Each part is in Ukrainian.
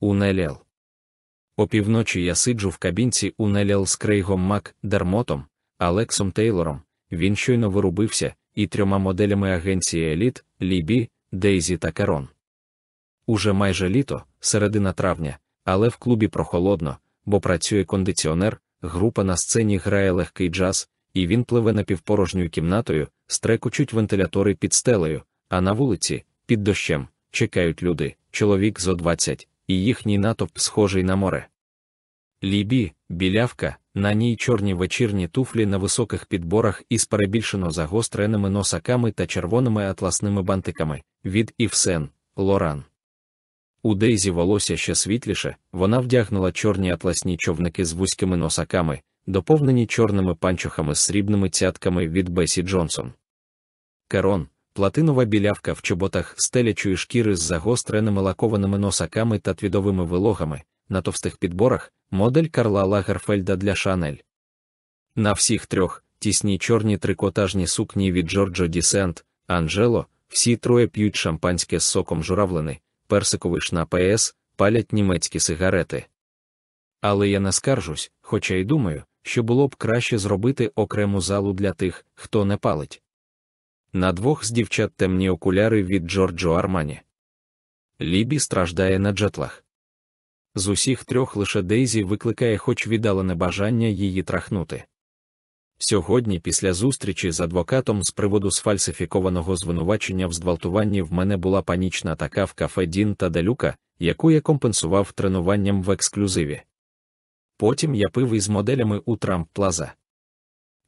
у Неллз. Опівночі я сиджу в кабінці у Неллз з Крейгом Макдермотом, Алексом Тейлором, він щойно вирубився, і трьома моделями агенції Еліт, Лібі, Дейзі та Керон. Уже майже літо, середина травня, але в клубі прохолодно, бо працює кондиціонер, група на сцені грає легкий джаз, і він пливе напівпорожньою кімнатою, стрекочуть вентилятори під стелею, а на вулиці, під дощем, чекають люди, чоловік зо 20, і їхній натовп схожий на море. Лібі, білявка, на ній чорні вечірні туфлі на високих підборах із перебільшено загостреними носаками та червоними атласними бантиками від Івсен, Лоран. У Дейзі волосся ще світліше, вона вдягнула чорні атласні човники з вузькими носаками, доповнені чорними панчохами з срібними цятками від Бесі Джонсон. Керон, платинова білявка в чоботах стелячої шкіри з загостреними лакованими носаками та твідовими вилогами, на товстих підборах, модель Карла Лагерфельда для Шанель. На всіх трьох тісні чорні трикотажні сукні від Джорджо Дісент, Анджело, всі троє п'ють шампанське з соком журавлини, персиковий шна ПС, палять німецькі сигарети. Але я не скаржусь, хоча й думаю, що було б краще зробити окрему залу для тих, хто не палить. На двох з дівчат темні окуляри від Джорджо Армані. Лібі страждає на джетлах. З усіх трьох лише Дейзі викликає хоч віддалене бажання її трахнути. Сьогодні, після зустрічі з адвокатом з приводу сфальсифікованого звинувачення в зґвалтуванні в мене була панічна атака в кафе Дін та Делюка, яку я компенсував тренуванням в ексклюзиві. Потім я пив із моделями у Трамп Плаза.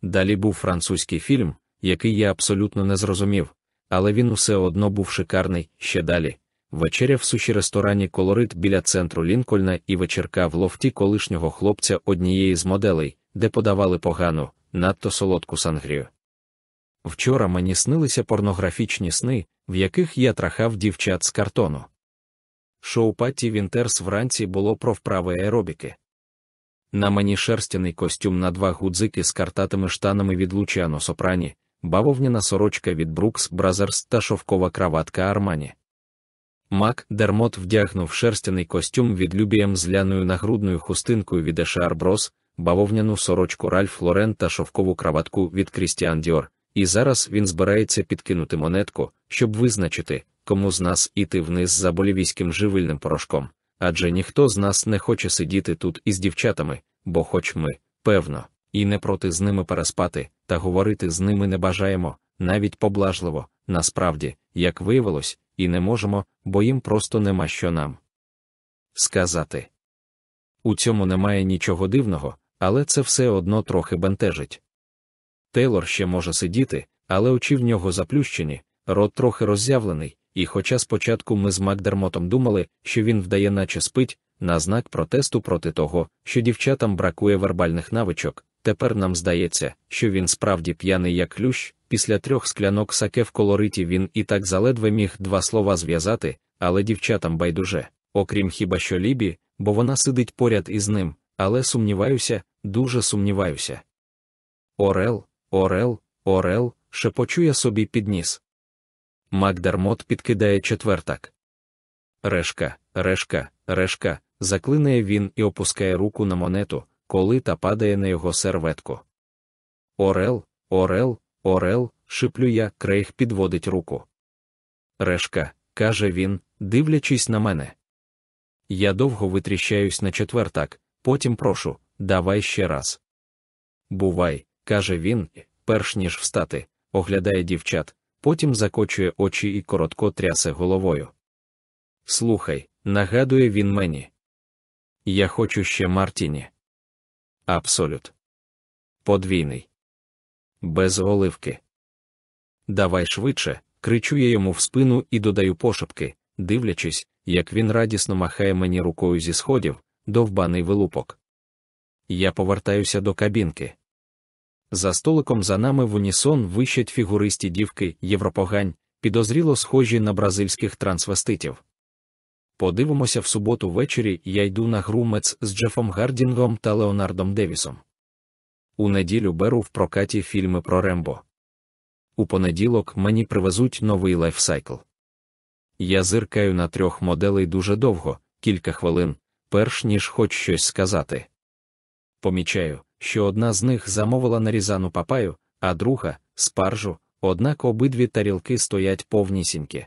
Далі був французький фільм, який я абсолютно не зрозумів, але він усе одно був шикарний ще далі. Вечеря в суші ресторані Колорит біля центру Лінкольна і вечірка в лофті колишнього хлопця однієї з моделей, де подавали погану, надто солодку сангрію. Вчора мені снилися порнографічні сни, в яких я трахав дівчат з картону. Шоу Патті Вінтерс вранці було про вправи аеробіки. На мені шерстяний костюм на два гудзики з картатими штанами від Лучіано Сопрані, бавовняна сорочка від Брукс Бразерс та шовкова краватка Армані. Макдермот вдягнув шерстяний костюм від Любіам з лляною нагрудною хустинкою від Ешар Брос, бавовняну сорочку Ральф Лорен та шовкову краватку від Крістіан Діор, і зараз він збирається підкинути монетку, щоб визначити, кому з нас іти вниз за болівійським живильним порошком. Адже ніхто з нас не хоче сидіти тут із дівчатами, бо хоч ми, певно, і не проти з ними переспати, та говорити з ними не бажаємо, навіть поблажливо, насправді, як виявилось, і не можемо, бо їм просто нема що нам сказати. У цьому немає нічого дивного, але це все одно трохи бентежить. Тейлор ще може сидіти, але очі в нього заплющені, рот трохи роззявлений, і хоча спочатку ми з Макдермотом думали, що він вдає, наче спить, на знак протесту проти того, що дівчатам бракує вербальних навичок, тепер нам здається, що він справді п'яний як ключ, після трьох склянок саке в колориті він і так заледве міг два слова зв'язати, але дівчатам байдуже, окрім хіба що лібі, бо вона сидить поряд із ним, але сумніваюся, дуже сумніваюся. Орел, Орел, Орел, шепочу я собі підніс. Макдермот підкидає четвертак. Решка, решка, решка, заклинає він і опускає руку на монету, коли та падає на його серветку. Орел, Орел, Орел, шиплю я, крейг підводить руку. Решка, каже він, дивлячись на мене. Я довго витріщаюсь на четвертак, потім прошу, давай ще раз. Бувай, каже він, перш ніж встати, оглядає дівчат, потім закочує очі і коротко трясе головою. Слухай, нагадує він мені. Я хочу ще Мартіні. Абсолют. Подвійний. Без оливки. Давай швидше, кричу я йому в спину і додаю пошепки, дивлячись, як він радісно махає мені рукою зі сходів, довбаний вилупок. Я повертаюся до кабінки. За столиком за нами в унісон вищать фігуристі дівки Європогань, підозріло схожі на бразильських трансвеститів. Подивимося в суботу ввечері я йду на грумець з Джефом Гардінгом та Леонардом Девісом. У неділю беру в прокаті фільми про Рембо. У понеділок мені привезуть новий лайфсайкл. Я зиркаю на трьох моделей дуже довго, кілька хвилин, перш ніж хоч щось сказати. Помічаю, що одна з них замовила нарізану папаю, а друга спаржу, однак обидві тарілки стоять повнісінькі.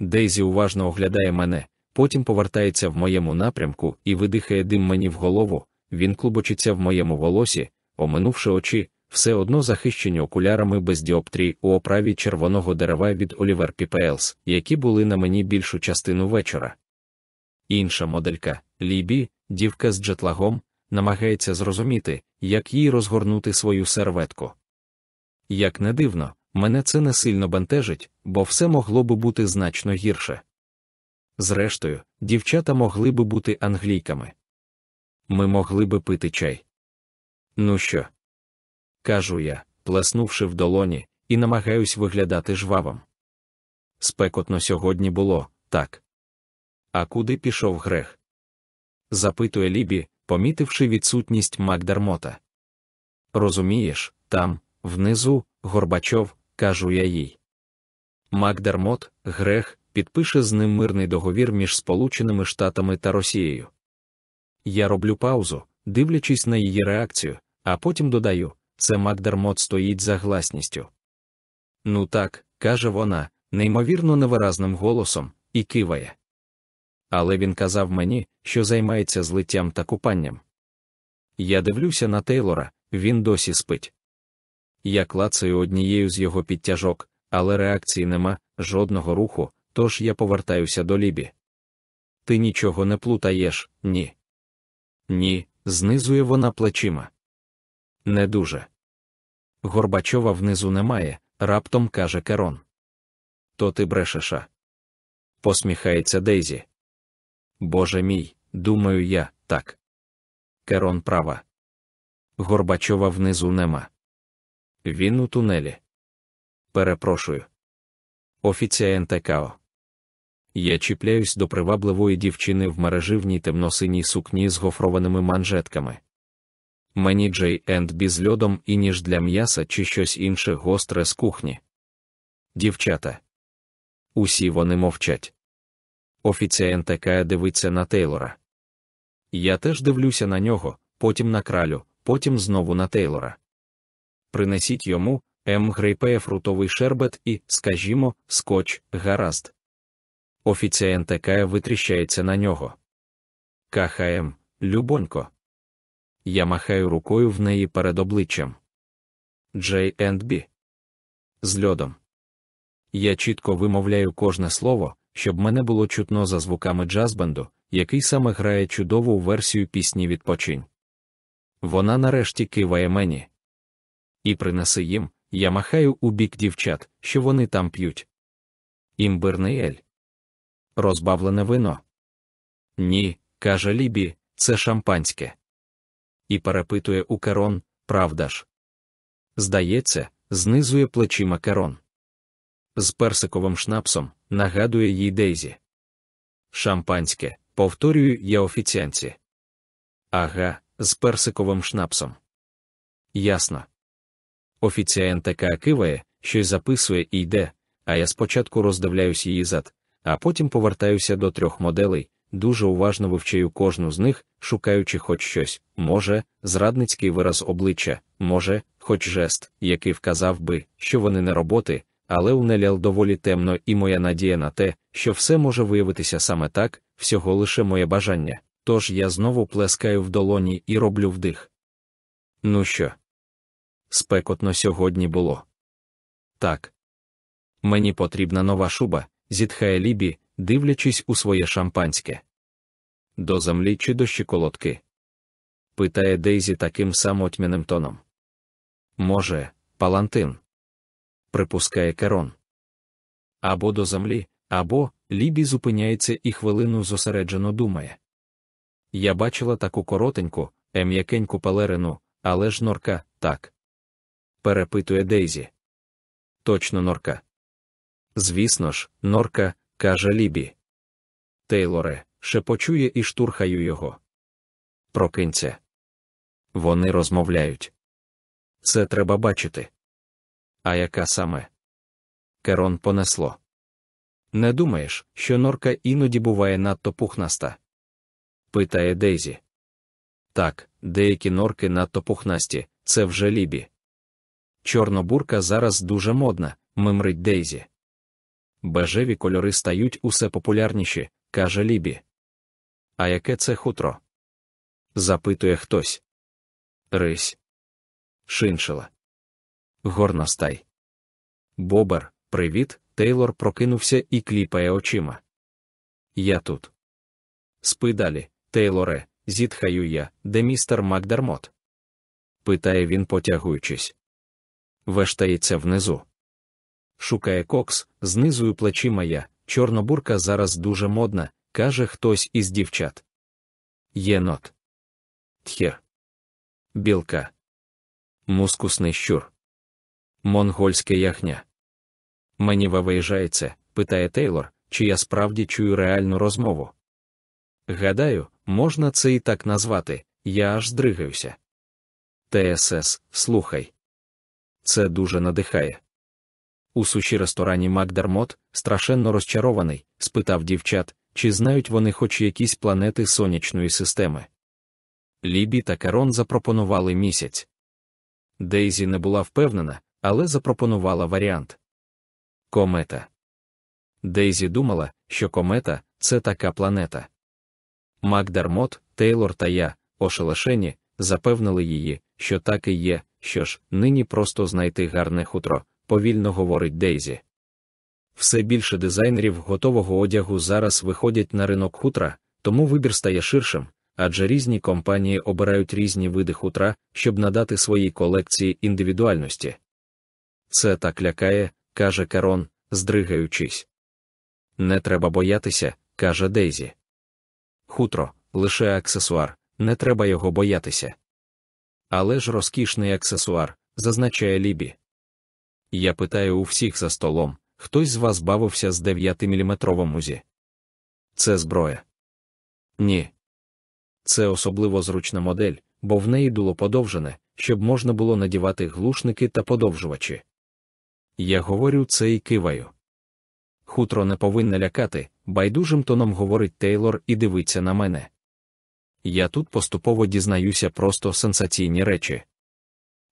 Дейзі уважно оглядає мене, потім повертається в моєму напрямку і видихає дим мені в голову, він клубочиться в моєму волосі, оминувши очі, все одно захищені окулярами без діоптрій у оправі червоного дерева від Oliver PPLs, які були на мені більшу частину вечора. Інша моделька, Лібі, дівка з джетлагом, намагається зрозуміти, як їй розгорнути свою серветку. Як не дивно, мене це не сильно бентежить, бо все могло би бути значно гірше. Зрештою, дівчата могли би бути англійками. Ми могли би пити чай. Ну що? кажу я, плеснувши в долоні, і намагаюсь виглядати жвавим. Спекотно сьогодні було, так. А куди пішов грех? запитує Лібі, помітивши відсутність Макдармота. Розумієш, там, внизу, Горбачов, кажу я їй. Макдермот, Грех, підпише з ним мирний договір між Сполученими Штатами та Росією. Я роблю паузу, дивлячись на її реакцію, а потім додаю це Макдермот стоїть за гласністю. Ну так, каже вона, неймовірно невиразним голосом, і киває. Але він казав мені, що займається злиттям та купанням. Я дивлюся на Тейлора, він досі спить. Я клацаю однією з його підтяжок, але реакції нема, жодного руху, тож я повертаюся до лібі. Ти нічого не плутаєш, ні. Ні, знизує вона плечима. Не дуже. Горбачова внизу немає, раптом каже Керон. То ти брешеша. Посміхається Дейзі. Боже мій, думаю я, так. Керон права. Горбачова внизу нема. Він у тунелі. Перепрошую. Офіціанте Као. Я чіпляюсь до привабливої дівчини в мереживній темносиній сукні з гофрованими манжетками. Мені Джей енд Бі з льодом і ніж для м'яса чи щось інше гостре з кухні. Дівчата. Усі вони мовчать. Офіціанте Кая дивиться на Тейлора. Я теж дивлюся на нього, потім на кралю, потім знову на Тейлора. Принесіть йому М. Грейпеє фрутовий шербет і, скажімо, скотч, гаразд. Офіціанте Кая витріщається на нього. КХМ, любонько. Я махаю рукою в неї перед обличчям. Бі. З льодом. Я чітко вимовляю кожне слово, щоб мене було чутно за звуками джазбенду, який саме грає чудову версію пісні відпочинь. Вона нарешті киває мені. І принеси їм, я махаю у бік дівчат, що вони там п'ють. Імбирний ель. Розбавлене вино. Ні, каже Лібі, це шампанське. І перепитує у Керон, правда ж. Здається, знизує плечима Керон. З персиковим шнапсом, нагадує їй Дейзі. Шампанське, повторюю я офіціанці. Ага, з персиковим шнапсом. Ясно. Офіціант така киває, щось записує і йде, а я спочатку роздивляюсь її зад, а потім повертаюся до трьох моделей, дуже уважно вивчаю кожну з них, шукаючи хоч щось, може, зрадницький вираз обличчя, може, хоч жест, який вказав би, що вони не роботи, але у Нелял доволі темно, і моя надія на те, що все може виявитися саме так, всього лише моє бажання. Тож я знову плескаю в долоні і роблю вдих. Ну що? Спекотно сьогодні було. Так. Мені потрібна нова шуба, зітхає Лібі, дивлячись у своє шампанське. До землі чи до щеколотки? питає Дейзі таким самотьмяним тоном. Може, палантин? припускає Керон. Або до землі, або Лібі зупиняється і хвилину зосереджено думає. Я бачила таку коротеньку, ем'якеньку пелерину, але ж норка, так. Перепитує Дейзі. Точно норка. Звісно ж, норка, каже Лібі. Тейлоре, шепочує і штурхаю його. Прокинься. Вони розмовляють. Це треба бачити. А яка саме? Керон понесло. Не думаєш, що норка іноді буває надто пухнаста? питає Дейзі. Так, деякі норки надто пухнасті, це вже лібі. Чорнобурка зараз дуже модна, мимрить Дейзі. Бежеві кольори стають усе популярніші, каже Лібі. А яке це хутро? запитує хтось. Рись. Шиншила. Горностай. Бобер, привіт. Тейлор прокинувся і кліпає очима. Я тут. Спи далі, Тейлоре, зітхаю я, де містер Макдермот? питає він, потягуючись. Вештається внизу. Шукає кокс, знизую плечима я, чорнобурка зараз дуже модна, каже хтось із дівчат. Єнот. Тхір. Білка. Мускусний щур. Монгольське яхня. Мені виїжджається, питає Тейлор, чи я справді чую реальну розмову. Гадаю, можна це і так назвати, я аж здригаюся. ТСС, слухай. Це дуже надихає. У суші ресторані Макдермот, страшенно розчарований, спитав дівчат, чи знають вони хоч якісь планети сонячної системи. Лібі та Карон запропонували місяць. Дейзі не була впевнена, але запропонувала варіант. Комета. Дейзі думала, що комета це така планета. Макдермот, Тейлор та я, ошелешені, запевнили її, що так і є, що ж, нині просто знайти гарне хутро, повільно говорить Дейзі. Все більше дизайнерів готового одягу зараз виходять на ринок хутра, тому вибір стає ширшим, адже різні компанії обирають різні види хутра, щоб надати своїй колекції індивідуальності. Це так лякає, каже Карон, здригаючись. Не треба боятися, каже Дейзі. Хутро лише аксесуар, не треба його боятися. Але ж розкішний аксесуар, зазначає Лібі. Я питаю у всіх за столом, хтось з вас бавився з 9-мм музі. Це зброя. Ні. Це особливо зручна модель, бо в неї дуло подовжене, щоб можна було надівати глушники та подовжувачі. Я говорю це і киваю. Хутро не повинне лякати, байдужим тоном говорить Тейлор і дивиться на мене. Я тут поступово дізнаюся просто сенсаційні речі.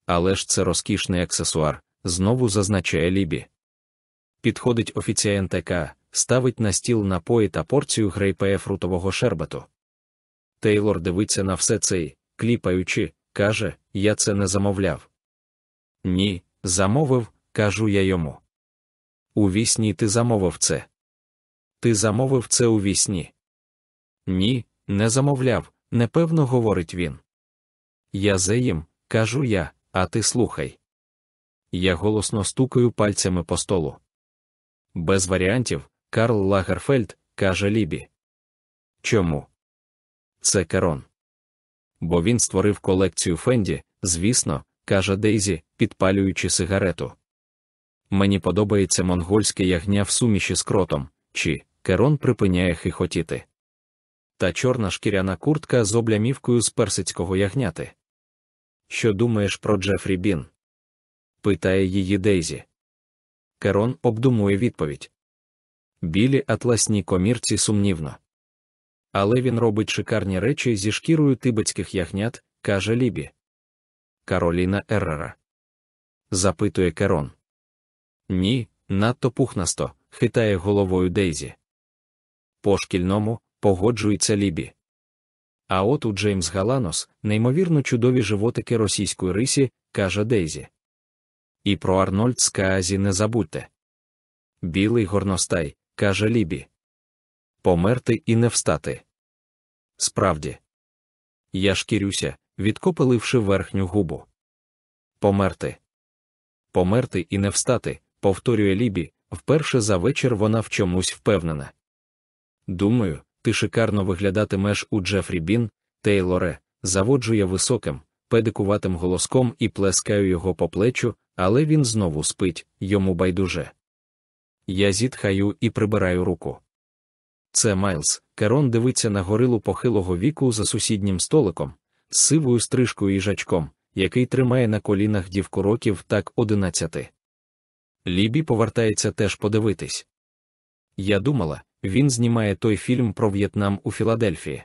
Але ж це розкішний аксесуар, знову зазначає Лібі. Підходить офіціант ТК, ставить на стіл напої та порцію грейпеє фрутового шербету. Тейлор дивиться на все це і, кліпаючи, каже: Я це не замовляв. Ні, замовив, кажу я йому. У вісні ти замовив це. Ти замовив це у вісні. Ні, не замовляв, непевно говорить він. Я зеїм, кажу я, а ти слухай. Я голосно стукаю пальцями по столу. Без варіантів, Карл Лагерфельд, каже Лібі. Чому? Це Керон. Бо він створив колекцію Фенді, звісно, каже Дейзі, підпалюючи сигарету. Мені подобається монгольське ягня в суміші з кротом, чи Керон припиняє хихотіти. Та чорна шкіряна куртка з облямівкою з персицького ягняти. Що думаєш про Джефрі Бін? питає її Дейзі. Керон обдумує відповідь. Білі атласні комірці сумнівно. Але він робить шикарні речі зі шкірою тибетських ягнят, каже Лібі. Кароліна Еррера. Запитує Керон. Ні, надто пухнасто, хитає головою Дейзі. По шкільному погоджується Лібі. А от у Джеймс Галанос, неймовірно чудові животики російської рисі, каже Дейзі. І про Арнольд Скаазі не забудьте. Білий горностай, каже Лібі. Померти і не встати. Справді. Я шкірюся, відкопиливши верхню губу. Померти. Померти і не встати, повторює Лібі, вперше за вечір вона в чомусь впевнена. Думаю, ти шикарно виглядатимеш у Джефрі Бін, Тейлоре, заводжу я високим, педикуватим голоском і плескаю його по плечу, але він знову спить, йому байдуже. Я зітхаю і прибираю руку. Це Майлз, Керон дивиться на горилу похилого віку за сусіднім столиком, з сивою стрижкою і жачком, який тримає на колінах дівку років так одинадцяти. Лібі повертається теж подивитись. я думала, він знімає той фільм про В'єтнам у Філадельфії.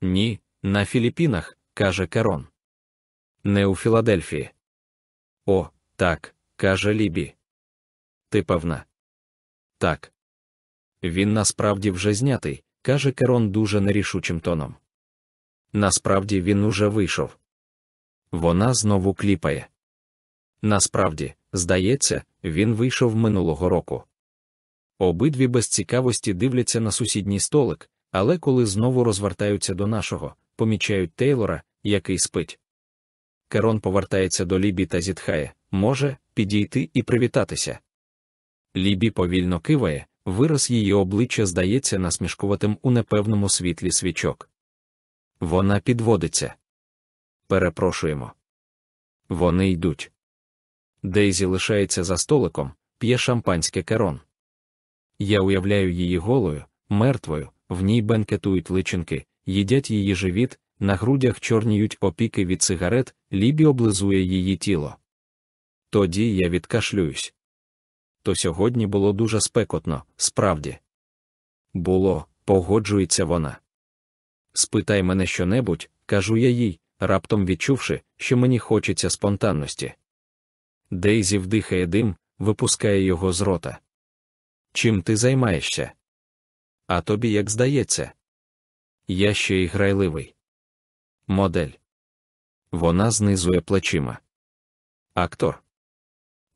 Ні, на Філіппінах, каже Карон. Не у Філадельфії. О, так, каже Лібі. Ти певна? Так. Він насправді вже знятий, каже Керон дуже нерішучим тоном. Насправді він уже вийшов. Вона знову кліпає. Насправді, здається, він вийшов минулого року. Обидві без цікавості дивляться на сусідній столик, але коли знову розвертаються до нашого, помічають Тейлора, який спить. Керон повертається до Лібі та зітхає може, підійти і привітатися. Лібі повільно киває, вираз її обличчя здається насмішкуватим у непевному світлі свічок. Вона підводиться. Перепрошуємо. Вони йдуть. Дейзі лишається за столиком, п'є шампанське керон. Я уявляю її голою, мертвою, в ній бенкетують личинки, їдять її живіт, на грудях чорніють опіки від сигарет, лібі облизує її тіло. Тоді я відкашлююсь. То сьогодні було дуже спекотно, справді. Було, погоджується вона. Спитай мене щонебудь, кажу я їй, раптом відчувши, що мені хочеться спонтанності. Дейзі вдихає дим, випускає його з рота. Чим ти займаєшся? А тобі як здається? Я ще й грайливий. Модель. Вона знизує плечима. Актор.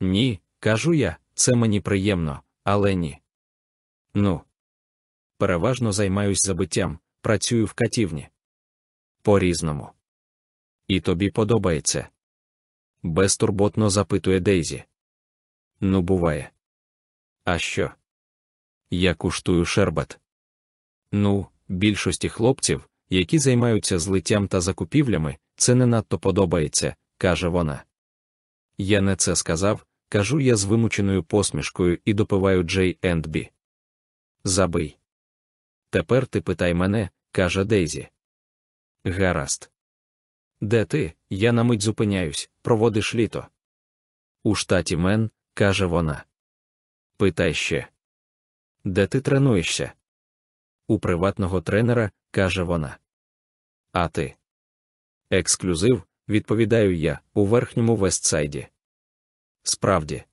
Ні, кажу я, це мені приємно, але ні. Ну. Переважно займаюсь забиттям, працюю в катівні. По різному. І тобі подобається? Безтурботно запитує Дейзі. Ну, буває. А що? Я куштую шербет. Ну, більшості хлопців, які займаються злиттям та закупівлями, це не надто подобається, каже вона. Я не це сказав, кажу я з вимученою посмішкою і допиваю Джей енд Бі. Забий. Тепер ти питай мене, каже Дейзі. Гаразд. Де ти? Я на мить зупиняюсь, проводиш літо. У штаті Мен, каже вона. Питай ще. Де ти тренуєшся? У приватного тренера, каже вона. А ти? Ексклюзив, відповідаю я, у верхньому Вестсайді. Справді.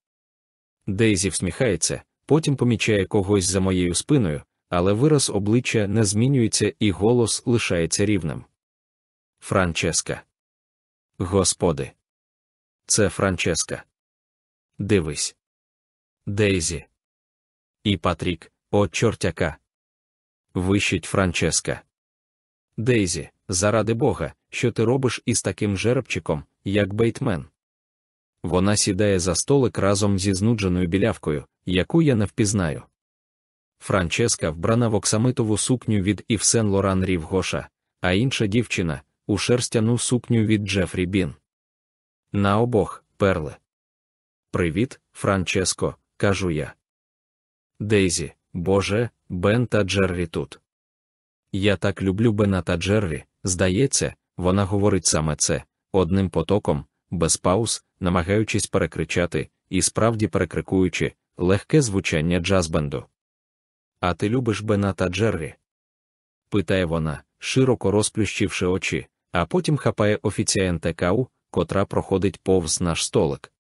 Дейзі всміхається, потім помічає когось за моєю спиною, але вираз обличчя не змінюється і голос лишається рівним. Франческа. Господи. Це Франческа. Дивись. Дейзі. І Патрік, о чортяка. Вищить Франческа. Дейзі, заради Бога, що ти робиш із таким жеребчиком, як Бейтмен. Вона сідає за столик разом зі знудженою білявкою, яку я не впізнаю. Франческа вбрана в оксамитову сукню від Ів Сен Лоран Рів Гош, а інша дівчина у шерстяну сукню від Джефрі Бін. На обох перли. Привіт, Франческо, кажу я. Дейзі, Боже, Бен та Джеррі тут. Я так люблю Бена та Джеррі, здається, вона говорить саме це, одним потоком, без пауз, намагаючись перекричати, і справді перекрикуючи, легке звучання джазбенду. А ти любиш Бена та Джеррі? питає вона, широко розплющивши очі, а потім хапає офіціанте кау, котра проходить повз наш столик.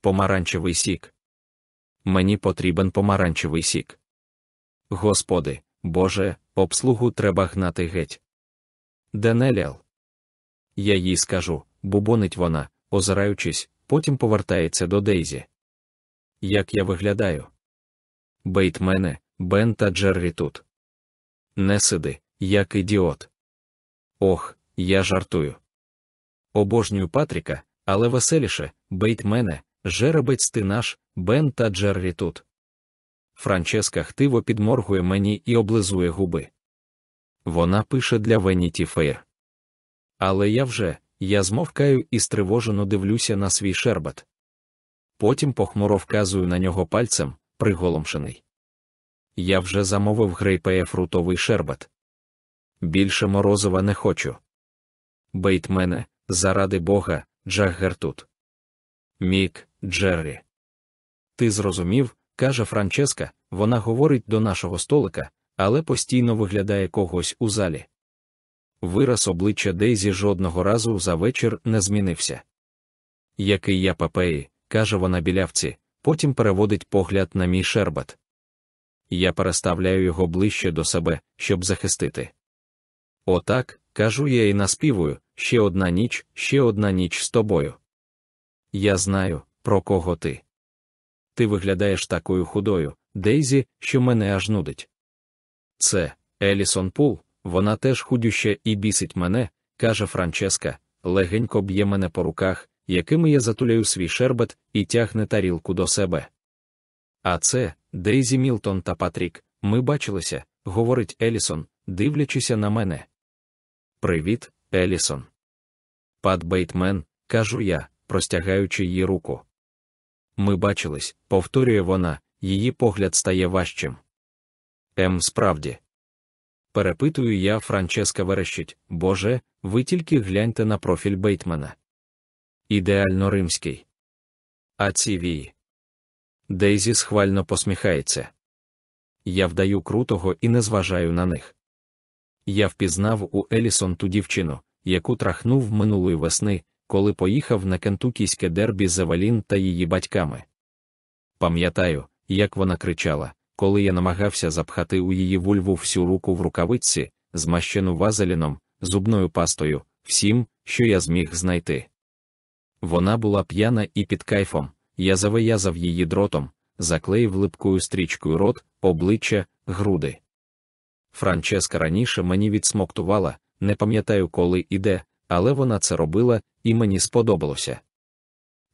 Помаранчевий сік. Мені потрібен помаранчевий сік. Господи, Боже, обслугу треба гнати геть. Денеліал. Я їй скажу, бубонить вона, озираючись, потім повертається до Дейзі. Як я виглядаю? Бейтмене, Бен та Джеррі тут. Не сиди, як ідіот. Ох, я жартую. Обожнюю Патріка, але веселіше, Бейтмене, жеребець ти наш, Бен та Джеррі тут. Франческа хтиво підморгує мені і облизує губи. Вона пише для Vanity Fair. Але я вже, я змовкаю і стривожено дивлюся на свій шербет. Потім похмуро вказую на нього пальцем, приголомшений. Я вже замовив грейпфрутовий шербет. Більше морозива не хочу. Бейтмене, заради Бога, Джаггер тут. Мік, Джеррі. Ти зрозумів, каже Франческа, вона говорить до нашого столика, але постійно виглядає когось у залі. Вираз обличчя Дейзі жодного разу за вечір не змінився. Який я папеї, каже вона білявці, потім переводить погляд на мій шербет. Я переставляю його ближче до себе, щоб захистити. Отак, кажу я і наспівую, ще одна ніч, ще одна ніч з тобою. Я знаю, про кого ти. Ти виглядаєш такою худою, Дейзі, що мене аж нудить. Це Елісон Пул, вона теж худюща і бісить мене, каже Франческа, легенько б'є мене по руках, якими я затуляю свій шербет і тягне тарілку до себе. А це Дейзі Мілтон та Патрік. Ми бачилися, говорить Елісон, дивлячися на мене. Привіт, Елісон. Пат Бейтмен, кажу я, простягаючи її руку. Ми бачились, повторює вона, її погляд стає важчим. Ем, справді. Перепитую я, Франческа верещить, Боже, ви тільки гляньте на профіль Бейтмена. Ідеально римський. А ці вії. Дейзі схвально посміхається. Я вдаю крутого і не зважаю на них. Я впізнав у Елісон ту дівчину, яку трахнув минулої весни, коли поїхав на кентукійське дербі з Евелін та її батьками. Пам'ятаю, як вона кричала, коли я намагався запхати у її вульву всю руку в рукавиці, змащену вазеліном, зубною пастою, всім, що я зміг знайти. Вона була п'яна і під кайфом, я завиязав її дротом, заклеїв липкою стрічкою рот, обличчя, груди. Франческа раніше мені відсмоктувала, не пам'ятаю, коли і де, але вона це робила, і мені сподобалося.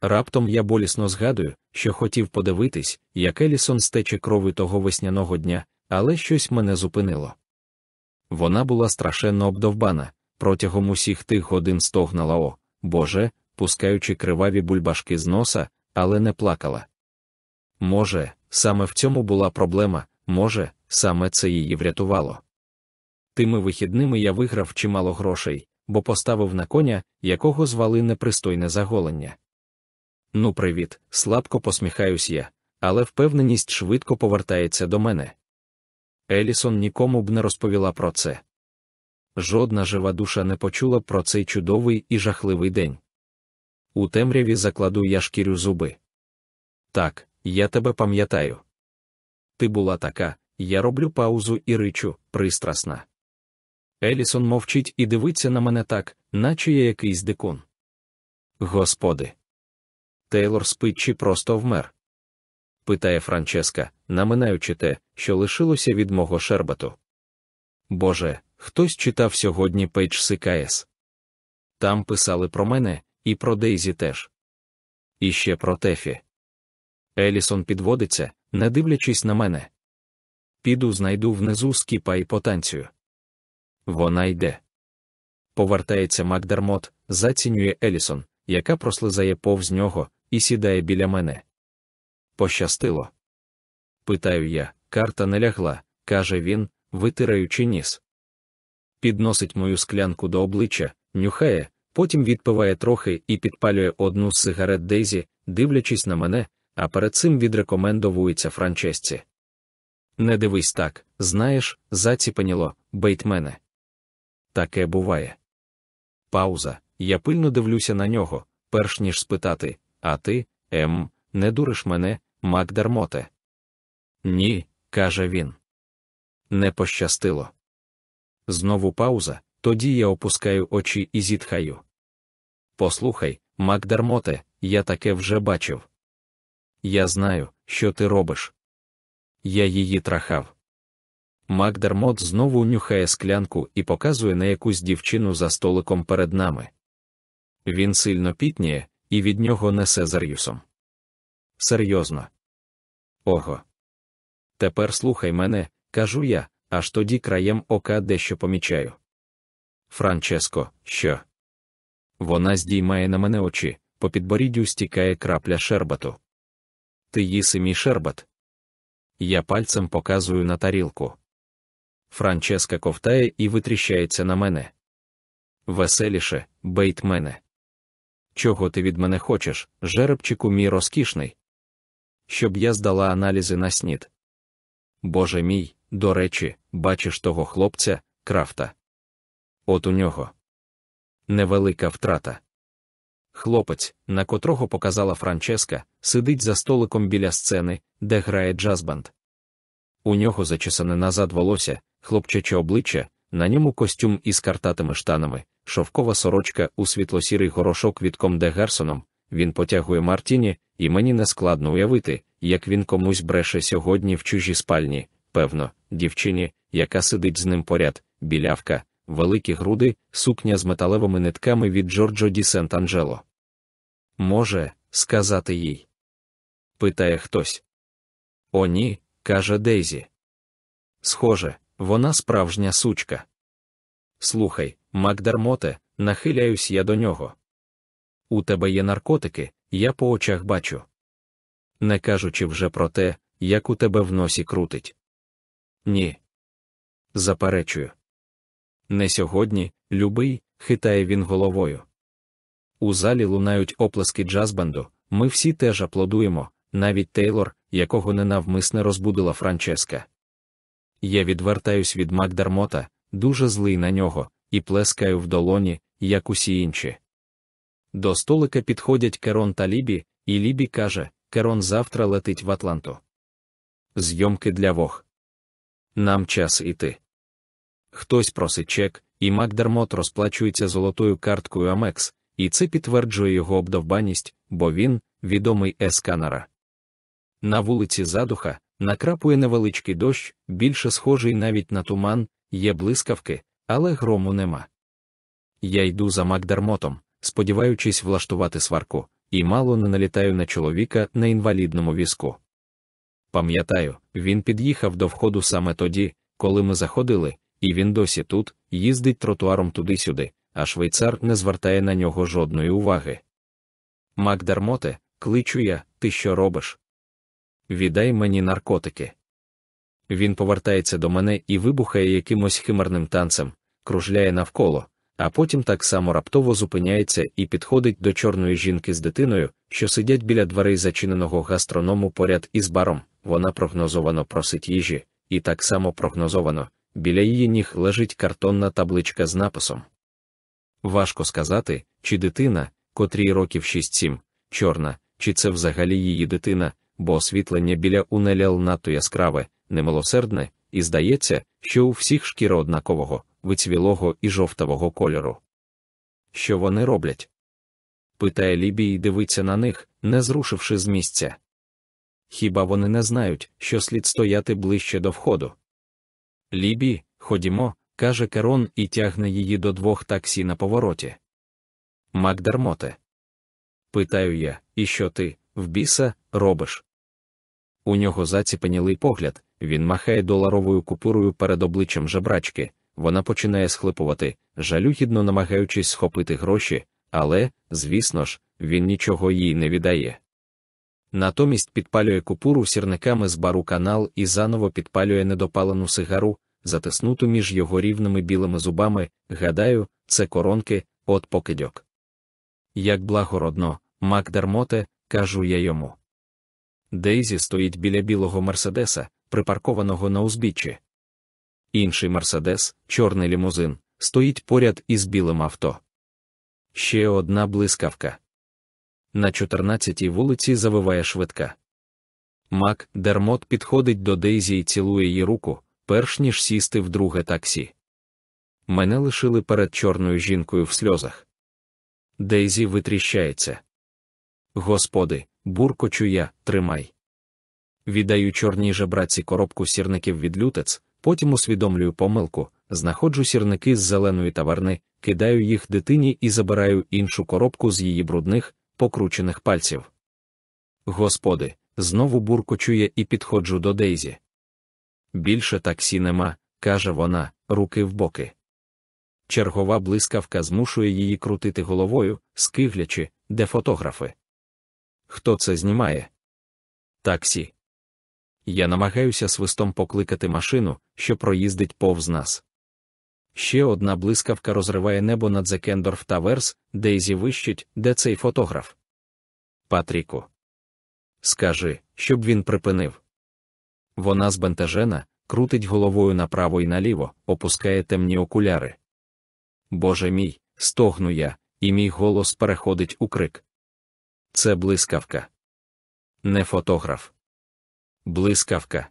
Раптом я болісно згадую, що хотів подивитись, як Елісон стече крови того весняного дня, але щось мене зупинило. Вона була страшенно обдовбана, протягом усіх тих годин стогнала о, Боже, пускаючи криваві бульбашки з носа, але не плакала. Може, саме в цьому була проблема, може, саме це її врятувало. Тими вихідними я виграв чимало грошей, бо поставив на коня, якого звали непристойне заголення. Ну, привіт, слабко посміхаюсь я, але впевненість швидко повертається до мене. Елісон нікому б не розповіла про це. Жодна жива душа не почула про цей чудовий і жахливий день. У темряві закладу я шкірю зуби. Так, я тебе пам'ятаю. Ти була така, я роблю паузу і ричу, пристрасна. Елісон мовчить і дивиться на мене так, наче я якийсь дикун. Господи. Тейлор спить чи просто вмер? питає Франческа, наминаючи те, що лишилося від мого шербету. Боже, хтось читав сьогодні Page Six. Там писали про мене, і про Дейзі теж. І ще про Тефі. Елісон підводиться, не дивлячись на мене. Піду знайду внизу скіпа і потанцюю. Вона йде. Повертається Макдермот, зацінює Елісон, яка прослизає повз нього, і сідає біля мене. Пощастило. Питаю я, карта не лягла, каже він, витираючи ніс. Підносить мою склянку до обличчя, нюхає, потім відпиває трохи і підпалює одну з сигарет Дейзі, дивлячись на мене, а перед цим відрекомендовується Франчесці. Не дивись так, знаєш, заціпаніло, бейтмене. Таке буває. Пауза. Я пильно дивлюся на нього, перш ніж спитати, а ти, Ем, не дуриш мене, Макдермоте? Ні, каже він. Не пощастило. Знову пауза, тоді я опускаю очі і зітхаю. Послухай, Макдермоте, я таке вже бачив. Я знаю, що ти робиш. Я її трахав. Макдермот знову нюхає склянку і показує на якусь дівчину за столиком перед нами. Він сильно пітніє, і від нього несе Зар'юсом. Серйозно. Ого. Тепер слухай мене, кажу я, аж тоді краєм ока дещо помічаю. Франческо, що? Вона здіймає на мене очі, по підборіддю стікає крапля шербету. Ти їси мій шербат. Я пальцем показую на тарілку. Франческа ковтає і витріщається на мене. Веселіше, Бейтмене. Чого ти від мене хочеш, жеребчику мій розкішний? щоб я здала аналізи на СНІД. Боже мій, до речі, бачиш того хлопця, крафта. От у нього невелика втрата. Хлопець, на котрого показала Франческа, сидить за столиком біля сцени, де грає джазбанд. У нього зачесане назад волосся, хлопчаче обличчя, на ньому костюм із картатими штанами, шовкова сорочка у світло-сірий горошок від Комде Герсоном. Він потягує Мартіні, і мені не складно уявити, як він комусь бреше сьогодні в чужій спальні, певно, дівчині, яка сидить з ним поряд, білявка, великі груди, сукня з металевими нитками від Джорджо Ді Сент Анджело. Може, сказати їй? питає хтось. О, ні, каже Дейзі. Схоже, вона справжня сучка. Слухай, Макдармоте, нахиляюсь я до нього. У тебе є наркотики, я по очах бачу. Не кажучи вже про те, як у тебе в носі крутить. Ні. Заперечую. Не сьогодні, любий, хитає він головою. У залі лунають оплески джазбанду, ми всі теж аплодуємо, навіть Тейлор, якого ненавмисне розбудила Франческа. Я відвертаюсь від Макдармота, дуже злий на нього, і плескаю в долоні, як усі інші. До столика підходять Керон та Лібі, і Лібі каже: Керон завтра летить в Атланту. Зйомки для вог. Нам час іти. Хтось просить чек, і Макдермот розплачується золотою карткою Амекс, і це підтверджує його обдовбаність, бо він відомий есканера. На вулиці Задуха накрапує невеличкий дощ, більше схожий навіть на туман, є блискавки, але грому нема. Я йду за Макдермотом, сподіваючись влаштувати сварку, і мало не налітаю на чоловіка на інвалідному візку. Пам'ятаю, він під'їхав до входу саме тоді, коли ми заходили, і він досі тут, їздить тротуаром туди-сюди, а швейцар не звертає на нього жодної уваги. Макдермоте, кличу я, ти що робиш? Віддай мені наркотики. Він повертається до мене і вибухає якимось химерним танцем, кружляє навколо, а потім так само раптово зупиняється і підходить до чорної жінки з дитиною, що сидять біля дверей зачиненого гастроному поряд із баром. Вона прогнозовано просить їжі, і так само прогнозовано, біля її ніг лежить картонна табличка з написом. Важко сказати, чи дитина, котрій років 6-7, чорна, чи це взагалі її дитина, бо освітлення біля унелял надто яскраве, немилосердне, і здається, що у всіх шкіра однакового, вицвілого і жовтавого кольору. Що вони роблять? питає Лібі і дивиться на них, не зрушивши з місця. Хіба вони не знають, що слід стояти ближче до входу? Лібі, ходімо, каже Керон і тягне її до двох таксі на повороті. Макдермоте. Питаю я, і що ти, в біса, робиш? У нього заціпенілий погляд, він махає доларовою купюрою перед обличчям жебрачки, вона починає схлипувати, жалюгідно намагаючись схопити гроші, але, звісно ж, він нічого їй не віддає. Натомість підпалює купуру сірниками з бару канал і заново підпалює недопалену сигару, затиснуту між його рівними білими зубами, гадаю, це коронки, от покидьок. Як благородно, Макдермоте, кажу я йому. Дейзі стоїть біля білого Мерседеса, припаркованого на узбіччі. Інший Мерседес, чорний лімузин, стоїть поряд із білим авто. Ще одна блискавка. На 14-й вулиці завиває швидка. Макдермот підходить до Дейзі і цілує її руку, перш ніж сісти в друге таксі. Мене лишили перед чорною жінкою в сльозах. Дейзі витріщається. Господи, буркочу я, тримай. Віддаю чорній жебраці коробку сірників від лютець, потім усвідомлюю помилку, знаходжу сірники з зеленої таверни, кидаю їх дитині і забираю іншу коробку з її брудних, покручених пальців. Господи, знову буркочує і підходжу до Дейзі. Більше таксі нема, каже вона, руки в боки. Чергова блискавка змушує її крутити головою, скиглячи, де фотографи. Хто це знімає? Таксі. Я намагаюся свистом покликати машину, що проїздить повз нас. Ще одна блискавка розриває небо над Зекендорф Таверс, Дейзі вищить, де цей фотограф. Патріку. скажи, щоб він припинив. Вона збентежена, крутить головою направо і наліво, опускає темні окуляри. Боже мій, стогну я, і мій голос переходить у крик. Це блискавка. Не фотограф. Блискавка.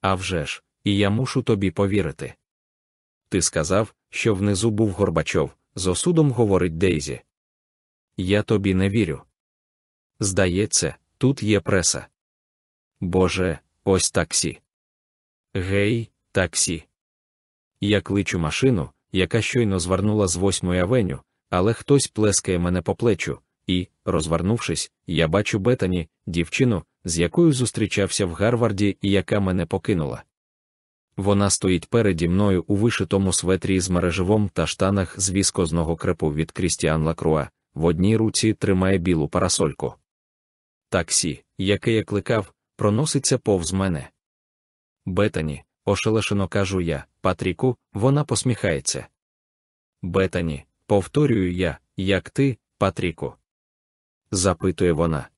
А вже ж, і я мушу тобі повірити. Ти сказав, що внизу був Горбачов, з осудом говорить Дейзі. Я тобі не вірю. Здається, тут є преса. Боже, ось таксі. Гей, таксі. Я кличу машину, яка щойно звернула з восьмої авеню, але хтось плескає мене по плечу, і, розвернувшись, я бачу Бетані, дівчину, з якою зустрічався в Гарварді і яка мене покинула. Вона стоїть переді мною у вишитому светрі з мереживом та штанах з віскозного крепу від Крістіан Лакруа, в одній руці тримає білу парасольку. Таксі, яке я кликав, проноситься повз мене. Бетані, ошелешено кажу я, Патріку, вона посміхається. Бетані, повторюю я, як ти, Патріку. Запитує вона.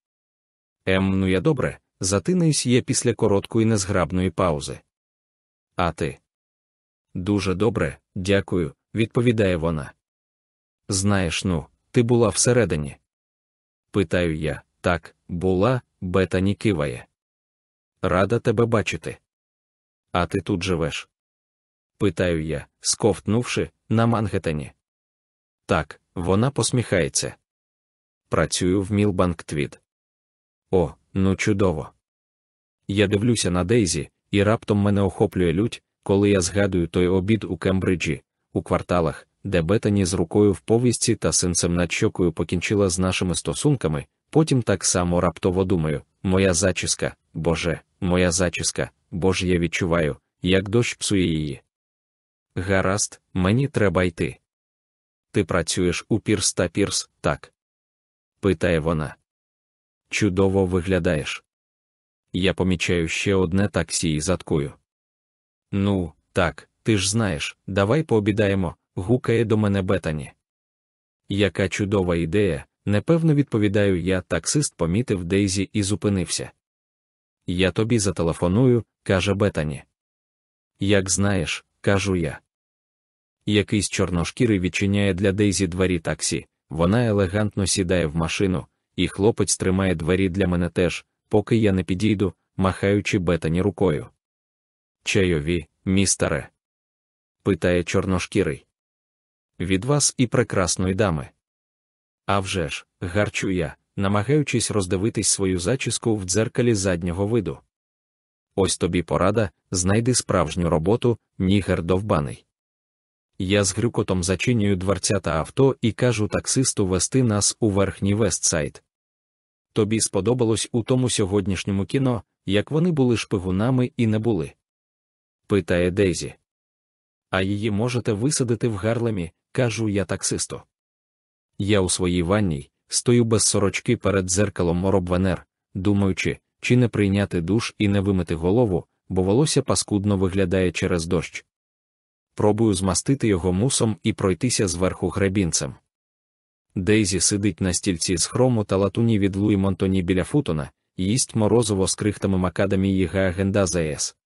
Ем, ну я добре, затинаюсь є після короткої незграбної паузи. А ти? Дуже добре, дякую, відповідає вона. Знаєш, ну, ти була всередині? Питаю я, так, була, Бетані киває. Рада тебе бачити. А ти тут живеш? Питаю я, сковтнувши, на Мангеттені. Так, вона посміхається. Працюю в Мілбанк Твіт. О, ну чудово. Я дивлюся на Дейзі, і раптом мене охоплює лють, коли я згадую той обід у Кембриджі, у кварталах, де Бетані з рукою в повісті та синцем над щокою покінчила з нашими стосунками, потім так само раптово думаю, моя зачіска, Боже, моя зачіска, бо ж я відчуваю, як дощ псує її. Гаразд, мені треба йти. Ти працюєш у Пірс та Пірс, так? Питає вона. Чудово виглядаєш. Я помічаю ще одне таксі і заткую. Ну, так, ти ж знаєш, давай пообідаємо, гукає до мене Бетані. Яка чудова ідея, непевно відповідаю я, таксист помітив Дейзі і зупинився. Я тобі зателефоную, каже Бетані. Як знаєш, кажу я. Якийсь чорношкірий відчиняє для Дейзі двері таксі, вона елегантно сідає в машину, і хлопець тримає двері для мене теж, поки я не підійду, махаючи Бетані рукою. Чайові, містере? питає чорношкірий. Від вас і прекрасної дами. А вже ж, гарчу я, намагаючись роздивитись свою зачіску в дзеркалі заднього виду. Ось тобі порада, знайди справжню роботу, нігер довбаний. Я з грюкотом зачинюю дверцята авто і кажу таксисту вести нас у верхній Вестсайд. Тобі сподобалось у тому сьогоднішньому кіно, як вони були шпигунами і не були? питає Дейзі. А її можете висадити в Гарлемі, кажу я таксисту. Я у своїй ванній стою без сорочки перед дзеркалом мороб Венер, думаючи, чи не прийняти душ і не вимити голову, бо волосся паскудно виглядає через дощ. Пробую змастити його мусом і пройтися зверху гребінцем. Дейзі сидить на стільці з хрому та латуні від Луї Монтоні біля футона, їсть морозиво з крихтами макадамії Häagen-Dazs.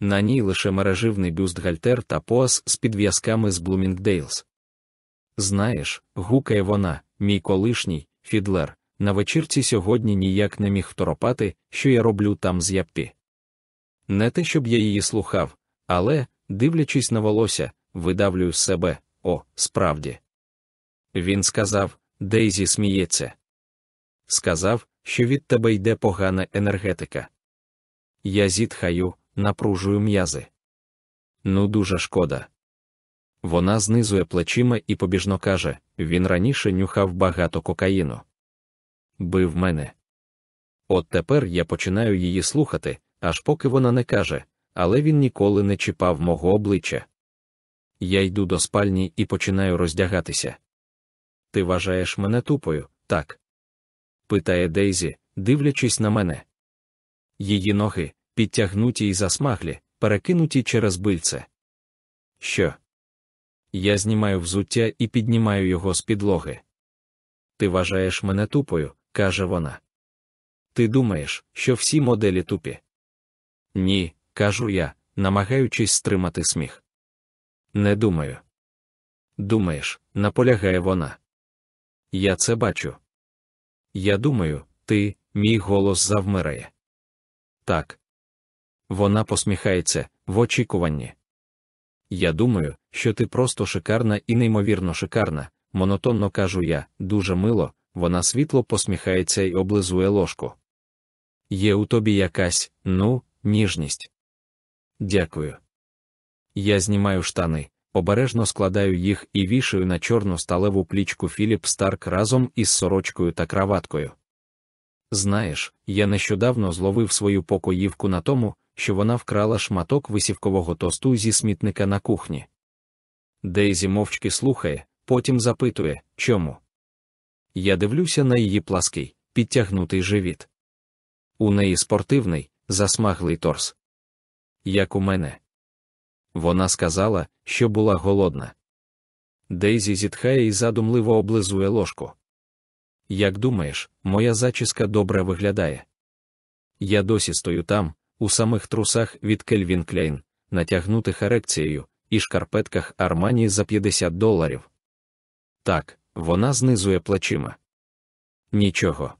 На ній лише мереживний бюстгальтер та пояс з підв'язками з Bloomingdale's. Знаєш, гукає вона, мій колишній, Фідлер, на вечірці сьогодні ніяк не міг второпати, що я роблю там з яппі. Не те, щоб я її слухав, але, дивлячись на волосся, видавлюю з себе о, справді. Він сказав, Дейзі сміється. Сказав, що від тебе йде погана енергетика. Я зітхаю, напружую м'язи. Ну, дуже шкода. Вона знизує плечима і побіжно каже він раніше нюхав багато кокаїну. Бив мене. От тепер я починаю її слухати, аж поки вона не каже, але він ніколи не чіпав мого обличчя. Я йду до спальні і починаю роздягатися. Ти вважаєш мене тупою, так? питає Дейзі, дивлячись на мене. Її ноги, підтягнуті й засмаглі, перекинуті через бильце. Що? Я знімаю взуття і піднімаю його з підлоги. Ти вважаєш мене тупою, каже вона. ти думаєш, що всі моделі тупі? Ні, кажу я, намагаючись стримати сміх. Не думаю. Думаєш, наполягає вона. Я це бачу. Я думаю, ти, мій голос завмирає. Так. Вона посміхається в очікуванні. Я думаю, що ти просто шикарна і неймовірно шикарна, монотонно кажу я, дуже мило, вона світло посміхається і облизує ложку. Є у тобі якась, ну, ніжність. Дякую. Я знімаю штани, обережно складаю їх і вішаю на чорну сталеву плічку Філіп Старк разом із сорочкою та краваткою. Знаєш, я нещодавно зловив свою покоївку на тому, що вона вкрала шматок висівкового тосту зі смітника на кухні. Дейзі мовчки слухає, потім запитує, чому. Я дивлюся на її плаский, підтягнутий живіт. У неї спортивний, засмаглий торс. Як у мене. Вона сказала, що була голодна. Дейзі зітхає і задумливо облизує ложку. Як думаєш, моя зачіска добре виглядає? Я досі стою там, у самих трусах від Кельвін Кляйн, натягнутих ерекцією, і шкарпетках Армані за 50 доларів. Так, вона знизує плечима. Нічого.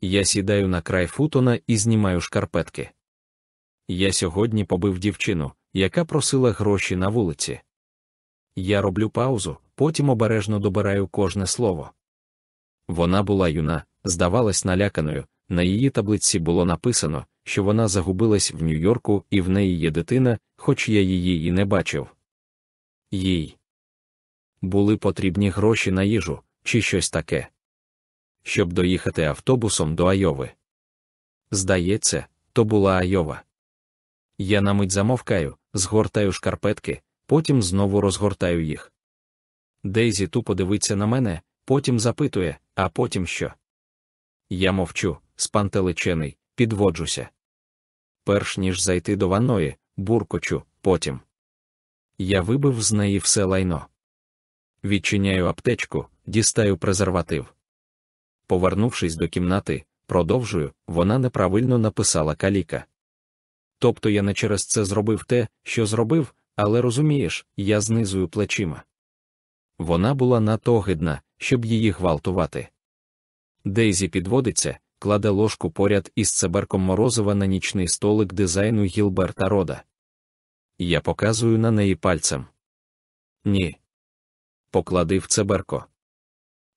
Я сідаю на край футона і знімаю шкарпетки. Я сьогодні побив дівчину, яка просила гроші на вулиці. Я роблю паузу, потім обережно добираю кожне слово. Вона була юна, здавалась наляканою, на її таблиці було написано, що вона загубилась в Нью-Йорку і в неї є дитина, хоч я її і не бачив. Їй були потрібні гроші на їжу, чи щось таке. Щоб доїхати автобусом до Айови. Здається, то була Айова. Я на мить замовкаю, згортаю шкарпетки, потім знову розгортаю їх. Дейзі тупо дивиться на мене, потім запитує, а потім що? Я мовчу, спантеличений, підводжуся. Перш ніж зайти до ванної, буркочу, потім. Я вибив з неї все лайно. Відчиняю аптечку, дістаю презерватив. Повернувшись до кімнати, продовжую, вона неправильно написала каліка. Тобто я не через це зробив те, що зробив, але розумієш, я знизую плечима. Вона була надто огидна, щоб її гвалтувати. Дейзі підводиться, кладе ложку поряд із цеберком морозива на нічний столик дизайну Гілберта Рода. Я показую на неї пальцем. Ні. Поклади в цеберко.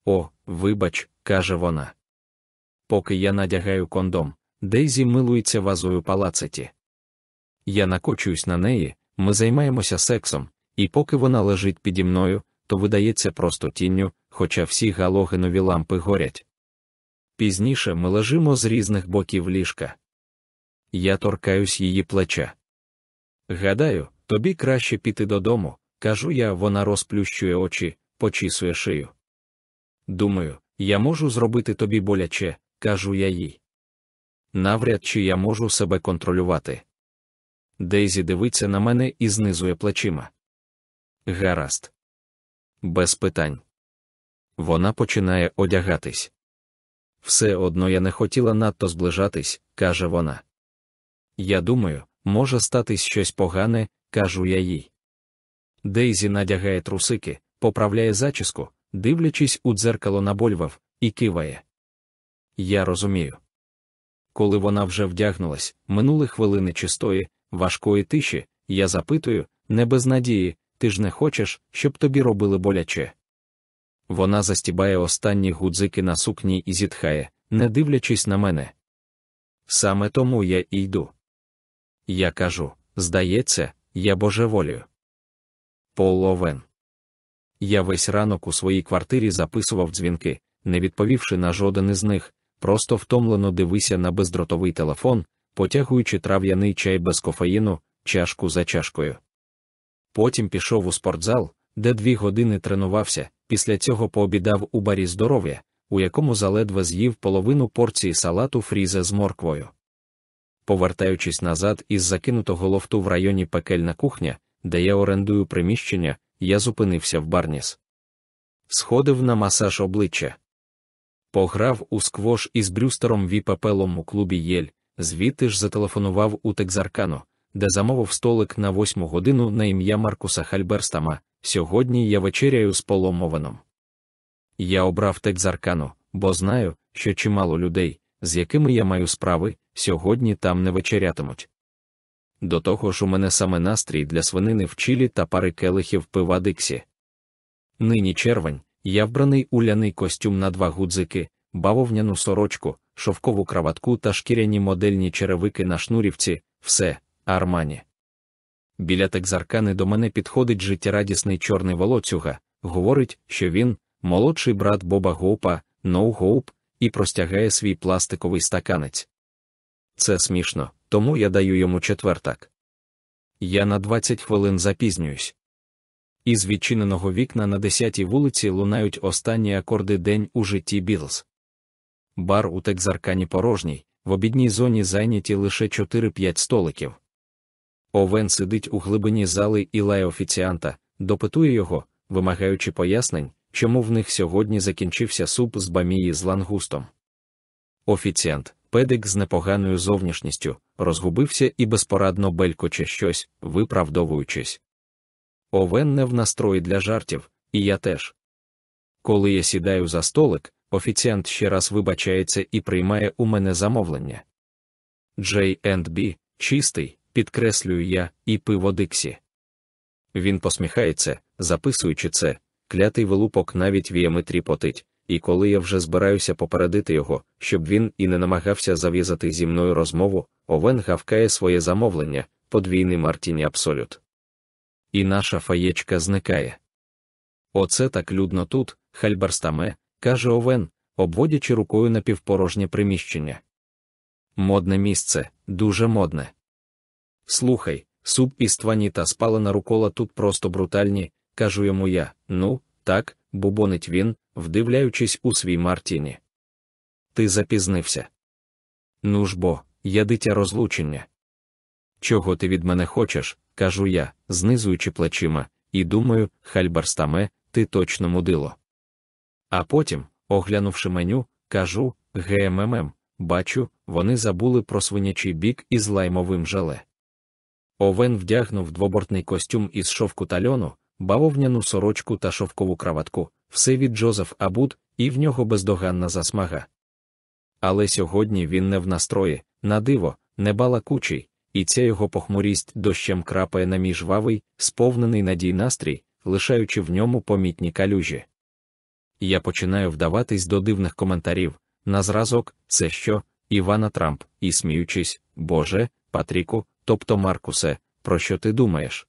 О, вибач, каже вона. Поки я надягаю кондом, Дейзі милується вазою палацеті. Я накочуюсь на неї, ми займаємося сексом, і поки вона лежить піді мною, то видається просто тінню, хоча всі галогенові лампи горять. Пізніше ми лежимо з різних боків ліжка. Я торкаюсь її плеча. Гадаю, тобі краще піти додому, кажу я, вона розплющує очі, почісує шию. Думаю, я можу зробити тобі боляче, кажу я їй. Навряд чи я можу себе контролювати. Дейзі дивиться на мене і знизує плечима. Гаразд. Без питань. Вона починає одягатись. Все одно я не хотіла надто зближатись, каже вона. Я думаю, може статись щось погане, кажу я їй. Дейзі надягає трусики, поправляє зачіску, дивлячись у дзеркало на Больвав, і киває. Я розумію. Коли вона вже вдягнулась, минули хвилини чистої, важкої тиші, я запитую, не без надії, ти ж не хочеш, щоб тобі робили боляче. Вона застібає останні гудзики на сукні і зітхає, не дивлячись на мене. Саме тому я і йду. Я кажу, здається, я божеволію. Пол Овен. Я весь ранок у своїй квартирі записував дзвінки, не відповівши на жоден із них, просто втомлено дивися на бездротовий телефон, потягуючи трав'яний чай без кофеїну, чашку за чашкою. Потім пішов у спортзал, де дві години тренувався, після цього пообідав у барі здоров'я, у якому заледве з'їв половину порції салату фрізе з морквою. Повертаючись назад із закинутого лофту в районі пекельна кухня, де я орендую приміщення, я зупинився в барніс. Сходив на масаж обличчя. Пограв у сквош із Брюстером Віпапелом у клубі Єль, звідти ж зателефонував у Текзаркану, де замовив столик на восьму годину на ім'я Маркуса Хальберстама. Сьогодні я вечеряю з Полом Овеном. Я обрав Текзаркану, бо знаю, що чимало людей, з якими я маю справи, сьогодні там не вечерятимуть. До того ж у мене саме настрій для свинини в чилі та пари келихів пива Диксі. Нині червень, я вбраний у ляний костюм на два гудзики, бавовняну сорочку, шовкову краватку та шкіряні модельні черевики на шнурівці, все, армані. Біля текзаркани до мене підходить життєрадісний чорний волоцюга, говорить, що він молодший брат Боба Гоупа, Ноу Гоуп, і простягає свій пластиковий стаканець. Це смішно, тому я даю йому четвертак. Я на 20 хвилин запізнююсь. Із відчиненого вікна на 10-й вулиці лунають останні акорди день у житті Білз. Бар у Текзаркані порожній, в обідній зоні зайняті лише 4-5 столиків. Овен сидить у глибині зали і лає офіціанта, допитує його, вимагаючи пояснень, чому в них сьогодні закінчився суп з бамії з лангустом. Офіціант, педик з непоганою зовнішністю, розгубився і безпорадно белькоче щось, виправдовуючись. Овен не в настрої для жартів, і я теж. Коли я сідаю за столик, офіціант ще раз вибачається і приймає у мене замовлення. J&B, чистий, підкреслюю я, і пиво Диксі. Він посміхається, записуючи це, клятий вилупок навіть віями тріпотить, і коли я вже збираюся попередити його, щоб він і не намагався зав'язати зі мною розмову, Овен гавкає своє замовлення, подвійний Мартіні Абсолют. І наша фаєчка зникає. Оце так людно тут, хальбарстаме, каже Овен, обводячи рукою напівпорожнє приміщення. Модне місце, дуже модне. Слухай, суп із твані та спалена рукола тут просто брутальні, кажу йому я, ну, так, бубонить він, вдивляючись у свій Мартіні. Ти запізнився. Ну ж бо, я дитя розлучення. Чого ти від мене хочеш, кажу я, знизуючи плечима, і думаю, хальбарстаме, ти точно мудило. А потім, оглянувши меню, кажу ГММ, бачу, вони забули про свинячий бік із лаймовим жале. Овен вдягнув двобортний костюм із шовку та льону, бавовняну сорочку та шовкову краватку, все від Джозеф Абуд, і в нього бездоганна засмага. Але сьогодні він не в настрої, на диво, не балакучий, і ця його похмурість дощем крапає на мій жвавий, сповнений надій настрій, лишаючи в ньому помітні калюжі. Я починаю вдаватись до дивних коментарів на зразок, це що, Івана Трамп, і сміючись, Боже, Патріку, тобто Маркусе, про що ти думаєш?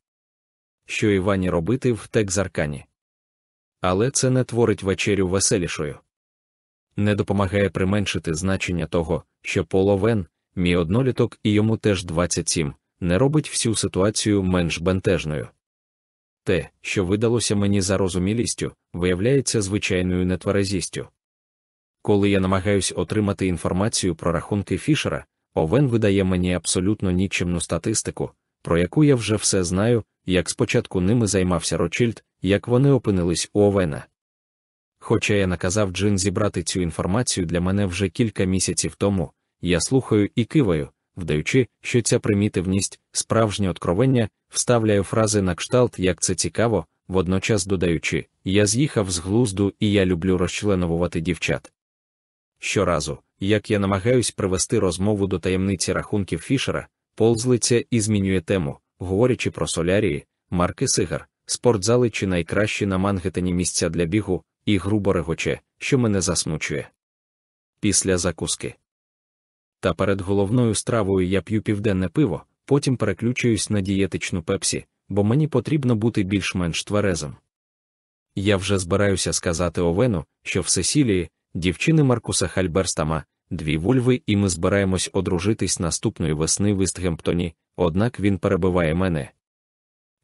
Що Івані робити в Текзаркані? Але це не творить вечерю веселішою. Не допомагає применшити значення того, що половен, мій одноліток і йому теж 27, не робить всю ситуацію менш бентежною. Те, що видалося мені за розумілістю, виявляється звичайною нетверезістю. Коли я намагаюсь отримати інформацію про рахунки Фішера, Овен видає мені абсолютно нікчемну статистику, про яку я вже все знаю, як спочатку ними займався Рочільд, як вони опинились у Овена. Хоча я наказав Джин зібрати цю інформацію для мене вже кілька місяців тому, я слухаю і киваю, вдаючи, що ця примітивність, справжнє откровення, вставляю фрази на кшталт, як це цікаво, водночас додаючи, я з'їхав з глузду і я люблю розчленовувати дівчат. Щоразу, як я намагаюсь привести розмову до таємниці рахунків Фішера, ползлиця і змінює тему, говорячи про солярії, марки сигар, спортзали чи найкращі на Мангеттені місця для бігу, і грубо регоче, що мене засмучує. Після закуски. Та перед головною стравою я п'ю південне пиво, потім переключуюсь на дієтичну пепсі, бо мені потрібно бути більш-менш тверезим. Я вже збираюся сказати Овену, що в Сесілії, дівчини Маркуса Хальберстама, дві вульви, і ми збираємось одружитись наступної весни в Істгемптоні, однак він перебиває мене.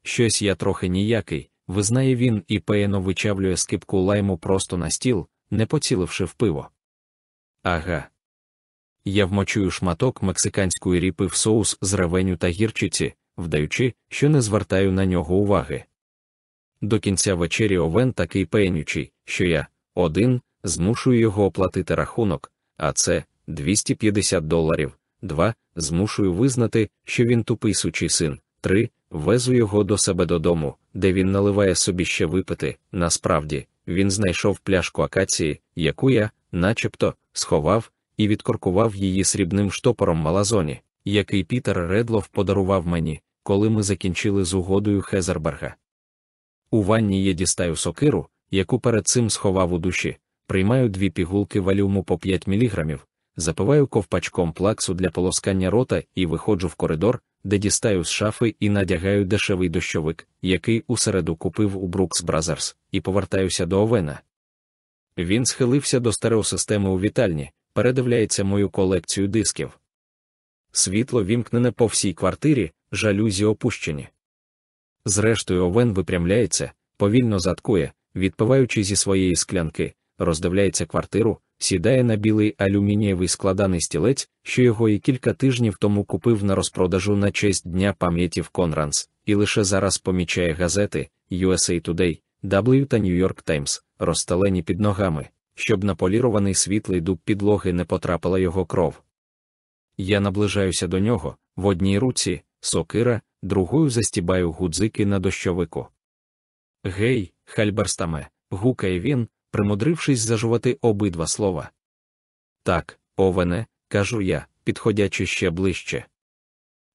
Щось я трохи ніякий, визнає він і пеєно вичавлює скипку лайму просто на стіл, не поціливши в пиво. Ага. Я вмочую шматок мексиканської ріпи в соус з ревеню та гірчиці, вдаючи, що не звертаю на нього уваги. До кінця вечері овен такий пенючий, що я один змушую його оплатити рахунок, а це 250 доларів. 2. Змушую визнати, що він тупий сучий син. 3. Везу його до себе додому, де він наливає собі ще випити. Насправді, він знайшов пляшку акації, яку я, начебто, сховав і відкоркував її срібним штопором Малазоні, який Пітер Редлов подарував мені, коли ми закінчили з угодою Хезерберга. У ванні я дістаю сокиру, яку перед цим сховав у душі, приймаю дві пігулки валюму по 5 мг, запиваю ковпачком плаксу для полоскання рота і виходжу в коридор, де дістаю з шафи і надягаю дешевий дощовик, який усереду купив у Brooks Brothers, і повертаюся до Овена. Він схилився до стереосистеми у вітальні, передивляється мою колекцію дисків. Світло вімкнене по всій квартирі, жалюзі опущені. Зрештою, Овен випрямляється, повільно заткує, відпиваючи зі своєї склянки, роздивляється квартиру, сідає на білий алюмінієвий складаний стілець, що його і кілька тижнів тому купив на розпродажу на честь Дня пам'яті в Конранс, і лише зараз помічає газети USA Today, W та New York Times, розстелені під ногами, щоб на полірований світлий дуб підлоги не потрапила його кров. Я наближаюся до нього, в одній руці, сокира, другою застібаю гудзики на дощовику. Гей, хальберстаме, гукає він, примудрившись зажувати обидва слова. Так, овене, кажу я, підходячи ще ближче.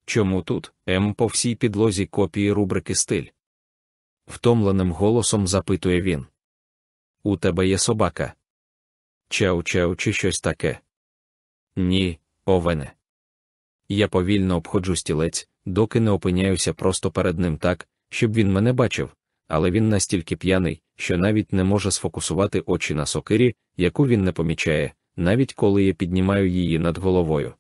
Чому тут, М по всій підлозі копії рубрики стиль? Втомленим голосом запитує він. У тебе є собака? Чау-чау чи щось таке? Ні, овене. Я повільно обходжу стілець, доки не опиняюся просто перед ним так, щоб він мене бачив, але він настільки п'яний, що навіть не може сфокусувати очі на сокирі, яку він не помічає, навіть коли я піднімаю її над головою.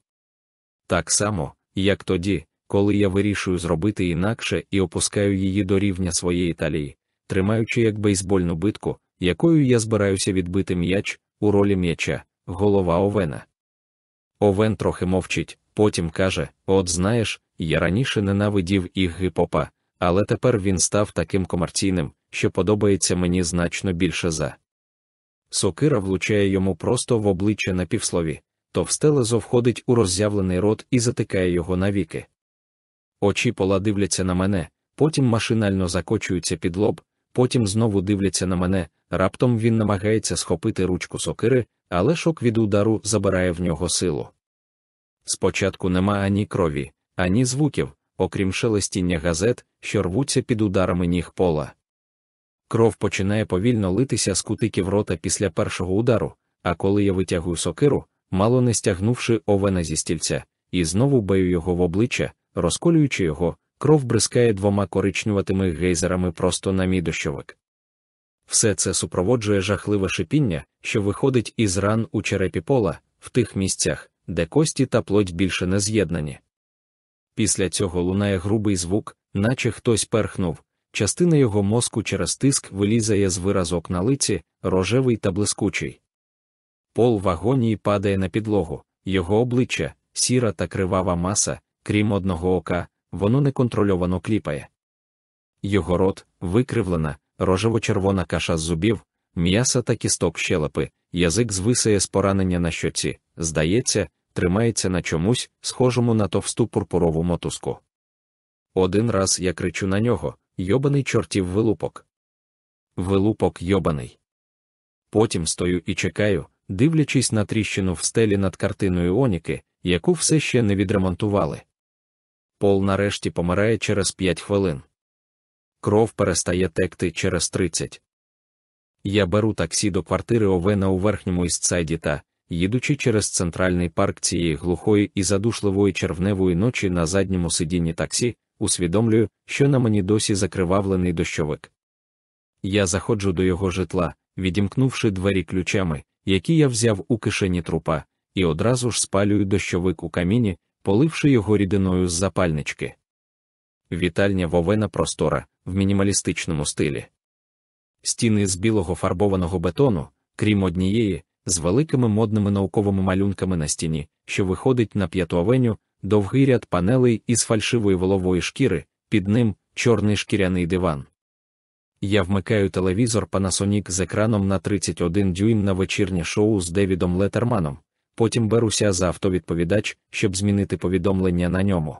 Так само, як тоді, коли я вирішую зробити інакше і опускаю її до рівня своєї талії, тримаючи як бейсбольну битку, якою я збираюся відбити м'яч у ролі м'яча, голова Овена. Овен трохи мовчить, потім каже: От знаєш, я раніше ненавидів їх гіпопа, але тепер він став таким комерційним, що подобається мені значно більше за. Сокира влучає йому просто в обличчя на півслові, товсте лезо входить у роззявлений рот і затикає його навіки. Очі пола дивляться на мене, потім машинально закочуються під лоб, потім знову дивляться на мене, раптом він намагається схопити ручку сокири, але шок від удару забирає в нього силу. Спочатку нема ані крові, ані звуків, окрім шелестіння газет, що рвуться під ударами ніг пола. Кров починає повільно литися з кутиків рота після першого удару, а коли я витягую сокиру, мало не стягнувши овена зі стільця, і знову баю його в обличчя, розколюючи його, кров бризкає двома коричнюватими гейзерами просто на мій дощовик. Все це супроводжує жахливе шипіння, що виходить із ран у черепі пола, в тих місцях, де кості та плоть більше не з'єднані. Після цього лунає грубий звук, наче хтось перхнув, частина його мозку через тиск вилізає з виразок на лиці, рожевий та блискучий. Пол в агонії падає на підлогу, його обличчя, сіра та кривава маса, крім одного ока, воно неконтрольовано кліпає. Його рот, викривлена, рожево-червона каша з зубів, м'яса та кісток щелепи, язик звисає з поранення на щоці, здається, тримається на чомусь, схожому на товсту пурпурову мотузку. Один раз я кричу на нього йобаний чортів вилупок. Вилупок йобаний. Потім стою і чекаю, дивлячись на тріщину в стелі над картиною Оніки, яку все ще не відремонтували. Пол нарешті помирає через п'ять хвилин. Кров перестає текти через тридцять. Я беру таксі до квартири Овена у верхньому істсайді та, їдучи через центральний парк цієї глухої і задушливої червневої ночі на задньому сидінні таксі, усвідомлюю, що на мені досі закривавлений дощовик. Я заходжу до його житла, відімкнувши двері ключами, які я взяв у кишені трупа, і одразу ж спалюю дощовик у каміні, поливши його рідиною з запальнички. Вітальня вовена простора в мінімалістичному стилі. Стіни з білого фарбованого бетону, крім однієї, з великими модними науковими малюнками на стіні, що виходить на п'яту авеню, довгий ряд панелей із фальшивої волової шкіри, під ним чорний шкіряний диван. Я вмикаю телевізор Panasonic з екраном на 31 дюйм на вечірнє шоу з Девідом Летерманом, потім беруся за автовідповідач, щоб змінити повідомлення на ньому.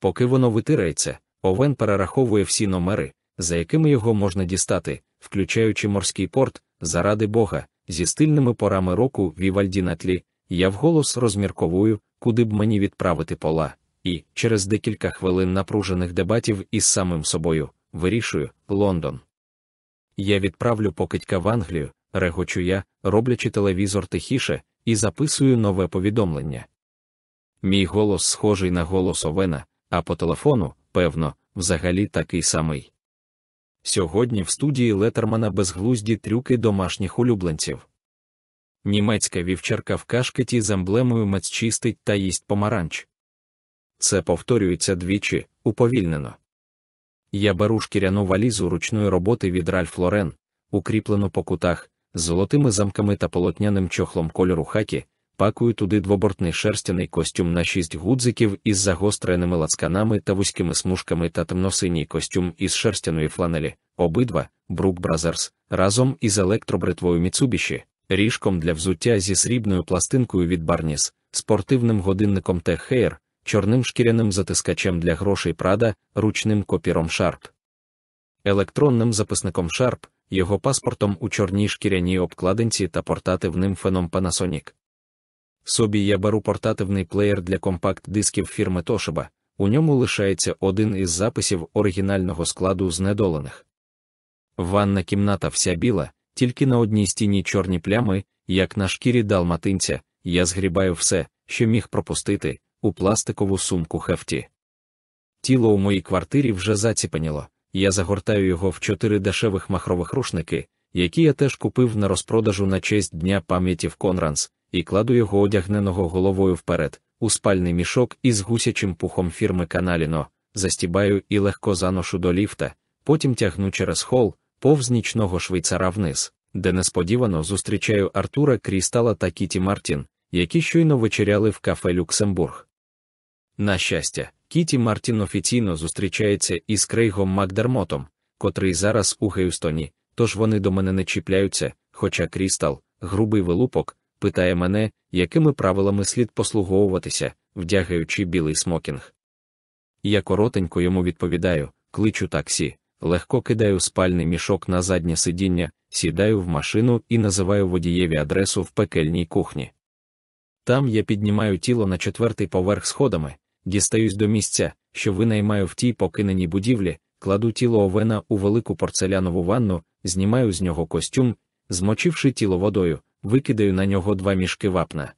Поки воно витирається, Овен перераховує всі номери, за якими його можна дістати, включаючи морський порт, заради Бога, зі стильними порами року Вівальді на тлі, я вголос розмірковую, куди б мені відправити пола, і, через декілька хвилин напружених дебатів із самим собою, вирішую Лондон. Я відправлю покидька в Англію, регочу я, роблячи телевізор тихіше, і записую нове повідомлення. Мій голос схожий на голос Овена, а по телефону, певно, взагалі такий самий. Сьогодні в студії Летермана безглузді трюки домашніх улюбленців. Німецька вівчарка в кашкеті з емблемою мецчистить та їсть помаранч. Це повторюється двічі, уповільнено. Я беру шкіряну валізу ручної роботи від Ральф Лорен, укріплену по кутах, з золотими замками та полотняним чохлом кольору хакі, пакую туди двобортний шерстяний костюм на шість гудзиків із загостреними лацканами та вузькими смужками та темносиній костюм із шерстяної фланелі, обидва, Брук Бразерс, разом із електробритвою Міцубіші, ріжком для взуття зі срібною пластинкою від Барніс, спортивним годинником Tech Hair, чорним шкіряним затискачем для грошей Прада, ручним копіром Sharp. Електронним записником Sharp, його паспортом у чорній шкіряній обкладинці та портативним феном Panasonic. Собі я беру портативний плеєр для компакт-дисків фірми Toshiba, у ньому лишається один із записів оригінального складу знедолених. Ванна кімната вся біла, тільки на одній стіні чорні плями, як на шкірі далматинця, я згрібаю все, що міг пропустити, у пластикову сумку хефті. Тіло у моїй квартирі вже заціпаніло, я загортаю його в чотири дешевих махрових рушники, які я теж купив на розпродажу на честь Дня пам'яті в Conran's, і кладу його одягненого головою вперед, у спальний мішок із гусячим пухом фірми Каналіно, застібаю і легко заношу до ліфта, потім тягну через хол, повз нічного швейцара вниз, де несподівано зустрічаю Артура Крістала та Кіті Мартін, які щойно вечеряли в кафе Люксембург. На щастя, Кіті Мартін офіційно зустрічається із Крейгом Макдермотом, котрий зараз у Геюстоні, тож вони до мене не чіпляються, хоча Крістал, грубий вилупок, питає мене, якими правилами слід послуговуватися, вдягаючи білий смокінг. Я коротенько йому відповідаю, кличу таксі, легко кидаю спальний мішок на заднє сидіння, сідаю в машину і називаю водієві адресу в пекельній кухні. Там я піднімаю тіло на четвертий поверх сходами, дістаюсь до місця, що винаймаю в тій покиненій будівлі, кладу тіло овена у велику порцелянову ванну, знімаю з нього костюм, змочивши тіло водою, викидаю на нього два мішки вапна.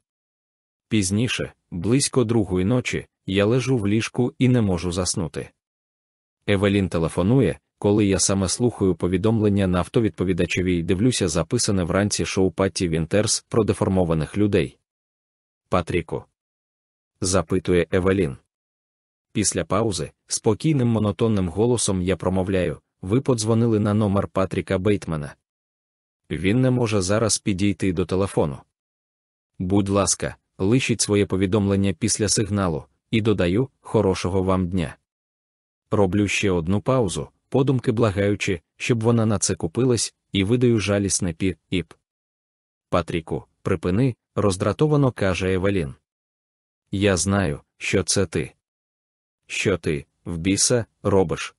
Пізніше, близько другої ночі, я лежу в ліжку і не можу заснути. Евелін телефонує, коли я саме слухаю повідомлення на автовідповідачеві і дивлюся записане вранці шоу Патті Вінтерс про деформованих людей. Патріку. Запитує Евелін. Після паузи, спокійним монотонним голосом я промовляю ви подзвонили на номер Патріка Бейтмена. Він не може зараз підійти до телефону. Будь ласка, лишіть своє повідомлення після сигналу, і додаю хорошого вам дня. Роблю ще одну паузу, подумки благаючи, щоб вона на це купилась, і видаю жалісне пі іп. Патріку, припини, роздратовано каже Евелін. Я знаю, що це ти. Що ти, в біса, робиш?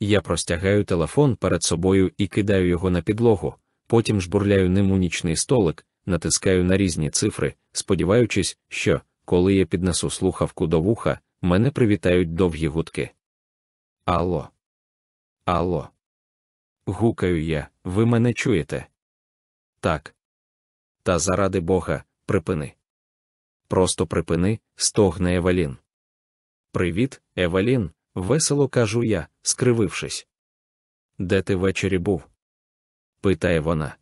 Я простягаю телефон перед собою і кидаю його на підлогу, потім жбурляю ним у нічний столик, натискаю на різні цифри, сподіваючись, що, коли я піднесу слухавку до вуха, мене привітають довгі гудки. Алло. Алло. Гукаю я, ви мене чуєте? Так. Та заради Бога, припини. Просто припини, стогне Евелін. Привіт, Евелін, весело кажу я, скривившись. Де ти ввечері був? питає вона.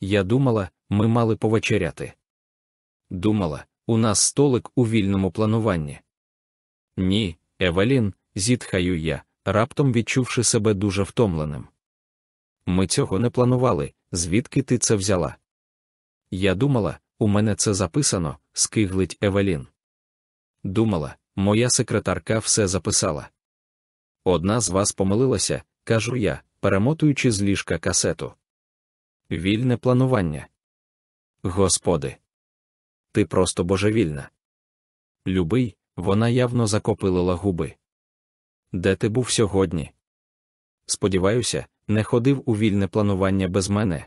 Я думала, ми мали повечеряти. Думала, у нас столик у вільному плануванні. Ні, Евелін, зітхаю я, раптом відчувши себе дуже втомленим. Ми цього не планували, звідки ти це взяла? Я думала, у мене це записано, скиглить Евелін. Думала, моя секретарка все записала. Одна з вас помилилася, кажу я, перемотуючи з ліжка касету. Вільне планування. Господи. Ти просто божевільна. Любий, вона явно закопилила губи. Де ти був сьогодні? Сподіваюся, не ходив у вільне планування без мене.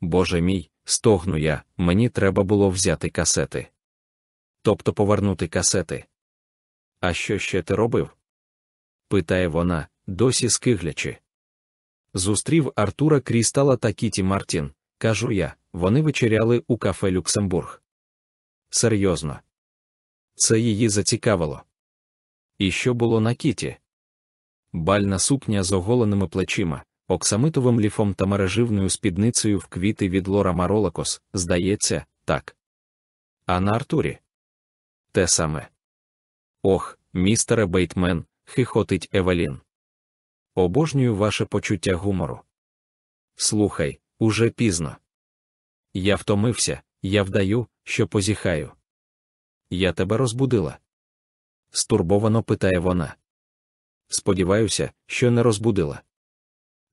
Боже мій, стогну я, мені треба було взяти касети. Тобто повернути касети. А що ще ти робив? питає вона, досі скиглячи. Зустрів Артура Крістала та Кіті Мартін, кажу я, вони вечеряли у кафе Люксембург. Серйозно. Це її зацікавило. І що було на Кіті? Бальна сукня з оголеними плечима, оксамитовим ліфом та мереживною спідницею в квіти від Лора Маролакос, здається, так. А на Артурі? Те саме. Ох, містере Бейтмен, хихотить Евелін. Обожнюю ваше почуття гумору. Слухай, уже пізно. Я втомився, я вдаю, що позіхаю. Я тебе розбудила? стурбовано питає вона. Сподіваюся, що не розбудила.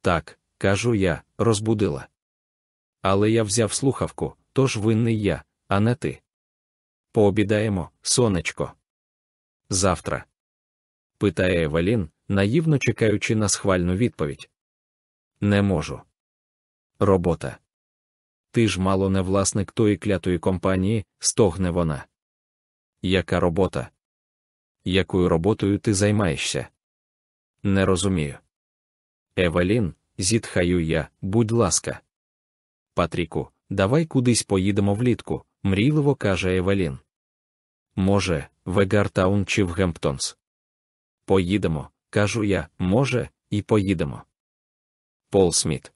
Так, кажу я, розбудила. Але я взяв слухавку, тож винний я, а не ти. Пообідаємо, сонечко. Завтра. питає Евелін, наївно чекаючи на схвальну відповідь. Не можу. Робота. Ти ж мало не власник тої клятої компанії, стогне вона. Яка робота? Якою роботою ти займаєшся? Не розумію. Евелін, зітхаю я, будь ласка. Патріку, давай кудись поїдемо влітку, мрійливо каже Евелін. Може, в Едгартаун чи в Гемптонс. Поїдемо, кажу я, може, і поїдемо. Paul Smith.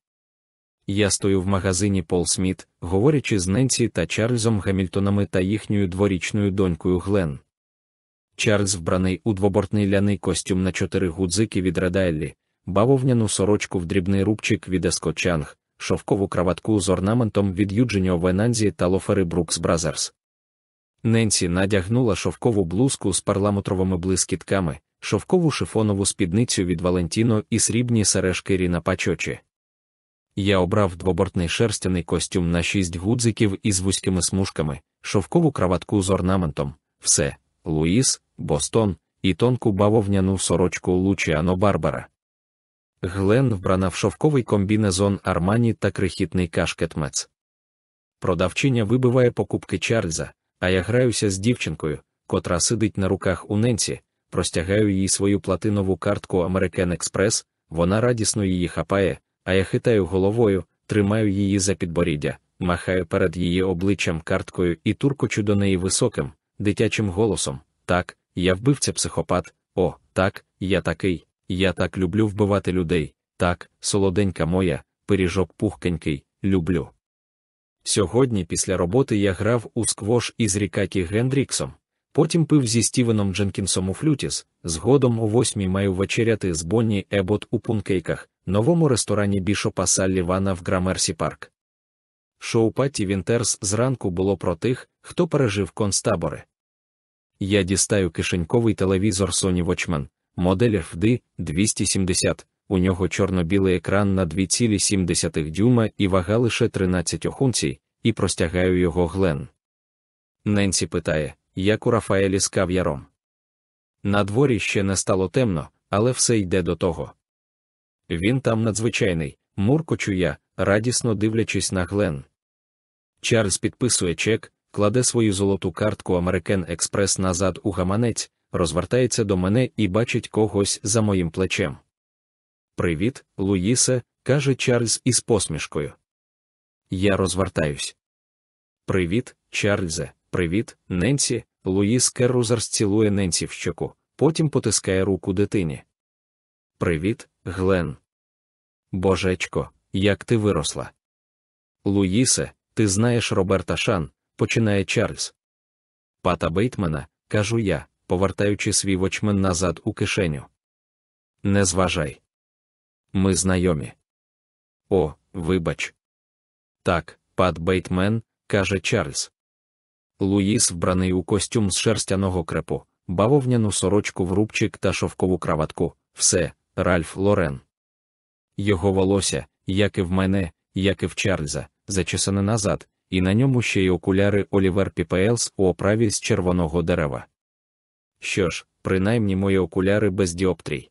Я стою в магазині Paul Smith, говорячи з Ненсі та Чарльзом Гамільтонами та їхньою дворічною донькою Глен. Чарльз вбраний у двобортний лляний костюм на чотири гудзики від Редаеллі, бавовняну сорочку в дрібний рубчик від Ескот Чанг, шовкову краватку з орнаментом від Юджиніо Венанзі та лофери Brooks Brothers. Ненсі надягнула шовкову блузку з перламутровими блискітками, шовкову шифонову спідницю від Валентіно і срібні сережки Ріна Пачочі. Я обрав двобортний шерстяний костюм на шість гудзиків із вузькими смужками, шовкову краватку з орнаментом, все, Луїс, Бостон і тонку бавовняну сорочку Лучіано Барбара. Глен вбрана в шовковий комбінезон Армані та крихітний кашкет Mets. Продавчиня вибиває покупки Чарльза, а я граюся з дівчинкою, котра сидить на руках у ненці, простягаю їй свою платинову картку American Express, вона радісно її хапає, а я хитаю головою, тримаю її за підборіддя, махаю перед її обличчям карткою і туркочу до неї високим, дитячим голосом. Так, я вбивця психопат, о, так, я такий, я так люблю вбивати людей, так, солоденька моя, пиріжок пухкенький, люблю. Сьогодні після роботи я грав у сквош із Рікі Гендріксом, потім пив зі Стівеном Дженкінсом у Флютіс, згодом о восьмій маю вечеряти з Бонні Ебот у Пункейках, новому ресторані Бішопа Саллівана в Грамерсі Парк. Шоу Патті Вінтерс зранку було про тих, хто пережив концтабори. Я дістаю кишеньковий телевізор Sony Watchman, модель FD 270, у нього чорно-білий екран на 2,7 дюйма і вага лише 13 унцій, і простягаю його Глен. Ненсі питає, як у Рафаелі з кав'яром. На дворі ще не стало темно, але все йде до того. Він там надзвичайний, муркочу я, радісно дивлячись на Глен. Чарльз підписує чек, кладе свою золоту картку American Express назад у гаманець, розвертається до мене і бачить когось за моїм плечем. Привіт, Луїсе, каже Чарльз із посмішкою. Я розвертаюсь. Привіт, Чарльзе, привіт, Ненсі. Луїс Керрузерс цілує Ненсі в щоку, потім потискає руку дитині. Привіт, Глен. Божечко, як ти виросла. Луїсе, ти знаєш Роберта Шан, починає Чарльз. Пата Бейтмена, кажу я, повертаючи свій вочмен назад у кишеню. Не зважай. Ми знайомі. О, вибач. Так, Пат Бейтмен, каже Чарльз. Луїс вбраний у костюм з шерстяного крепу, бавовняну сорочку в рубчик та шовкову краватку, все, Ральф Лорен. Його волосся, як і в мене, як і в Чарльза, зачесане назад, і на ньому ще й окуляри Олівер Піплс у оправі з червоного дерева. Що ж, принаймні мої окуляри без діоптрій.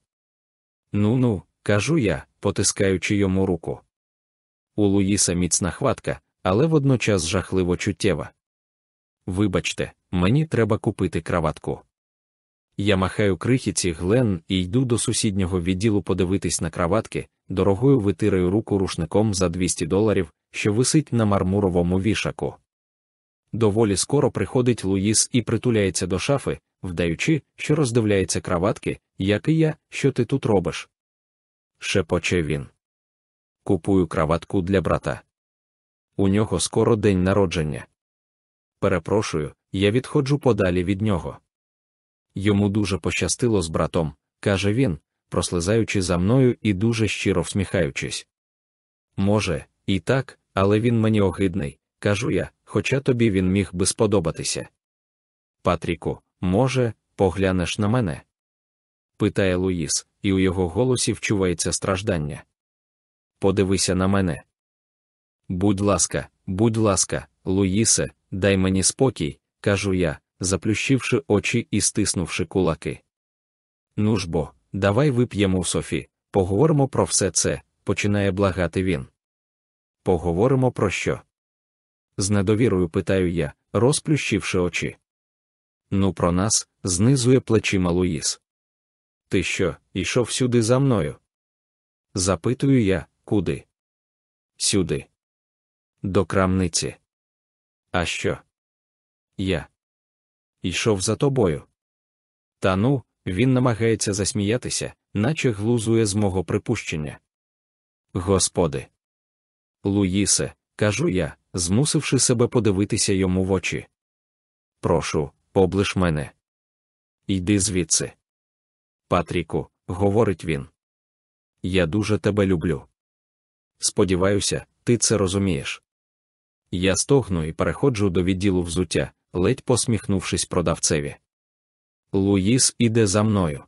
Ну ну, кажу я, потискаючи йому руку. У Луїса міцна хватка, але водночас жахливо чуттєва. Вибачте, мені треба купити краватку. Я махаю крихіці Глен і йду до сусіднього відділу подивитись на краватки, дорогою витираю руку рушником за 200 доларів, що висить на мармуровому вішаку. Доволі скоро приходить Луїс і притуляється до шафи, вдаючи, що роздивляється краватки, як і я, що ти тут робиш. Шепоче він. Купую краватку для брата. У нього скоро день народження. Перепрошую, я відходжу подалі від нього. Йому дуже пощастило з братом, каже він, прослизаючи за мною і дуже щиро всміхаючись. Може, і так, але він мені огидний, кажу я, хоча тобі він міг би сподобатися. Патріку, може, поглянеш на мене? питає Луїс, і у його голосі вчувається страждання. Подивися на мене. Будь ласка, будь ласка, Луїсе, дай мені спокій, кажу я, заплющивши очі і стиснувши кулаки. Ну ж бо, давай вип'ємо в Софі, поговоримо про все це, починає благати він. Поговоримо про що? З недовірою питаю я, розплющивши очі. Ну, про нас, знизує плечима Луїс. Ти що, йшов сюди за мною? Запитую я, куди? Сюди. До крамниці. А що? Я йшов за тобою. Та ну, він намагається засміятися, наче глузує з мого припущення. Господи. Луїсе, кажу я, змусивши себе подивитися йому в очі. Прошу, поближ мене. Йди звідси. Патріку, говорить він. Я дуже тебе люблю. Сподіваюся, ти це розумієш. Я стогну і переходжу до відділу взуття, ледь посміхнувшись продавцеві. Луїс іде за мною.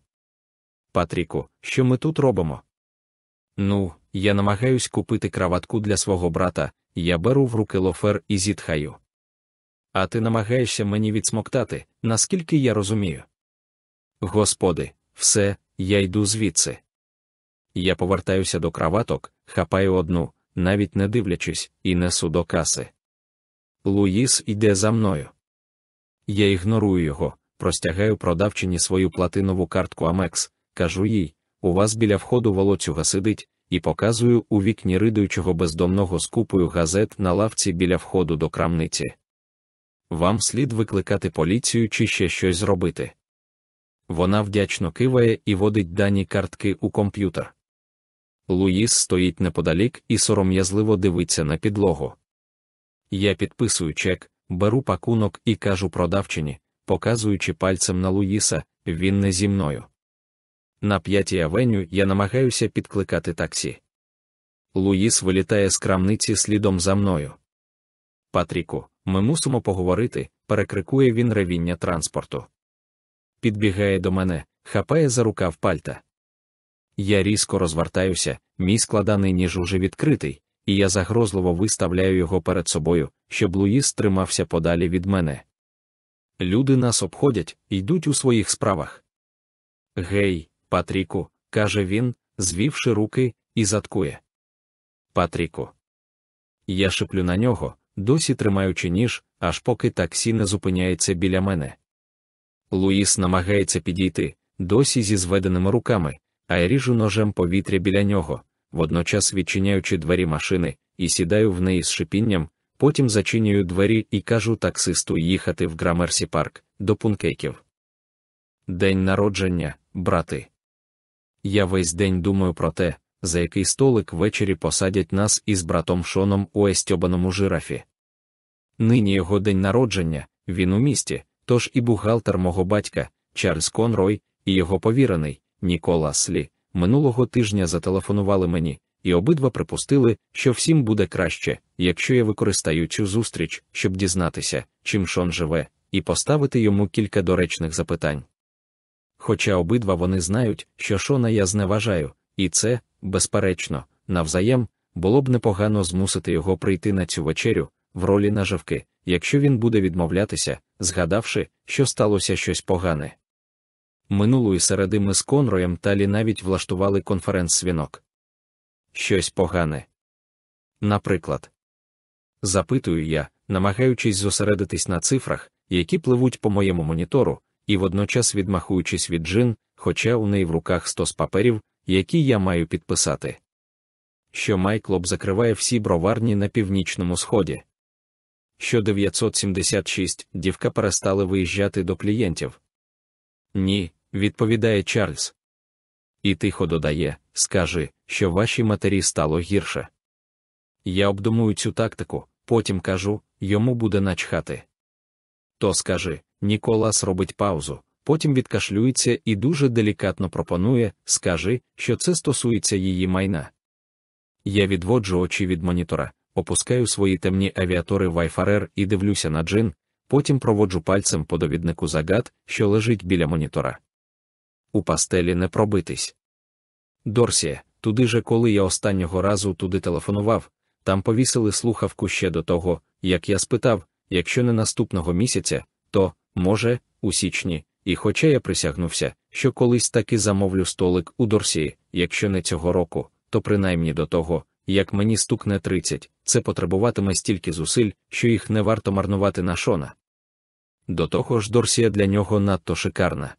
Патріку, що ми тут робимо? Ну, я намагаюсь купити краватку для свого брата, я беру в руки лофер і зітхаю. А ти намагаєшся мені відсмоктати, наскільки я розумію. Господи, все, я йду звідси. Я повертаюся до краваток, хапаю одну, навіть не дивлячись, і несу до каси. Луїс йде за мною. Я ігнорую його, простягаю продавчині свою платинову картку Амекс, кажу їй, у вас біля входу волоцюга сидить, і показую у вікні ридаючого бездомного з купою газет на лавці біля входу до крамниці. Вам слід викликати поліцію чи ще щось зробити. Вона вдячно киває і водить дані картки у комп'ютер. Луїс стоїть неподалік і сором'язливо дивиться на підлогу. Я підписую чек, беру пакунок і кажу продавчині, показуючи пальцем на Луїса, він не зі мною. На п'ятій авеню я намагаюся підкликати таксі. Луїс вилітає з крамниці слідом за мною. Патріку, ми мусимо поговорити, перекрикує він ревіння транспорту. Підбігає до мене, хапає за рукав пальта. Я різко розвертаюся, мій складаний ніж уже відкритий, і я загрозливо виставляю його перед собою, щоб Луїс тримався подалі від мене. Люди нас обходять, йдуть у своїх справах. Гей, Патріку, каже він, звівши руки, і заткує. Патріку. Я шиплю на нього, досі тримаючи ніж, аж поки таксі не зупиняється біля мене. Луїс намагається підійти, досі зі зведеними руками, а я ріжу ножем повітря біля нього, водночас відчиняючи двері машини, і сідаю в неї з шипінням, потім зачинюю двері і кажу таксисту їхати в Грамерсі парк до пункейків. День народження, брати. Я весь день думаю про те, за який столик ввечері посадять нас із братом Шоном у естьобаному жирафі. Нині його день народження, він у місті, тож і бухгалтер мого батька, Чарльз Конрой, і його повірений, Нікола Слі, минулого тижня зателефонували мені, і обидва припустили, що всім буде краще, якщо я використаю цю зустріч, щоб дізнатися, чим Шон живе, і поставити йому кілька доречних запитань. Хоча обидва вони знають, що Шона я зневажаю, І це, безперечно, навзаєм, було б непогано змусити його прийти на цю вечерю в ролі наживки, якщо він буде відмовлятися, згадавши, що сталося щось погане. Минулої середи ми з Конроєм Талі навіть влаштували конференц-свінок. Щось погане. Наприклад, запитую я, намагаючись зосередитись на цифрах, які пливуть по моєму монітору, і водночас відмахуючись від джин, хоча у неї в руках стос паперів, які я маю підписати. Що Майклоп закриває всі броварні на північному сході. Що 976 дівка перестали виїжджати до клієнтів. Ні, відповідає Чарльз. І тихо додає скажи, що вашій матері стало гірше. Я обдумую цю тактику, потім кажу, йому буде начхати. То скажи, Ніколас робить паузу, потім відкашлюється і дуже делікатно пропонує скажи, що це стосується її майна. Я відводжу очі від монітора, опускаю свої темні авіатори Вайфарер і дивлюся на джин, потім проводжу пальцем по довіднику загад, що лежить біля монітора. У пастелі не пробитись. Дорсія, туди же, коли я останнього разу туди телефонував, там повісили слухавку ще до того, як я спитав, якщо не наступного місяця, то, може, у січні, і хоча я присягнувся, що колись таки замовлю столик у Дорсії, якщо не цього року, то принаймні до того, як мені стукне 30, це потребуватиме стільки зусиль, що їх не варто марнувати на шона. До того ж, Дорсія для нього надто шикарна.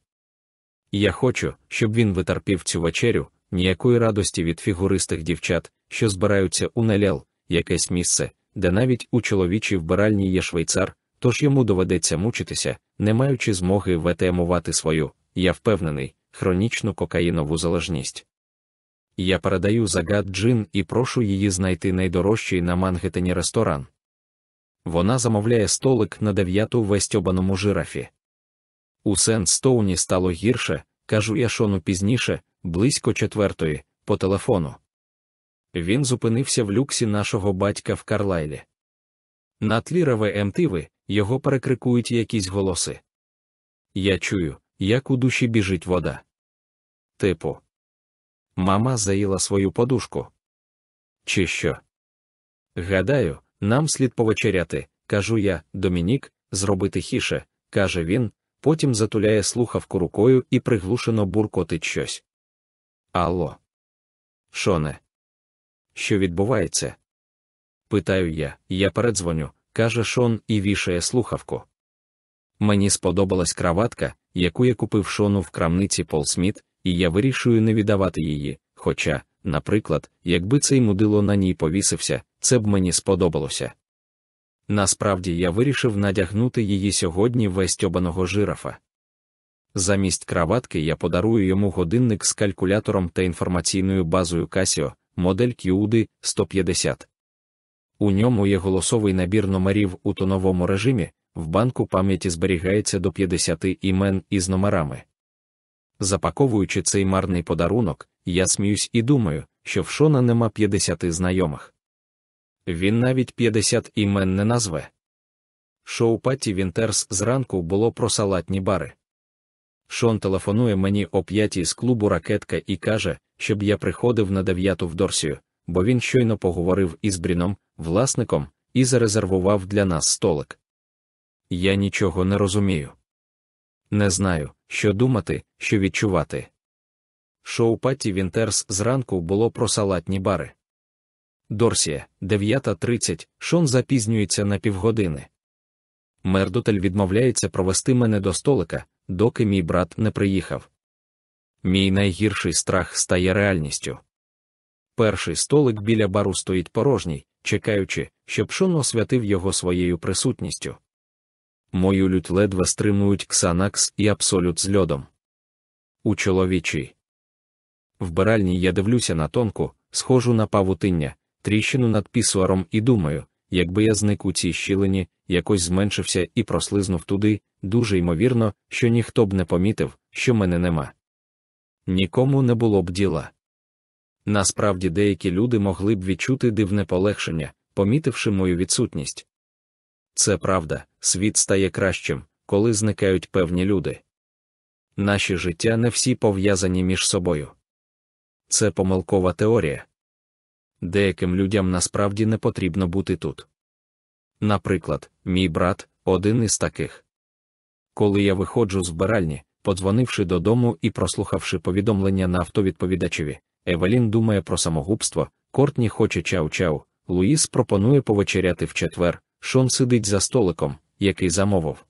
Я хочу, щоб він витерпів цю вечерю, ніякої радості від фігуристих дівчат, що збираються у Нелел, якесь місце, де навіть у чоловічій вбиральні є швейцар, тож йому доведеться мучитися, не маючи змоги ВТМувати свою, я впевнений, хронічну кокаїнову залежність. Я передаю загад Джин і прошу її знайти найдорожчий на Мангеттені ресторан. Вона замовляє столик на дев'яту в стьобаному жирафі. У Сент-Стоуні стало гірше, кажу я Шону пізніше, близько четвертої, по телефону. Він зупинився в люксі нашого батька в Карлайлі. На тлі реве емтиви його перекрикують якісь голоси. Я чую, як у душі біжить вода. Типу, мама заїла свою подушку. Чи що? Гадаю, нам слід повечеряти, кажу я, Домінік, зроби тихіше, каже він, потім затуляє слухавку рукою і приглушено буркотить щось. Алло. Шоне. Що відбувається? Питаю я, я передзвоню, каже Шон і вішає слухавку. Мені сподобалась краватка, яку я купив Шону в крамниці Пол Сміт, і я вирішую не віддавати її. Хоча, наприклад, якби цей мудило на ній повісився, це б мені сподобалося. Насправді я вирішив надягнути її сьогодні весь тьобаного жирафа. Замість краватки я подарую йому годинник з калькулятором та інформаційною базою Casio, модель QUD 150. У ньому є голосовий набір номерів у тоновому режимі, в банку пам'яті зберігається до 50 імен із номерами. Запаковуючи цей марний подарунок, я сміюсь і думаю, що в Шона нема 50 знайомих. Він навіть 50 імен не назве. Шоу Патті Вінтерс зранку було про салатні бари. Шон телефонує мені о п'ятій з клубу ракетка і каже, щоб я приходив на дев'яту в Дорсію, бо він щойно поговорив із Бріном, власником, і зарезервував для нас столик. Я нічого не розумію. Не знаю, що думати, що відчувати. Шоу Патті Вінтерс зранку було про салатні бари. Дорсія, 9.30, Шон запізнюється на півгодини. Мердотель відмовляється провести мене до столика, доки мій брат не приїхав. Мій найгірший страх стає реальністю. Перший столик біля бару стоїть порожній, чекаючи, щоб Шон освятив його своєю присутністю. Мою лють ледве стримують Ксанакс і абсолют з льодом. У чоловічій. Вбиральні я дивлюся на тонку, схожу на павутиння, тріщину над пісуаром і думаю, якби я зник у цій щілині, якось зменшився і прослизнув туди, дуже ймовірно, що ніхто б не помітив, що мене нема. Нікому не було б діла. Насправді деякі люди могли б відчути дивне полегшення, помітивши мою відсутність. Це правда, світ стає кращим, коли зникають певні люди. Наші життя не всі пов'язані між собою. це помилкова теорія. Деяким людям насправді не потрібно бути тут. Наприклад, мій брат один із таких. Коли я виходжу з вбиральні, подзвонивши додому і прослухавши повідомлення на автовідповідачеві, Евелін думає про самогубство, Кортні хоче чау-чау, Луїс пропонує повечеряти в четвер, Шон сидить за столиком, який замовив.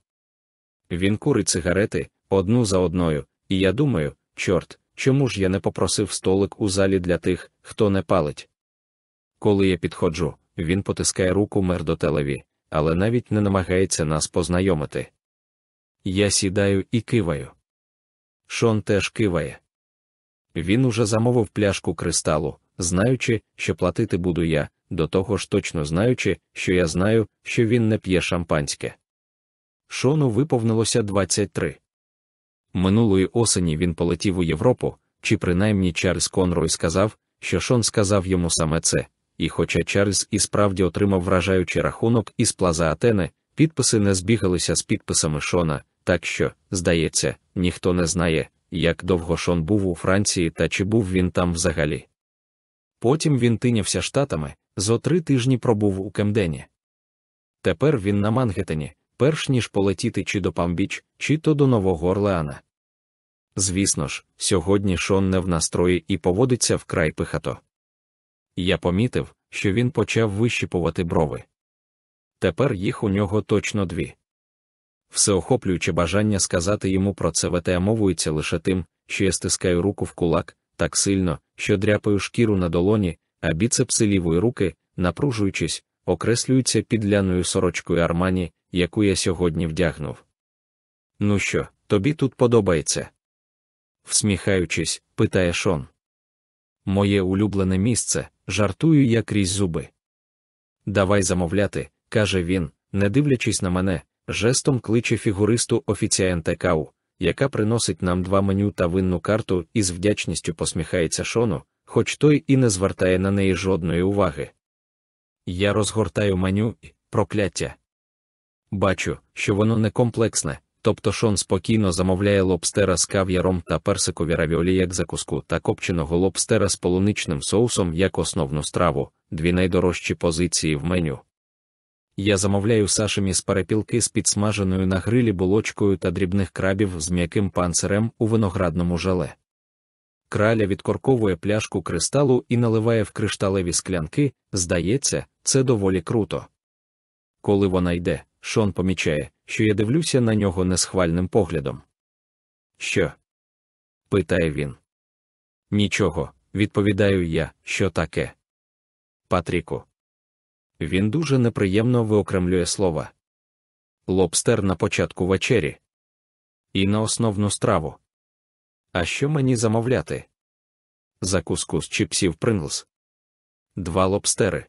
Він курить цигарети одну за одною, і я думаю, чорт, чому ж я не попросив столик у залі для тих, хто не палить. Коли я підходжу, він потискає руку мердотелеві, але навіть не намагається нас познайомити. Я сідаю і киваю. Шон теж киває. Він уже замовив пляшку кристалу, знаючи, що платити буду я, до того ж точно знаючи, що я знаю, що він не п'є шампанське. Шону виповнилося 23. Минулої осені він полетів у Європу, чи принаймні Чарльз Конрой сказав, що Шон сказав йому саме це, і хоча Чарльз і справді отримав вражаючий рахунок із плаза Атени, підписи не збігалися з підписами Шона, так що, здається, ніхто не знає, як довго Шон був у Франції та чи був він там взагалі. Потім він тинявся штатами, зо три тижні пробув у Кемдені. Тепер він на Мангеттені, перш ніж полетіти чи до Памбіч, чи то до Нового Орлеана. Звісно ж, сьогодні Шон не в настрої і поводиться вкрай пихато. Я помітив, що він почав вищіпувати брови. Тепер їх у нього точно дві. Всеохоплююче бажання сказати йому про це витаямовується лише тим, що я стискаю руку в кулак так сильно, що дряпаю шкіру на долоні, а біцепси лівої руки, напружуючись, окреслюються підляною сорочкою армані, яку я сьогодні вдягнув. Ну що, тобі тут подобається? Всміхаючись, питає Шон. Моє улюблене місце, жартую я крізь зуби. Давай замовляти, каже він, не дивлячись на мене, жестом кличе фігуристу офіціанта Кау, яка приносить нам два меню та винну карту і з вдячністю посміхається Шону, хоч той і не звертає на неї жодної уваги. Я розгортаю меню і прокляття. Бачу, що воно не комплексне, тобто Шон спокійно замовляє лобстера з кав'яром та персикові равіолі як закуску та копченого лобстера з полуничним соусом як основну страву, дві найдорожчі позиції в меню. Я замовляю сашемі з перепілки з підсмаженою на грилі булочкою та дрібних крабів з м'яким панцирем у виноградному желе. Краля відкорковує пляшку кристалу і наливає в кришталеві склянки, здається, це доволі круто. Коли вона йде, Шон помічає, що я дивлюся на нього несхвальним поглядом. Що? питає він. Нічого, відповідаю я, що таке. Патріку. Він дуже неприємно виокремлює слова. Лобстер на початку вечері. І на основну страву. А що мені замовляти? Закуску з чіпсів Принглс. Два лобстери.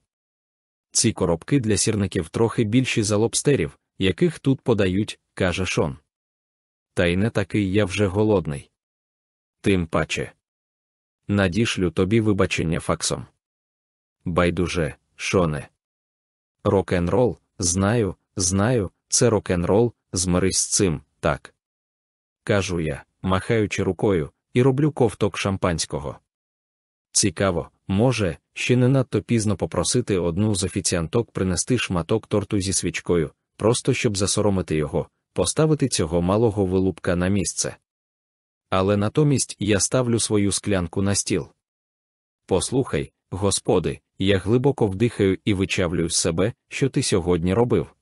Ці коробки для сірників трохи більші за лобстерів, яких тут подають, каже Шон. Та й не такий я вже голодний. Тим паче. Надішлю тобі вибачення факсом. Байдуже, Шоне. Рок-н-рол, знаю, знаю, це рок-н-рол, змирись з цим, так. Кажу я, махаючи рукою, і роблю ковток шампанського. Цікаво, може, ще не надто пізно попросити одну з офіціанток принести шматок торту зі свічкою, просто щоб засоромити його, поставити цього малого вилупка на місце. Але натомість я ставлю свою склянку на стіл. Послухай, господи, я глибоко вдихаю і вичавлюю з себе, що ти сьогодні робив.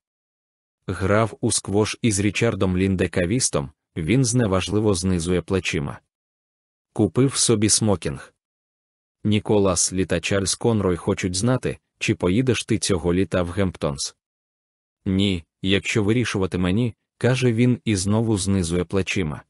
Грав у сквош із Річардом Ліндекавістом, він зневажливо знизує плечима. Купив собі смокінг. Ніколас Лі та Чарльз Конрой хочуть знати, чи поїдеш ти цього літа в Гемптонс. Ні, якщо вирішувати мені, каже він і знову знизує плечима.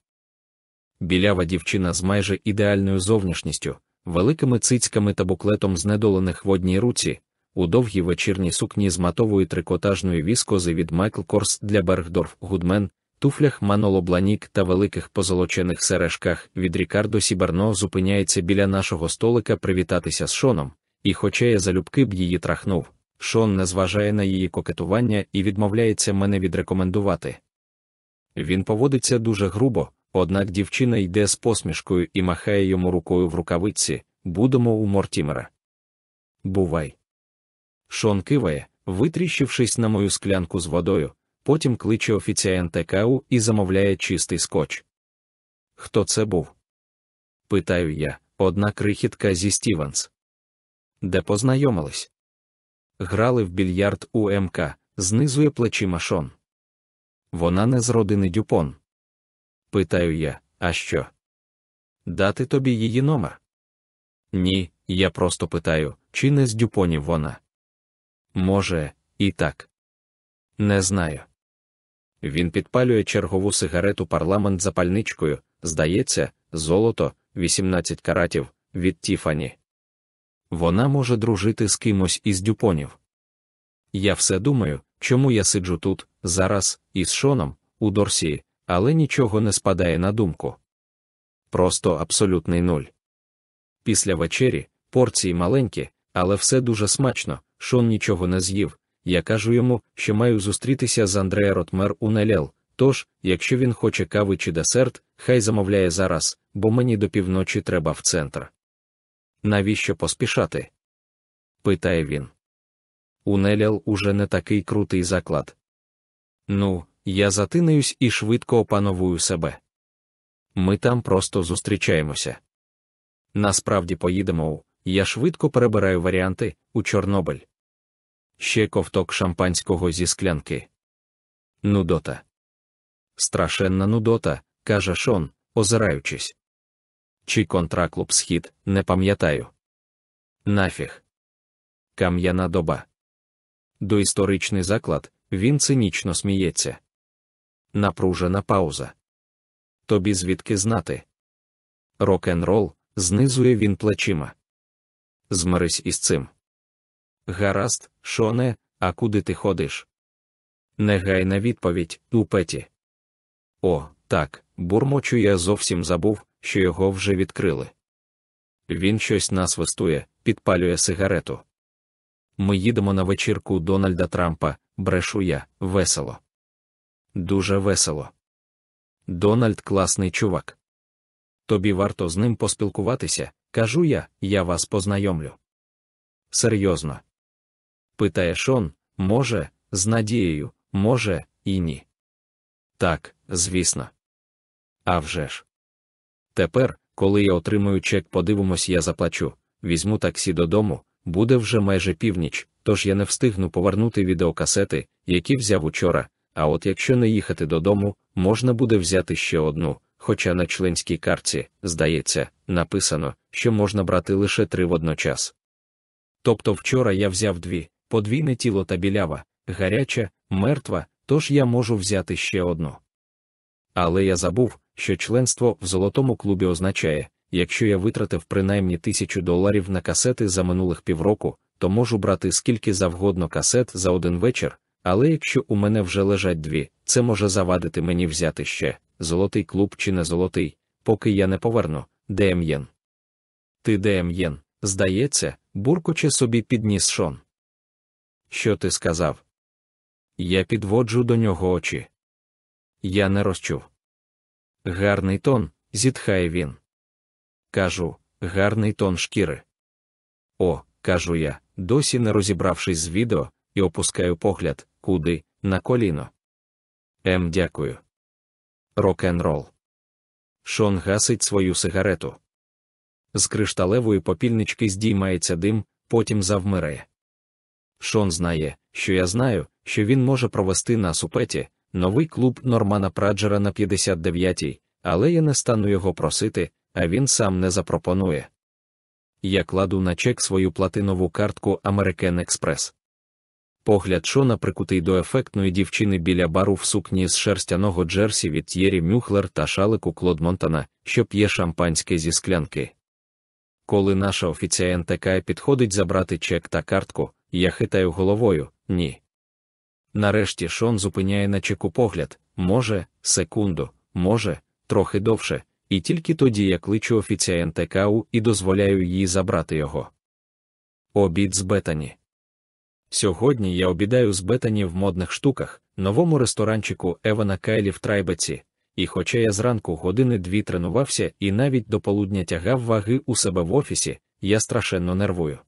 Білява дівчина з майже ідеальною зовнішністю, великими цицьками та буклетом знедолених в одній руці, у довгій вечірній сукні з матової трикотажної віскози від Майкл Корс для Бергдорф Гудмен, туфлях Маноло Бланік та великих позолочених сережках від Рікардо Сіберно зупиняється біля нашого столика привітатися з Шоном, і, хоча я залюбки б її трахнув, Шон не зважає на її кокетування і відмовляється мене відрекомендувати. Він поводиться дуже грубо, однак дівчина йде з посмішкою і махає йому рукою в рукавиці, будемо у Мортімера. Бувай. Шон киває, витріщившись на мою склянку з водою, потім кличе офіціанта кау і замовляє чистий скотч. Хто це був? Питаю я, одна крихітка зі Стівенс. Де познайомились? Грали в більярд у МК, знизує плечима Шон. Вона не з родини Дюпон. Питаю я, а що? Дати тобі її номер? Ні, я просто питаю, чи не з Дюпонів вона? Може, і так. Не знаю. Він підпалює чергову сигарету парламент запальничкою, здається, золото, 18 каратів, від Тіфані. Вона може дружити з кимось із дюпонів. Я все думаю, чому я сиджу тут, зараз, із Шоном, у Дорсі, але нічого не спадає на думку. Просто абсолютний нуль. Після вечері, порції маленькі, але все дуже смачно, Шон нічого не з'їв. Я кажу йому, що маю зустрітися з Андреа Ротмер у Нелел, тож, якщо він хоче кави чи десерт, хай замовляє зараз, бо мені до півночі треба в центр. Навіщо поспішати? питає він. У Нелел уже не такий крутий заклад. Ну, я затинаюсь і швидко опановую себе. Ми там просто зустрічаємося. Насправді поїдемо у, я швидко перебираю варіанти у Чорнобиль. Ще ковток шампанського зі склянки. Нудота. Страшенна нудота, каже Шон, озираючись. Чи контраклуб схід, не пам'ятаю. Нафіг. Кам'яна доба. Доісторичний заклад, він цинічно сміється. Напружена пауза. Тобі звідки знати? Рок-н-рол, знизує він плечима. Змирись із цим. Гаразд, Шоне, а куди ти ходиш? Негайна відповідь у петі. О, так, бурмочу я зовсім забув, що його вже відкрили. Він щось насвистує, підпалює сигарету. Ми їдемо на вечірку Дональда Трампа, брешу я, весело. Дуже весело. Дональд класний чувак. Тобі варто з ним поспілкуватися, кажу я, я вас познайомлю. Серйозно. Питає Шон, може, з надією, може, і ні. Так, звісно. А вже ж. Тепер, коли я отримую чек, подивимось, я заплачу, візьму таксі додому, буде вже майже північ, тож я не встигну повернути відеокасети, які взяв учора. А от якщо не їхати додому, можна буде взяти ще одну, хоча на членській картці, здається, написано, що можна брати лише три водночас. Тобто вчора я взяв дві, подвійне тіло та білява, гаряча, мертва, тож я можу взяти ще одну. Але я забув, що членство в золотому клубі означає, якщо я витратив принаймні тисячу доларів на касети за минулих півроку, то можу брати скільки завгодно касет за один вечір, але якщо у мене вже лежать дві, це може завадити мені взяти ще золотий клуб чи не золотий, поки я не поверну, Дем'єн. Ти Дем'єн, здається, буркоче собі підніс Шон. Що ти сказав? Я підводжу до нього очі. Я не розчув. Гарний тон, зітхає він. Кажу, гарний тон шкіри. О, кажу я, досі не розібравшись з відео, і опускаю погляд, куди, на коліно. Ем, дякую. Рок-н-рол. Шон гасить свою сигарету. З кришталевої попільнички здіймається дим, потім завмирає. Шон знає, що я знаю, що він може провести нас у петі, новий клуб Нормана Праджера на 59-й, але я не стану його просити, а він сам не запропонує. Я кладу на чек свою платинову картку American Express. Погляд Шона прикутий до ефектної дівчини біля бару в сукні з шерстяного джерсі від Т'єрі Мюхлер та шалику Клод Монтана, що п'є шампанське зі склянки. Коли наша офіціантка підходить забрати чек та картку, я хитаю головою ні. Нарешті Шон зупиняє на чеку погляд, може, секунду, може, трохи довше, і тільки тоді я кличу офіціантекау і дозволяю їй забрати його. Обід з Бетані. Сьогодні я обідаю з Бетані в модних штуках, новому ресторанчику Евана Кайлі в Трайбеці, і хоча я зранку години дві тренувався і навіть до полудня тягав ваги у себе в офісі, я страшенно нервую.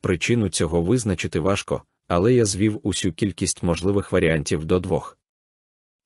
Причину цього визначити важко, але я звів усю кількість можливих варіантів до двох.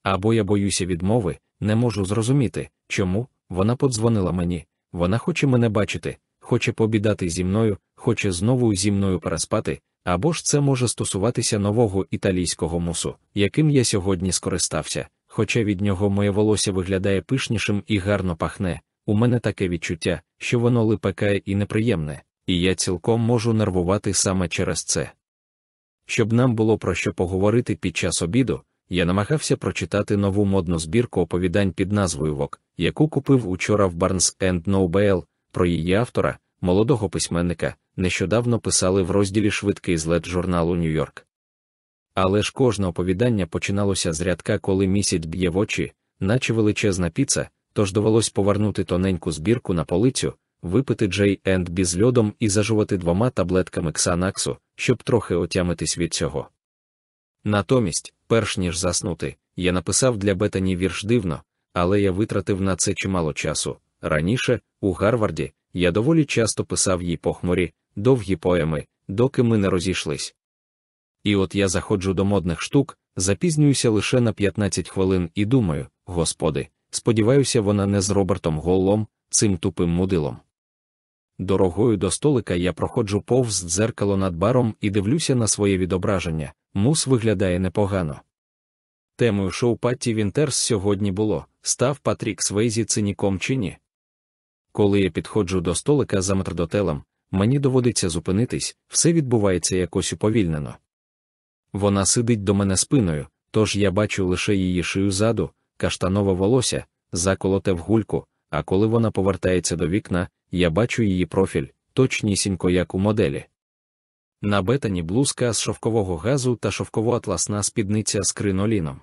Або я боюся відмови, не можу зрозуміти, чому вона подзвонила мені, вона хоче мене бачити, хоче побідати зі мною, хоче знову зі мною переспати, або ж це може стосуватися нового італійського мусу, яким я сьогодні скористався, хоча від нього моє волосся виглядає пишнішим і гарно пахне, у мене таке відчуття, що воно липекає і неприємне, і я цілком можу нервувати саме через це. Щоб нам було про що поговорити під час обіду, я намагався прочитати нову модну збірку оповідань під назвою Вок, яку купив учора в Barnes Noble, про її автора, молодого письменника, нещодавно писали в розділі швидкий злет журналу Нью-Йорк. Але ж кожне оповідання починалося з рядка, коли місяць б'є в очі, наче величезна піца, тож довелось повернути тоненьку збірку на полицю, випити Джей енд Бі з льодом і зажувати двома таблетками ксанаксу, щоб трохи отямитись від цього. Натомість, перш ніж заснути, я написав для Бетані вірш дивно, але я витратив на це чимало часу. Раніше, у Гарварді, я доволі часто писав їй похмурі, довгі поеми, доки ми не розійшлись. І от я заходжу до модних штук, запізнююся лише на 15 хвилин і думаю, господи, сподіваюся, вона не з Робертом Голлом, цим тупим мудилом. Дорогою до столика я проходжу повз дзеркало над баром і дивлюся на своє відображення. Мус виглядає непогано. Темою шоу Патті Вінтерс сьогодні було став Патрік Свейзі циніком чи ні. Коли я підходжу до столика за метрдотелем, мені доводиться зупинитись, все відбувається якось уповільнено. Вона сидить до мене спиною, тож я бачу лише її шию ззаду, каштанове волосся, заколоте в гульку, а коли вона повертається до вікна, я бачу її профіль, точнісінько як у моделі. На бетані блузка з шовкового газу та шовково-атласна спідниця з криноліном.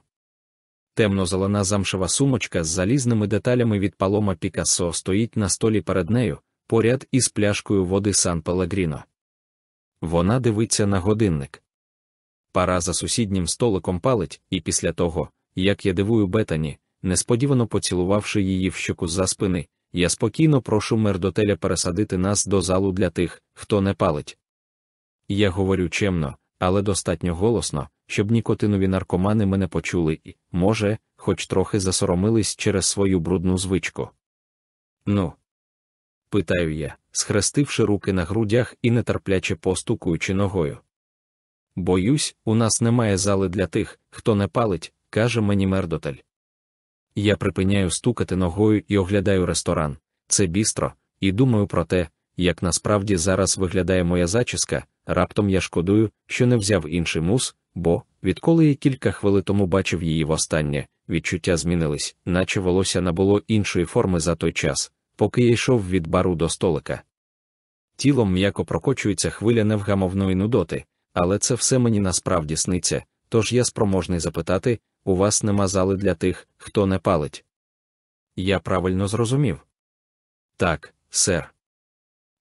Темно-зелена замшева сумочка з залізними деталями від палома Пікассо стоїть на столі перед нею, поряд із пляшкою води Сан Пелагріно. Вона дивиться на годинник. Пара за сусіднім столиком палить, і після того, як я дивую бетані, несподівано поцілувавши її в щоку за спини, я спокійно прошу мердотеля пересадити нас до залу для тих, хто не палить. Я говорю чемно, але достатньо голосно, щоб нікотинові наркомани мене почули і, може, хоч трохи засоромились через свою брудну звичку. Ну, питаю я, схрестивши руки на грудях і нетерпляче постукуючи ногою. Боюсь, у нас немає зали для тих, хто не палить, каже мені мердотель. Я припиняю стукати ногою і оглядаю ресторан, це бістро, і думаю про те, як насправді зараз виглядає моя зачіска, раптом я шкодую, що не взяв інший мус, бо, відколи я кілька хвилин тому бачив її востаннє, відчуття змінились, наче волосся набуло іншої форми за той час, поки я йшов від бару до столика. Тілом м'яко прокочується хвиля невгамовної нудоти, але це все мені насправді сниться, тож я спроможний запитати у вас нема зали для тих, хто не палить. Я правильно зрозумів. Так, сер.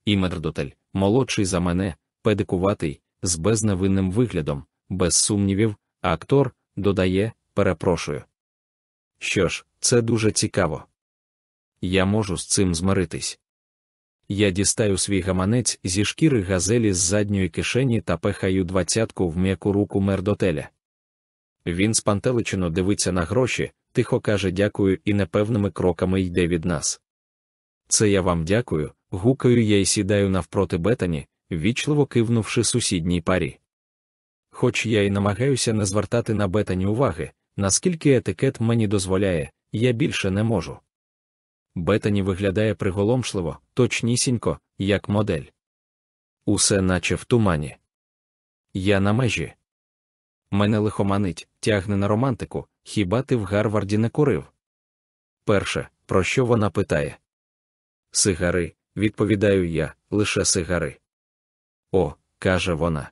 І медрдотель, молодший за мене, педикуватий, з безневинним виглядом, без сумнівів, актор, додає, перепрошую. Що ж, це дуже цікаво. Я можу з цим змиритись. Я дістаю свій гаманець зі шкіри газелі з задньої кишені та пехаю двадцятку в м'яку руку мердотеля. Він спантеличено дивиться на гроші, тихо каже дякую і непевними кроками йде від нас. Це я вам дякую, гукаю я й сідаю навпроти бетані, вічливо кивнувши сусідній парі. Хоч я й намагаюся не звертати на бетані уваги, наскільки етикет мені дозволяє, я більше не можу. Бетані виглядає приголомшливо, точнісінько, як модель. Усе наче в тумані. Я на межі. Мене лихоманить, тягне на романтику, хіба ти в Гарварді не курив? Перше, про що вона питає? Сигари, відповідаю я, лише сигари. О, каже вона.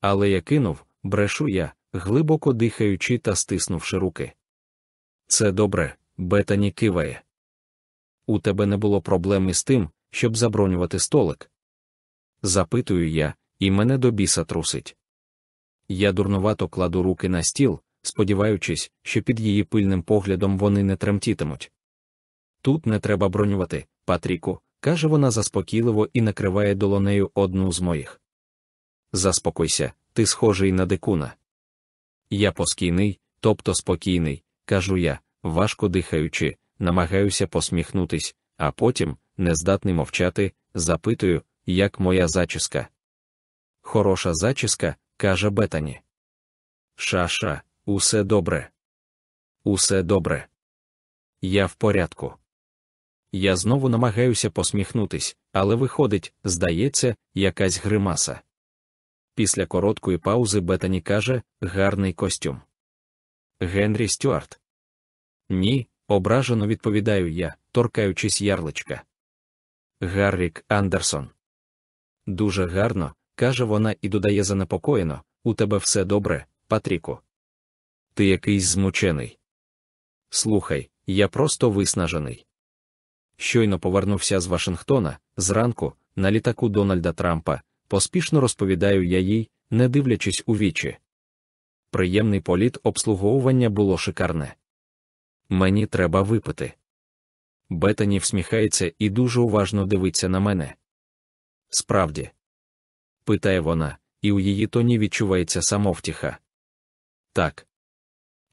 Але я кинув, брешу я, глибоко дихаючи та стиснувши руки. Це добре, Бетані киває. У тебе не було проблем із тим, щоб забронювати столик? Запитую я, і мене до біса трусить. Я дурнувато кладу руки на стіл, сподіваючись, що під її пильним поглядом вони не тремтітимуть. Тут не треба бронювати, Патріку, каже вона заспокійливо і накриває долонею одну з моїх. Заспокойся, ти схожий на дикуна. Я поскійний, тобто спокійний, кажу я, важко дихаючи, намагаюся посміхнутись, а потім, нездатний мовчати, запитую, як моя зачіска. Хороша зачіска, каже Бетані. Ша-ша, усе добре. Усе добре. Я в порядку. Я знову намагаюся посміхнутись, але виходить, здається, якась гримаса. Після короткої паузи Бетані каже гарний костюм. Генрі Стюарт. Ні, ображено відповідаю я, торкаючись ярличка. Гаррік Андерсон. Дуже гарно, каже вона і додає занепокоєно: у тебе все добре, Патріку. Ти якийсь змучений. Слухай, я просто виснажений. Щойно повернувся з Вашингтона, зранку, на літаку Дональда Трампа, поспішно розповідаю я їй, не дивлячись у вічі. Приємний політ обслуговування було шикарне. Мені треба випити. Бетані всміхається і дуже уважно дивиться на мене. Справді, питає вона, і у її тоні відчувається самовтіха. Так.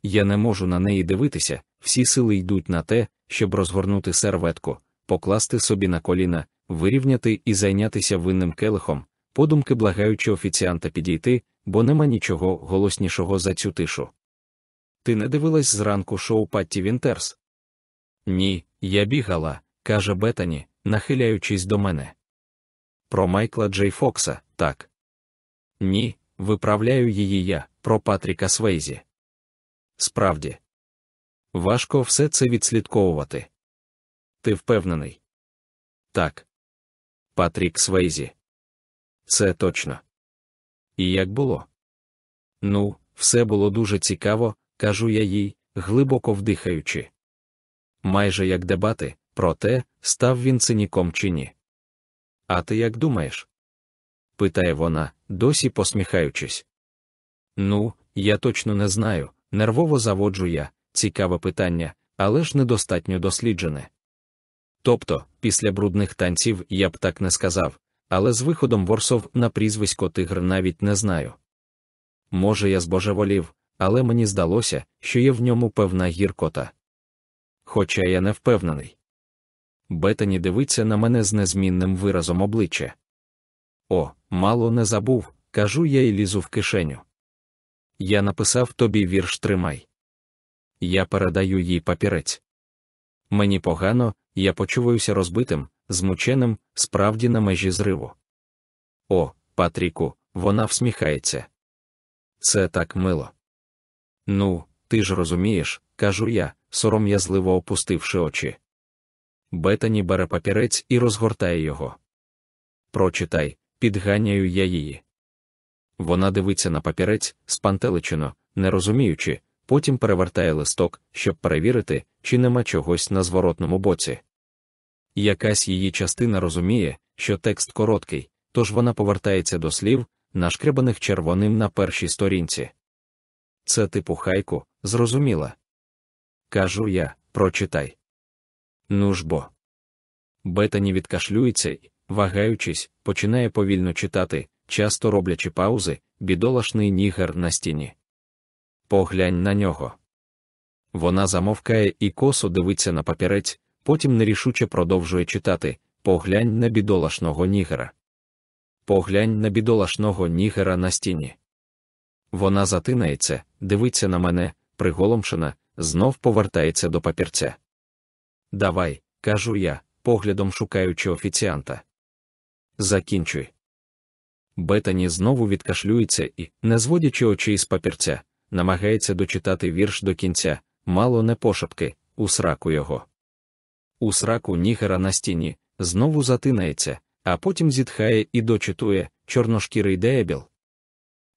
Я не можу на неї дивитися, всі сили йдуть на те, щоб розгорнути серветку, покласти собі на коліна, вирівняти і зайнятися винним келихом, подумки благаючи офіціанта підійти, бо нема нічого голоснішого за цю тишу. Ти не дивилась зранку шоу Патті Вінтерс? Ні, я бігала, каже Бетані, нахиляючись до мене. Про Майкла Джей Фокса, так. Ні, виправляю її я, про Патріка Свейзі. Справді, важко все це відслідковувати. Ти впевнений? Так. Патрік Свейзі. Це точно. І як було? Ну, все було дуже цікаво, кажу я їй, глибоко вдихаючи. Майже як дебати, про те, став він циніком чи ні. А ти як думаєш? питає вона, досі посміхаючись. Ну, я точно не знаю, нервово заводжу я, цікаве питання, але ж недостатньо досліджене. Тобто, після брудних танців я б так не сказав, але з виходом Ворсов на прізвисько тигр навіть не знаю. Може, я збожеволів, але мені здалося, що є в ньому певна гіркота. Хоча я не впевнений. Бетані дивиться на мене з незмінним виразом обличчя. О, мало не забув, кажу я і лізу в кишеню. Я написав тобі вірш тримай. Я передаю їй папірець. Мені погано, я почуваюся розбитим, змученим, справді на межі зриву. О, Патріку, вона всміхається. Це так мило. Ну, ти ж розумієш, кажу я, сором'язливо опустивши очі. Бетані бере папірець і розгортає його. Прочитай, підганяю я її. Вона дивиться на папірець, спантеличено, не розуміючи, потім перевертає листок, щоб перевірити, чи нема чогось на зворотному боці. Якась її частина розуміє, що текст короткий, тож вона повертається до слів, нашкребаних червоним на першій сторінці. Це типу хайку, зрозуміла. Кажу я, прочитай. Ну ж бо. Бетані відкашлюється і, вагаючись, починає повільно читати, часто роблячи паузи, бідолашний нігер на стіні. Поглянь на нього. Вона замовкає і косо дивиться на папірець, потім нерішуче продовжує читати Поглянь на бідолашного нігера. Поглянь на бідолашного нігера на стіні. Вона затинається, дивиться на мене, приголомшена, знов повертається до папірця. Давай, кажу я, поглядом шукаючи офіціанта. Закінчуй. Бетані знову відкашлюється і, не зводячи очей з папірця, намагається дочитати вірш до кінця, мало не пошепки, у сраку його. У сраку нігера на стіні, знову затинається, а потім зітхає і дочитує чорношкірий деебіл.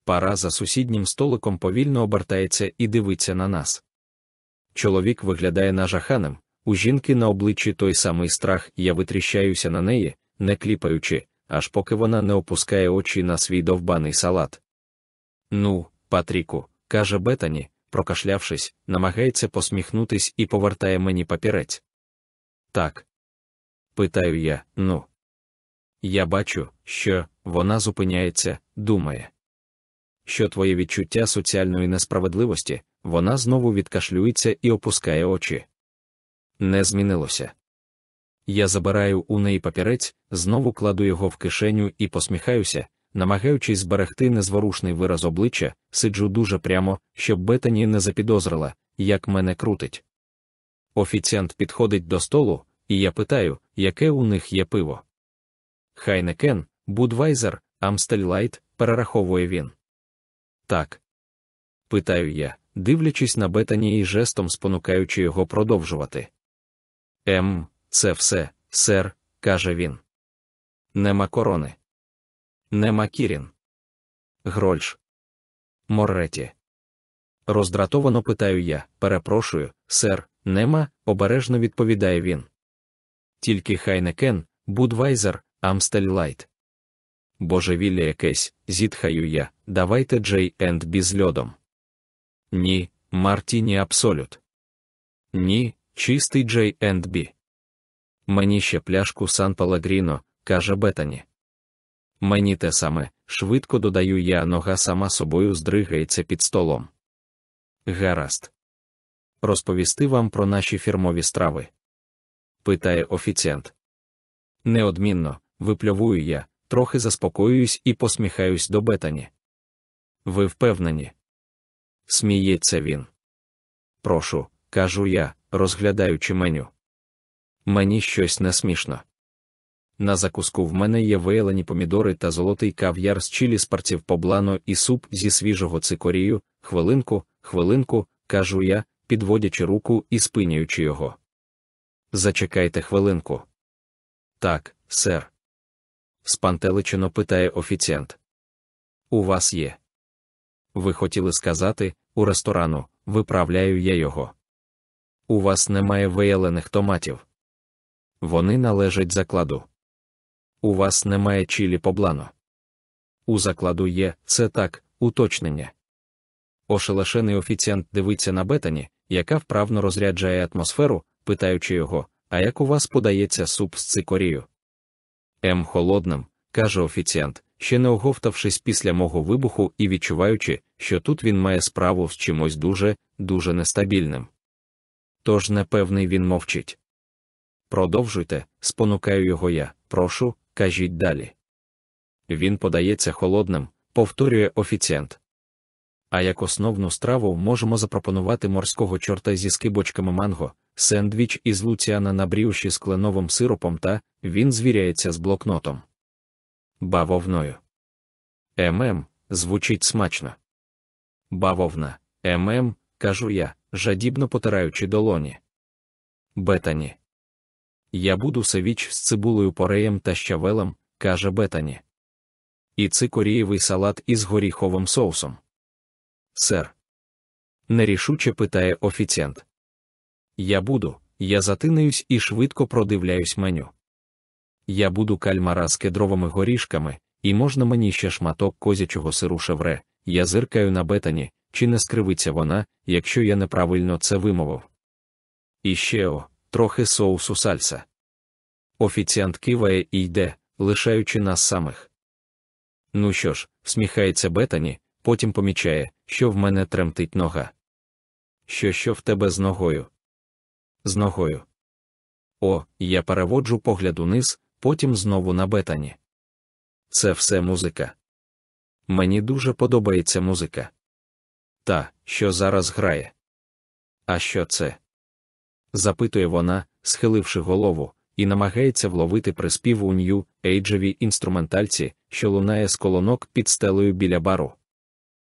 Пара за сусіднім столиком повільно обертається і дивиться на нас. Чоловік виглядає нажаханим, у жінки на обличчі той самий страх, я витріщаюся на неї, не кліпаючи, аж поки вона не опускає очі на свій довбаний салат. Ну, Патріку, каже Бетані, прокашлявшись, намагається посміхнутись і повертає мені папірець. Так. питаю я, ну. Я бачу, що вона зупиняється, думає. Що твоє відчуття соціальної несправедливості, вона знову відкашлюється і опускає очі. Не змінилося. Я забираю у неї папірець, знову кладу його в кишеню і посміхаюся, намагаючись зберегти незворушний вираз обличчя, сиджу дуже прямо, щоб Бетані не запідозрила, як мене крутить. Офіціант підходить до столу, і я питаю, яке у них є пиво. Хайнекен, Будвайзер, Амстель Лайт, перераховує він. Так. Питаю я, дивлячись на Бетані і жестом спонукаючи його продовжувати. Ем, це все, сер, каже він. Нема Корони. Нема Кірін. Грольш. Морреті. Роздратовано питаю я, перепрошую, сер, нема, обережно відповідає він. Тільки Хайнекен, Будвайзер, Амстель Лайт. Божевілля якесь, зітхаю я, давайте Джей енд з льодом. Ні, Мартіні Абсолют. Ні, чистий Джей енд. Мені ще пляшку Сан Палагріно, каже Бетані. Мені те саме, швидко додаю я, нога сама собою здригається під столом. Гаразд. Розповісти вам про наші фірмові страви? питає офіціант. Неодмінно, випльовую я, трохи заспокоююсь і посміхаюсь до Бетані. Ви впевнені? Сміється він. Прошу, кажу я, розглядаючи меню. Мені щось не смішно. На закуску в мене є виялені помідори та золотий кав'яр з чилі з парців поблано і суп зі свіжого цикорію, хвилинку, хвилинку, кажу я, підводячи руку і спиняючи його. Зачекайте хвилинку. Так, сер. Спантеличено питає офіціант. У вас є. Ви хотіли сказати, у ресторану, виправляю я його. У вас немає виялених томатів. Вони належать закладу. У вас немає чилі поблано. У закладу є, це так, уточнення. Ошелешений офіціант дивиться на бетані, яка вправно розряджає атмосферу, питаючи його, а як у вас подається суп з цикорію? Ем холодним, каже офіціант, ще не оговтавшись після мого вибуху і відчуваючи, що тут він має справу з чимось дуже, дуже нестабільним. Тож непевний він мовчить. Продовжуйте, спонукаю його я, прошу, кажіть далі. Він подається холодним, повторює офіціант. А як основну страву можемо запропонувати морського чорта зі скибочками манго, сендвіч із луціана на бріуші з кленовим сиропом та він звіряється з блокнотом. Бавовною. ММ звучить смачно. Бавовна, ММ, кажу я, жадібно потираючи долоні. Бетані. Я буду севіч з цибулею пореєм та щавелем, каже Бетані. І цикорієвий салат із горіховим соусом. Сер. Нерішуче питає офіціант. Я буду, я затинаюсь і швидко продивляюсь меню. Я буду кальмара з кедровими горішками, і можна мені ще шматок козячого сиру шевре, я зиркаю на бетані, чи не скривиться вона, якщо я неправильно це вимовив. І ще о, трохи соусу сальса. Офіціант киває і йде, лишаючи нас самих. Ну що ж, всміхається Бетані, потім помічає, що в мене тремтить нога. Що що в тебе з ногою? З ногою. О, я переводжу погляд униз, потім знову на Бетані. Це все музика. Мені дуже подобається музика. Та, що зараз грає. А що це? запитує вона, схиливши голову, і намагається вловити приспів у нью ейджевій інструментальці, що лунає з колонок під стелею біля бару.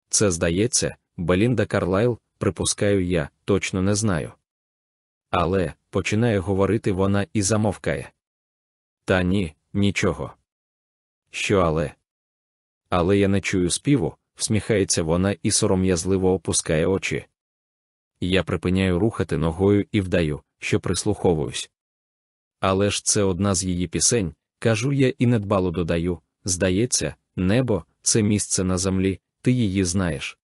Це здається, Белінда Карлайл, припускаю я, точно не знаю. Але, починає говорити вона і замовкає. Та ні, нічого. Що але? Але я не чую співу, всміхається вона і сором'язливо опускає очі. Я припиняю рухати ногою і вдаю, що прислуховуюсь. Але ж це одна з її пісень, кажу я і недбало додаю здається, небо, це місце на землі, ти її знаєш.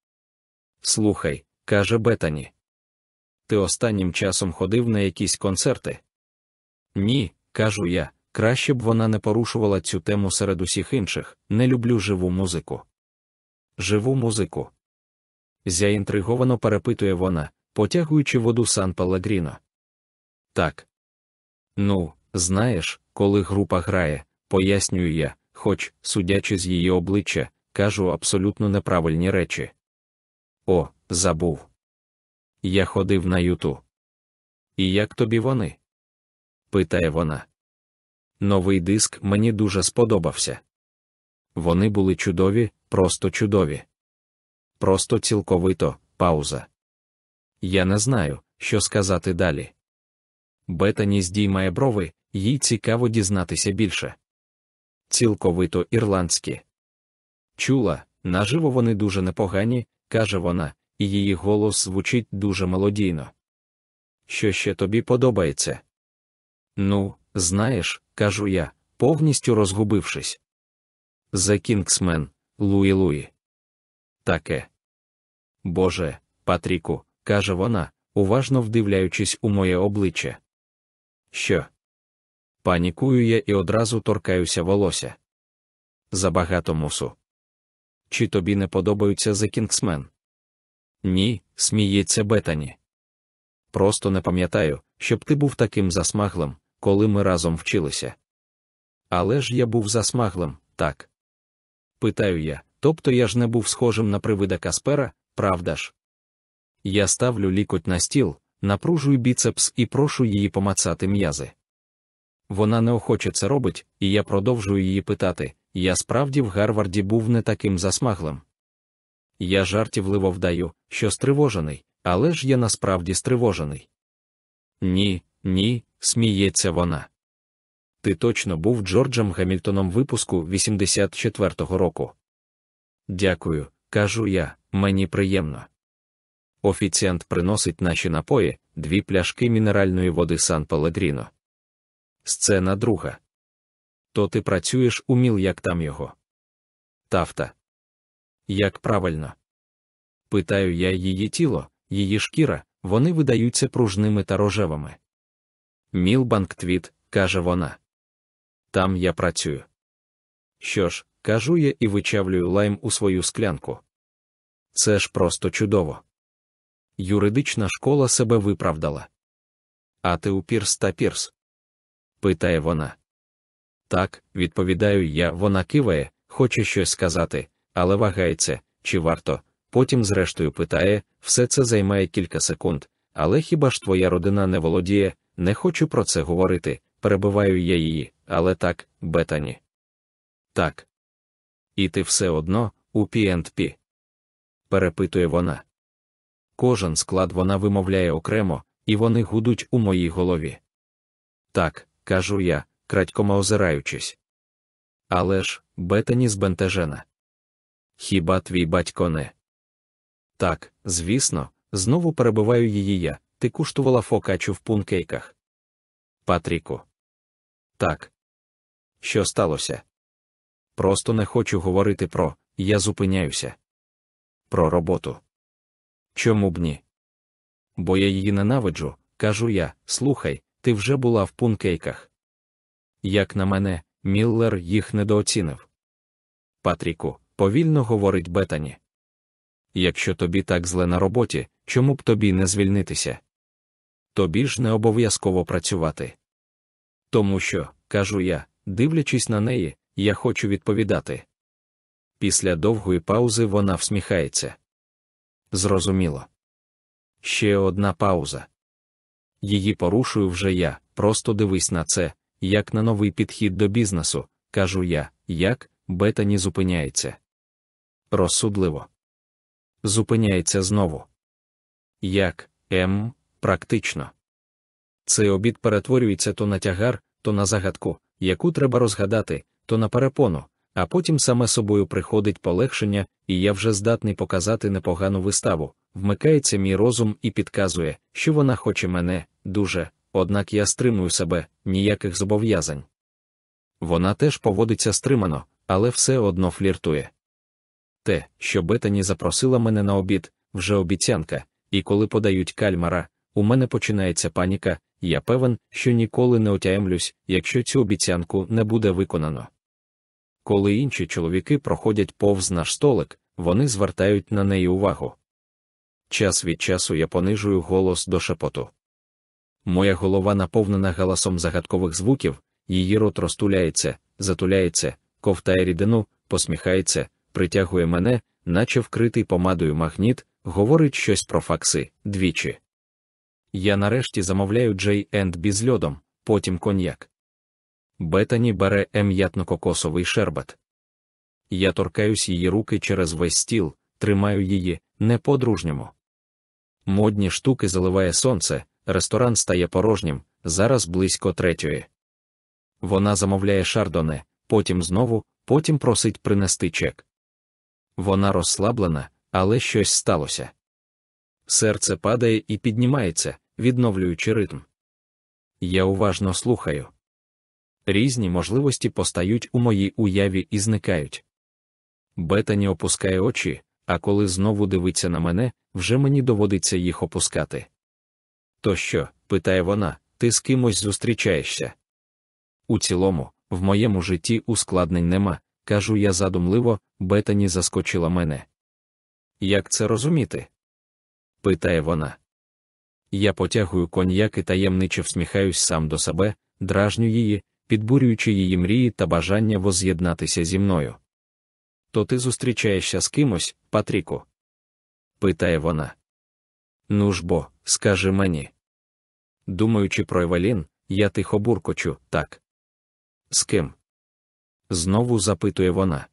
Слухай, каже Бетані. Ти останнім часом ходив на якісь концерти? Ні, кажу я, краще б вона не порушувала цю тему серед усіх інших, не люблю живу музику. Живу музику. Зяінтриговано перепитує вона, потягуючи воду Сан Пелегріно. Так. Ну, знаєш, коли група грає, пояснюю я, хоч, судячи з її обличчя, кажу абсолютно неправильні речі. О, забув. Я ходив на юту. І як тобі вони? питає вона. Новий диск мені дуже сподобався. Вони були чудові, просто чудові. Просто цілковито пауза. Я не знаю, що сказати далі. Бетані здіймає брови, їй цікаво дізнатися більше. Цілковито ірландські. Чула, наживо вони дуже непогані, каже вона, і її голос звучить дуже мелодійно. Що ще тобі подобається? Ну, знаєш, кажу я, повністю розгубившись. The Kingsmen, Луї Луї. Таке. Боже, Патріку, каже вона, уважно вдивляючись у моє обличчя. Що? Панікую я і одразу торкаюся волосся. Забагато мусу. Чи тобі не подобаються The Kingsman? Ні, сміється Бетані. Просто не пам'ятаю, щоб ти був таким засмаглим, коли ми разом вчилися. Але ж я був засмаглим, так. Питаю я, тобто я ж не був схожим на привида Каспера, правда ж? Я ставлю лікоть на стіл, напружую біцепс і прошу її помацати м'язи. Вона неохоче це робить, і я продовжую її питати я справді в Гарварді був не таким засмаглим. Я жартівливо вдаю, що стривожений, але ж я насправді стривожений. Ні, ні, сміється вона. Ти точно був Джорджем Гамільтоном випуску 84-го року. Дякую, кажу я, мені приємно. Офіціант приносить наші напої, дві пляшки мінеральної води Сан Пелегріно. Сцена друга. То ти працюєш у міл, як там його. Тафта. Як правильно? Питаю я її тіло, її шкіра, вони видаються пружними та рожевими. Мілбанктвіт, каже вона. Там я працюю. Що ж, кажу я і вичавлюю лайм у свою склянку. Це ж просто чудово. Юридична школа себе виправдала. А ти у Пірс та Пірс? питає вона. Так, відповідаю я, вона киває, хоче щось сказати, але вагається, чи варто. Потім, зрештою, питає, все це займає кілька секунд, але хіба ж твоя родина не володіє, не хочу про це говорити, перебиваю я її, але так, Бетані. Так. І ти все одно у P&P? перепитує вона. Кожен склад вона вимовляє окремо, і вони гудуть у моїй голові. Так, кажу я, крадькома озираючись. Але ж, Бетані збентежена. Хіба твій батько не? Так, звісно, знову перебиваю її я. Ти куштувала фокачу в пункейках. Патріку. Так. Що сталося? Просто не хочу говорити про я зупиняюся. Про роботу. Чому б ні? Бо я її ненавиджу, кажу я. Слухай, ти вже була в пункейках. Як на мене, Міллер їх недооцінив. Патріку, повільно говорить Бетані. Якщо тобі так зле на роботі, чому б тобі не звільнитися? Тобі ж не обов'язково працювати. Тому що, кажу я, дивлячись на неї, я хочу відповідати. Після довгої паузи вона всміхається. Зрозуміло. Ще одна пауза. Її порушую вже я, просто дивись на це, як на новий підхід до бізнесу, кажу я, як Бетані зупиняється. Розсудливо. Зупиняється знову. Як, ем, практично. Цей обід перетворюється то на тягар, то на загадку, яку треба розгадати, то на перепону, а потім саме собою приходить полегшення, і я вже здатний показати непогану виставу. Вмикається мій розум і підказує, що вона хоче мене дуже, однак я стримую себе, ніяких зобов'язань. Вона теж поводиться стримано, але все одно фліртує. Те, що Бетані запросила мене на обід, вже обіцянка, і коли подають кальмара, у мене починається паніка, я певен, що ніколи не отямлюсь, якщо цю обіцянку не буде виконано. Коли інші чоловіки проходять повз наш столик, вони звертають на неї увагу. Час від часу я понижую голос до шепоту. Моя голова наповнена галасом загадкових звуків, її рот розтуляється, затуляється, ковтає рідину, посміхається, притягує мене, наче вкритий помадою магніт, говорить щось про факси двічі. Я нарешті замовляю Джей енд Бі з льодом, потім коньяк. Бетані бере ем'ятно-кокосовий шербет. Я торкаюсь її руки через весь стіл, тримаю її не по-дружньому. Модні штуки заливає сонце, ресторан стає порожнім, зараз близько третьої. Вона замовляє шардоне, потім знову, потім просить принести чек. Вона розслаблена, але щось сталося. Серце падає і піднімається, відновлюючи ритм. Я уважно слухаю. Різні можливості постають у моїй уяві і зникають. Бетані опускає очі, а коли знову дивиться на мене, вже мені доводиться їх опускати. То що, питає вона, ти з кимось зустрічаєшся? У цілому, в моєму житті ускладнень нема, кажу я задумливо, Бетані заскочила мене. Як це розуміти? питає вона. Я потягую коньяк і таємниче всміхаюсь сам до себе, дражню її, підбурюючи її мрії та бажання воз'єднатися зі мною. То ти зустрічаєшся з кимось, Патріку? питає вона. Ну ж бо, скажи мені. Думаючи про Евелін, я тихо буркочу, так. З ким? Знову запитує вона.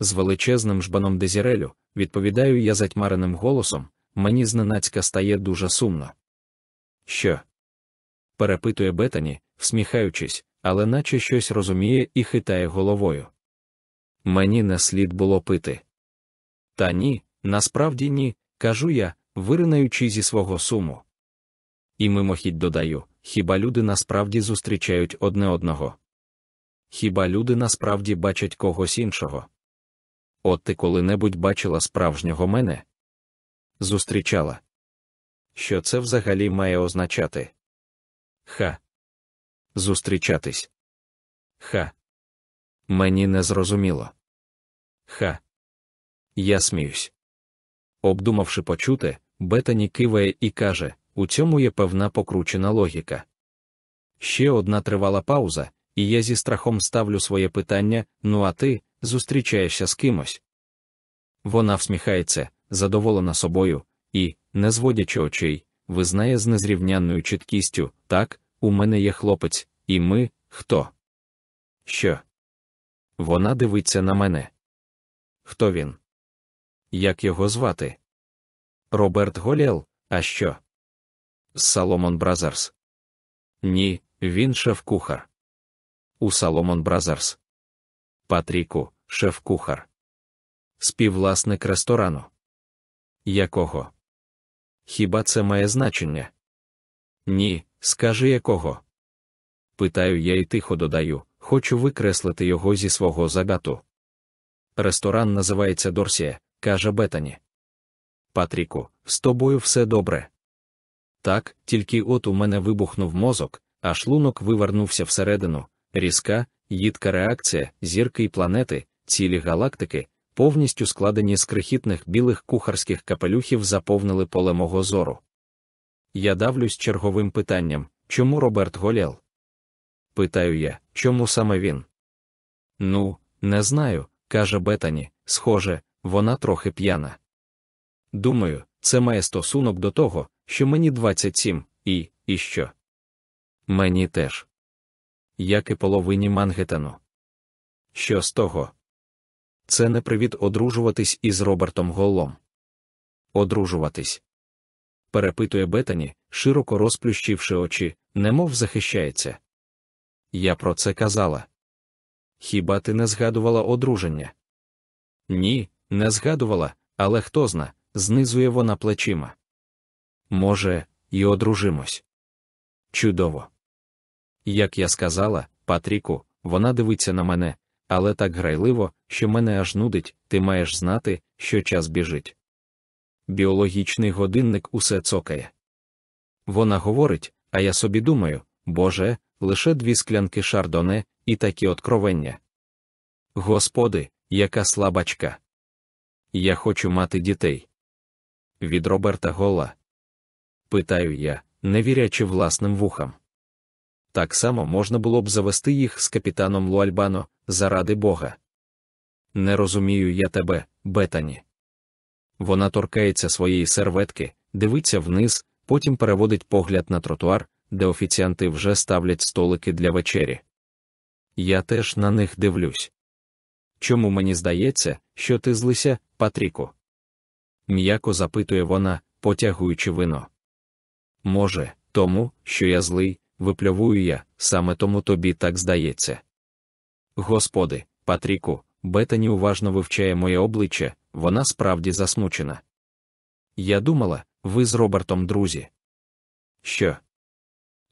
З величезним жбаном Дезірелю, відповідаю я затьмареним голосом, мені зненацька стає дуже сумно. Що? перепитує Бетані, всміхаючись, але наче щось розуміє і хитає головою. Мені не слід було пити. Та ні, насправді ні, кажу я, виринаючи зі свого суму. І мимохідь додаю, хіба люди насправді зустрічають одне одного? Хіба люди насправді бачать когось іншого? От ти коли-небудь бачила справжнього мене? Зустрічала. Що це взагалі має означати? Ха. Зустрічатись. Ха. Мені не зрозуміло. Ха. Я сміюсь. Обдумавши почуте, Бетані киває і каже у цьому є певна покручена логіка. Ще одна тривала пауза, і я зі страхом ставлю своє питання: ну а ти зустрічаєшся з кимось? Вона всміхається, задоволена собою, і, не зводячи очей, визнає з незрівнянною чіткістю так, у мене є хлопець, і ми хто? Що? Вона дивиться на мене. Хто він? Як його звати? Роберт Голіел, а що? Саломон Бразерс. Ні, він шеф-кухар. У Саломон Бразерс. Патріку, шеф-кухар. Співвласник ресторану. Якого? Хіба це має значення? Ні, скажи якого. Питаю я і тихо додаю, хочу викреслити його зі свого загату. Ресторан називається Дорсія, каже Бетані. Патріку, з тобою все добре. Так, тільки от у мене вибухнув мозок, а шлунок вивернувся всередину, різка, їдка реакція, зірки й планети, цілі галактики, повністю складені з крихітних білих кухарських капелюхів, заповнили поле мого зору. Я давлюсь черговим питанням чому Роберт Голєл? Питаю я, чому саме він? Ну, не знаю, каже Бетані, схоже, вона трохи п'яна. Думаю, це має стосунок до того, що мені 27, і, і що? Мені теж. Як і половині Мангеттену. Що з того? Це не привід одружуватись із Робертом Голлом. Одружуватись. Перепитує Бетані, широко розплющивши очі, немов захищається. Я про це казала. Хіба ти не згадувала одруження? Ні, не згадувала, але хто зна, знизує вона плечима. Може, і одружимось. Чудово. Як я сказала, Патріку, вона дивиться на мене, але так грайливо, що мене аж нудить, ти маєш знати, що час біжить. Біологічний годинник усе цокає. Вона говорить, а я собі думаю, Боже, лише дві склянки шардоне і такі откровення. Господи, яка слабачка. Я хочу мати дітей. Від Роберта Гола. Питаю я, не вірячи власним вухам. Так само можна було б завести їх з капітаном Луальбано, заради Бога. Не розумію я тебе, Бетані. Вона торкається своєї серветки, дивиться вниз, потім переводить погляд на тротуар, де офіціанти вже ставлять столики для вечері. Я теж на них дивлюсь. Чому мені здається, що ти злися, Патріку? М'яко запитує вона, потягуючи вино. Може, тому, що я злий, випльовую я, саме тому тобі так здається. Господи, Патріку, Бетані уважно вивчає моє обличчя, вона справді засмучена. Я думала, ви з Робертом друзі. Що?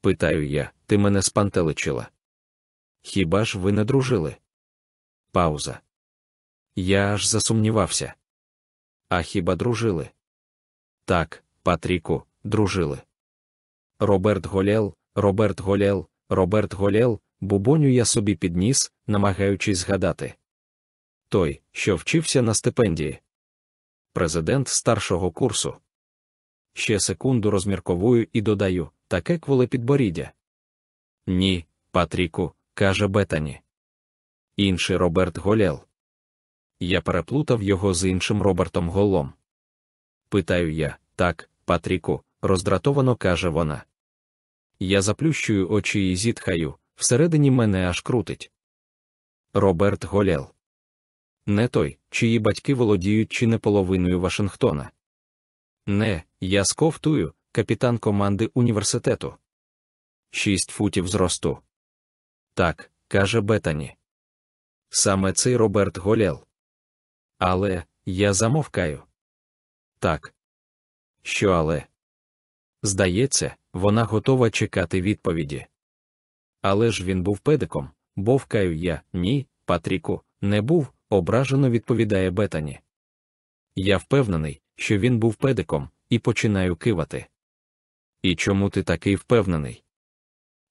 Питаю я, ти мене спантеличила. Хіба ж ви не дружили? Пауза. Я аж засумнівався. А хіба дружили? Так, Патріку, дружили. Роберт Голєл, Роберт Голєл, Роберт Голєл, бубоню я собі підніс, намагаючись згадати. Той, що вчився на стипендії. Президент старшого курсу. Ще секунду розмірковую і додаю таке кволе підборіддя. Ні, Патріку, каже Бетані. Інший Роберт Голєл. Я переплутав його з іншим Робертом Голом. Питаю я, так, Патріку, роздратовано каже вона. Я заплющую очі і зітхаю, всередині мене аж крутить. Роберт Голєл. Не той, чиї батьки володіють чи не половиною Вашингтона. Не, я сковтую, капітан команди університету. Шість футів зросту. Так, каже Бетані. Саме цей Роберт Голєл. Але я замовкаю. Так. Що але? Здається, вона готова чекати відповіді. Але ж він був педиком, бовкаю я, ні, Патріку, не був, ображено відповідає Бетані. Я впевнений, що він був педиком, і починаю кивати. І чому ти такий впевнений?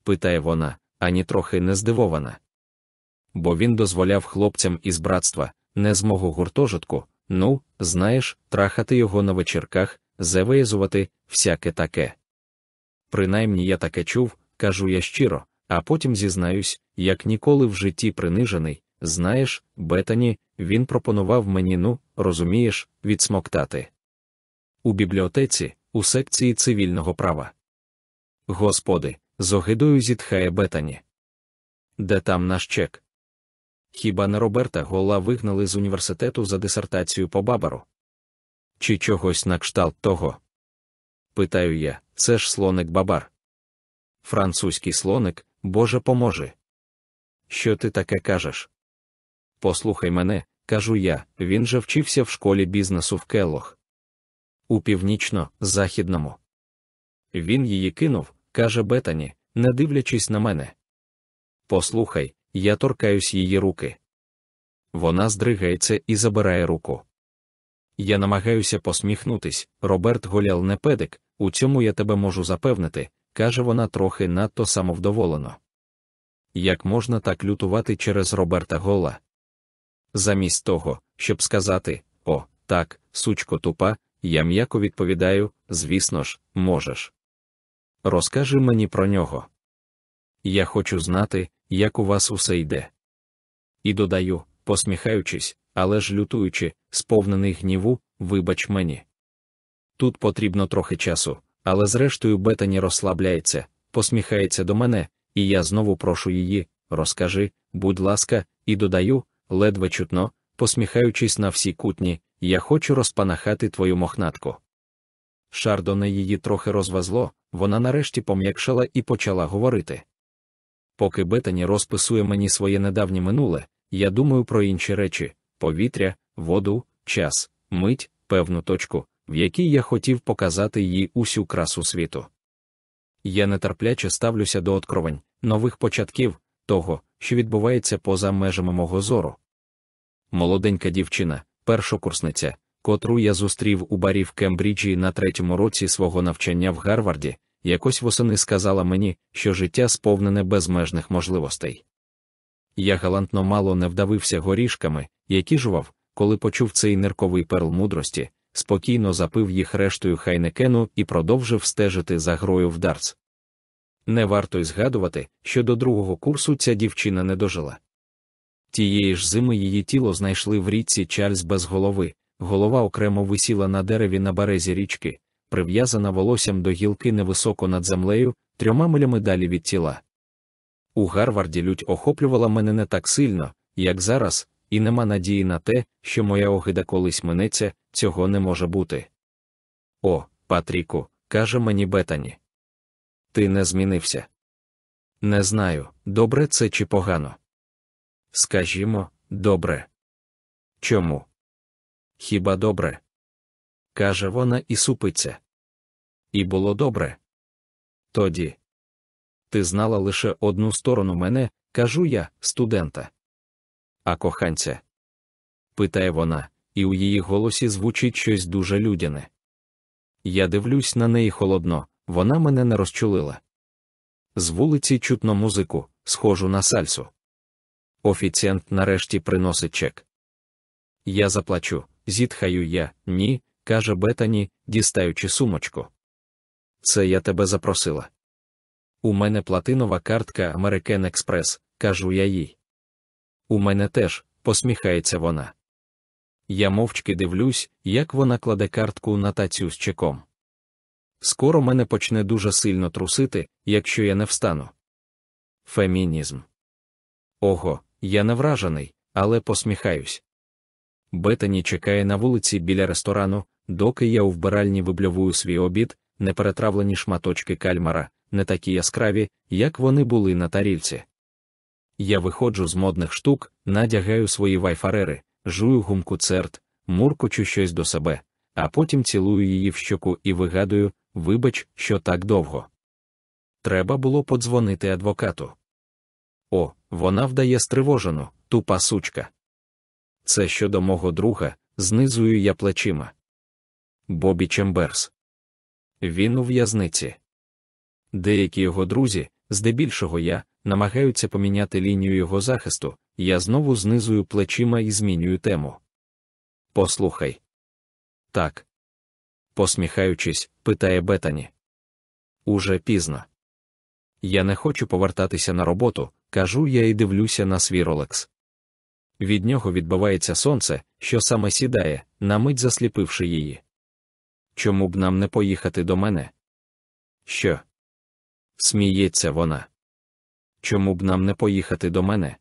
питає вона, ані трохи не здивована. Бо він дозволяв хлопцям із братства, не з мого гуртожитку, ну, знаєш, трахати його на вечірках, завиязувати, всяке таке. Принаймні я таке чув, кажу я щиро, а потім зізнаюсь, як ніколи в житті принижений, знаєш, Бетані, він пропонував мені, ну, розумієш, відсмоктати. У бібліотеці, у секції цивільного права. Господи, з огидою зітхає Бетані. Де там наш чек? Хіба не Роберта Гола вигнали з університету за дисертацію по бабару? Чи чогось на кшталт того? Питаю я, це ж слоник бабар. Французький слоник, Боже поможе. Що ти таке кажеш? Послухай мене, кажу я, він же вчився в школі бізнесу в Келлох. У північно-західному. Він її кинув, каже Бетані, не дивлячись на мене. Послухай, я торкаюсь її руки. Вона здригається і забирає руку. Я намагаюся посміхнутись, Роберт Голял не педик, у цьому я тебе можу запевнити, каже вона трохи надто самовдоволено. Як можна так лютувати через Роберта Гола? Замість того, щоб сказати О, так, сучко тупа, я м'яко відповідаю, звісно ж, можеш. Розкажи мені про нього. Я хочу знати, як у вас усе йде. І додаю, посміхаючись, але ж лютуючи, сповнений гніву, вибач мені. Тут потрібно трохи часу, але зрештою Бетані розслабляється, посміхається до мене, і я знову прошу її, розкажи, будь ласка, і додаю, ледве чутно, посміхаючись на всі кутні, я хочу розпанахати твою мохнатку. Шардоне її трохи розвезло, вона нарешті пом'якшала і почала говорити. Поки Бетані розписує мені своє недавнє минуле, я думаю про інші речі повітря, воду, час, мить, певну точку, в якій я хотів показати їй усю красу світу. Я нетерпляче ставлюся до откровень, нових початків, того, що відбувається поза межами мого зору. Молоденька дівчина, першокурсниця, котру я зустрів у барі в Кембриджі на третьому році свого навчання в Гарварді, якось восени сказала мені, що життя сповнене безмежних можливостей. Я галантно мало не вдавився горішками, які жував, коли почув цей нирковий перл мудрості, спокійно запив їх рештою хайнекену і продовжив стежити за грою в дартс. Не варто й згадувати, що до другого курсу ця дівчина не дожила. Тієї ж зими її тіло знайшли в річці Чарльз без голови, голова окремо висіла на дереві на березі річки, прив'язана волоссям до гілки невисоко над землею, трьома милями далі від тіла. У Гарварді лють охоплювала мене не так сильно, як зараз, і нема надії на те, що моя огида колись минеться, цього не може бути. О, Патріку, каже мені Бетані. Ти не змінився. Не знаю, добре це чи погано. Скажімо, добре. Чому? Хіба добре? каже вона і супиться. І було добре. Тоді. Ти знала лише одну сторону мене, кажу я, студента. А коханця? питає вона, і у її голосі звучить щось дуже людяне. Я дивлюсь на неї холодно, вона мене не розчулила. З вулиці чутно музику, схожу на сальсу. Офіціант нарешті приносить чек. Я заплачу, зітхаю я, ні, каже Бетані, дістаючи сумочку. Це я тебе запросила. У мене платинова картка American Express, кажу я їй. У мене теж, посміхається вона. Я мовчки дивлюсь, як вона кладе картку на тацю з чеком. Скоро мене почне дуже сильно трусити, якщо я не встану. Фемінізм. Ого, я не вражений, але посміхаюсь. Бетані чекає на вулиці біля ресторану, доки я у вбиральні виблювую свій обід, не перетравлені шматочки кальмара, не такі яскраві, як вони були на тарільці. Я виходжу з модних штук, надягаю свої вайфарери, жую гумку церт, муркочу щось до себе, а потім цілую її в щоку і вигадую, вибач, що так довго. Треба було подзвонити адвокату. О, вона вдає стривожену, тупа сучка. Це щодо мого друга, знизую я плечима. Бобі Чемберс. Він у в'язниці. Деякі його друзі, здебільшого я, намагаються поміняти лінію його захисту, я знову знизую плечима і змінюю тему. Послухай. Так. Посміхаючись, питає Бетані. Уже пізно. Я не хочу повертатися на роботу, кажу я і дивлюся на свій ролекс. Від нього відбивається сонце, що саме сідає, на мить засліпивши її. Чому б нам не поїхати до мене? Що? Сміється вона. Чому б нам не поїхати до мене?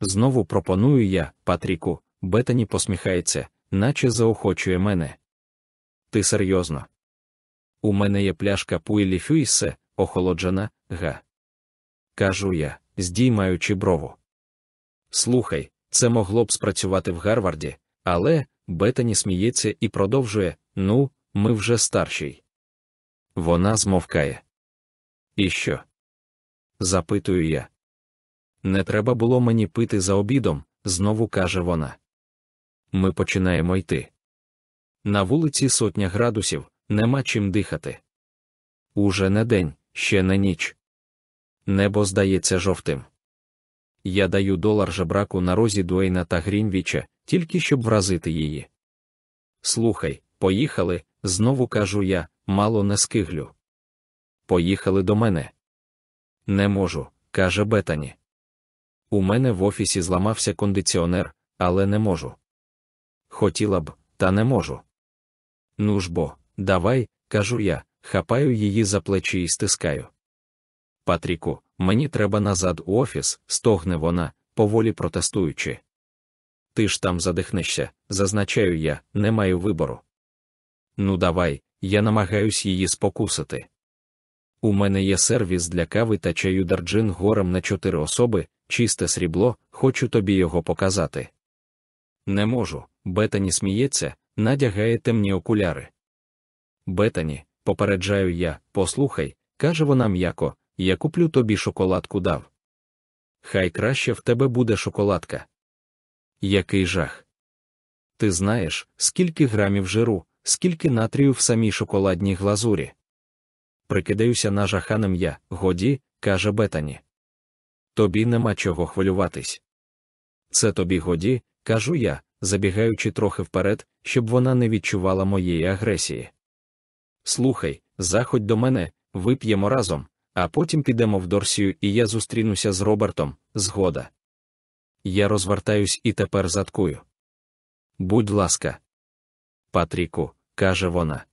Знову пропоную я, Патріку, Бетані посміхається, наче заохочує мене. Ти серйозно? У мене є пляшка Пуйлі Фюйсе, охолоджена, га. Кажу я, здіймаючи брову. Слухай, це могло б спрацювати в Гарварді, але Бетані сміється і продовжує ну, ми вже старший. Вона змовкає. І що? запитую я. Не треба було мені пити за обідом, знову каже вона. Ми починаємо йти. На вулиці сотня градусів, нема чим дихати. Уже не день, ще не ніч. Небо здається жовтим. Я даю долар жебраку на розі Дуейна та Грінвіча, тільки щоб вразити її. Слухай, поїхали, знову кажу я, мало не скиглю. Поїхали до мене. Не можу, каже Бетані. У мене в офісі зламався кондиціонер, але не можу. Хотіла б, та не можу. Ну ж бо, давай, кажу я, хапаю її за плечі і стискаю. Патріку, мені треба назад у офіс, стогне вона, поволі протестуючи. Ти ж там задихнешся, зазначаю я, не маю вибору. Ну, давай, я намагаюсь її спокусити. У мене є сервіс для кави та чаю дарджин горем на чотири особи, чисте срібло, хочу тобі його показати. Не можу, Бетані сміється, надягає темні окуляри. Бетані, попереджаю я, послухай, каже вона м'яко, я куплю тобі шоколадку дав. Хай краще в тебе буде шоколадка. Який жах. Ти знаєш, скільки грамів жиру, скільки натрію в самій шоколадній глазурі. Прикидаюся нажаханим я, годі, каже Бетані. Тобі нема чого хвилюватись. Це тобі годі, кажу я, забігаючи трохи вперед, щоб вона не відчувала моєї агресії. Слухай, заходь до мене, вип'ємо разом, а потім підемо в Дорсію, і я зустрінуся з Робертом, згода. Я розвертаюсь і тепер заткую. Будь ласка. Патріку, каже вона.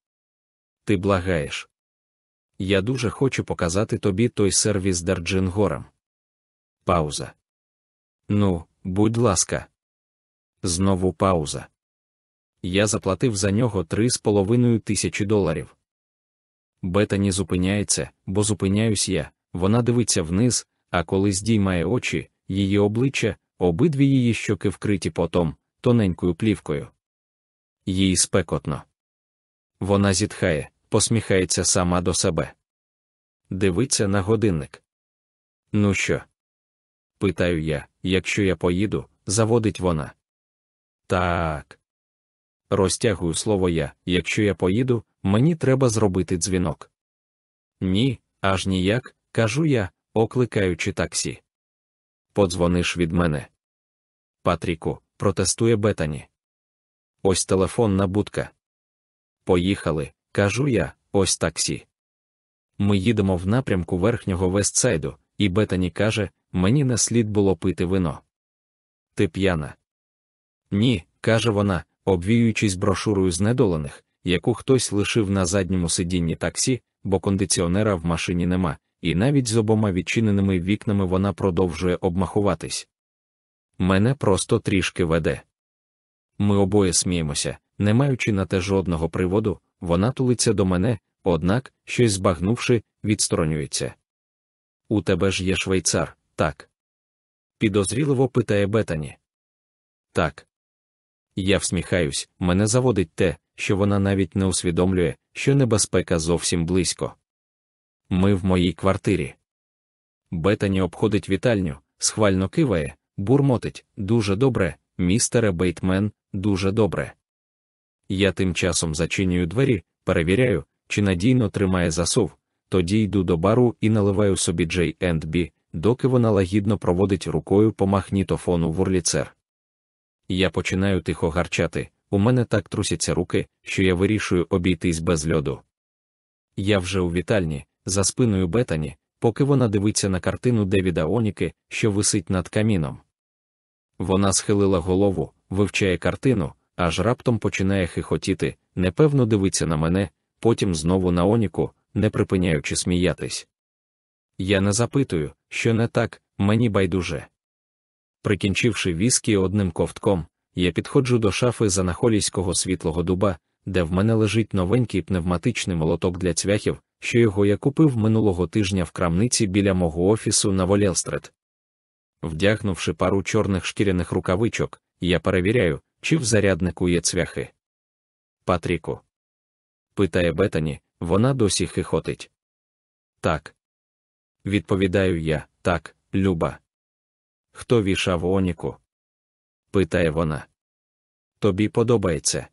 Ти благаєш. Я дуже хочу показати тобі той сервіс Дарджингорам. Пауза. Ну, будь ласка. Знову пауза. Я заплатив за нього три з половиною тисячі доларів. Бетані зупиняється, бо зупиняюсь я, вона дивиться вниз, а коли здіймає очі, її обличчя, обидві її щоки вкриті потом, тоненькою плівкою. Їй спекотно. Вона зітхає, посміхається сама до себе. Дивиться на годинник. Ну що? Питаю я, якщо я поїду, заводить вона. Так. Розтягую слово я, якщо я поїду, мені треба зробити дзвінок. Ні, аж ніяк, кажу я, окликаючи таксі. Подзвониш від мене. Патріку, протестує Бетані. Ось телефонна будка. Поїхали, кажу я, ось таксі. Ми їдемо в напрямку верхнього Вестсайду, і Бетані каже, мені не слід було пити вино. Ти п'яна. Ні, каже вона, обвіюючись брошурою знедолених, яку хтось лишив на задньому сидінні таксі, бо кондиціонера в машині нема, і навіть з обома відчиненими вікнами вона продовжує обмахуватись. Мене просто трішки веде. Ми обоє сміємося, не маючи на те жодного приводу, вона тулиться до мене, однак, щось збагнувши, відсторонюється. У тебе ж є швейцар, так? Підозріливо питає Бетані. Так. Я всміхаюсь, мене заводить те, що вона навіть не усвідомлює, що небезпека зовсім близько. Ми в моїй квартирі. Бетані обходить вітальню, схвально киває, бурмотить дуже добре, містере Бейтмен, дуже добре. Я тим часом зачинюю двері, перевіряю, чи надійно тримає засув, тоді йду до бару і наливаю собі J&B, доки вона лагідно проводить рукою по магнітофону вурліцер. Я починаю тихо гарчати, у мене так трусяться руки, що я вирішую обійтись без льоду. Я вже у вітальні, за спиною Бетані, поки вона дивиться на картину Девіда Оніки, що висить над каміном. Вона схилила голову, вивчає картину, аж раптом починає хихотіти, непевно дивиться на мене, потім знову на Оніку, не припиняючи сміятись. Я не запитую, що не так, мені байдуже. Прикінчивши віскі одним ковтком, я підходжу до шафи занахолійського світлого дуба, де в мене лежить новенький пневматичний молоток для цвяхів, що його я купив минулого тижня в крамниці біля мого офісу на Волєлстрет. Вдягнувши пару чорних шкіряних рукавичок, я перевіряю, чи в заряднику є цвяхи. Патріку. Питає Бетані, вона досі хихотить. Так. Відповідаю я, так, Люба. Хто вішав Оніку? питає вона. Тобі подобається?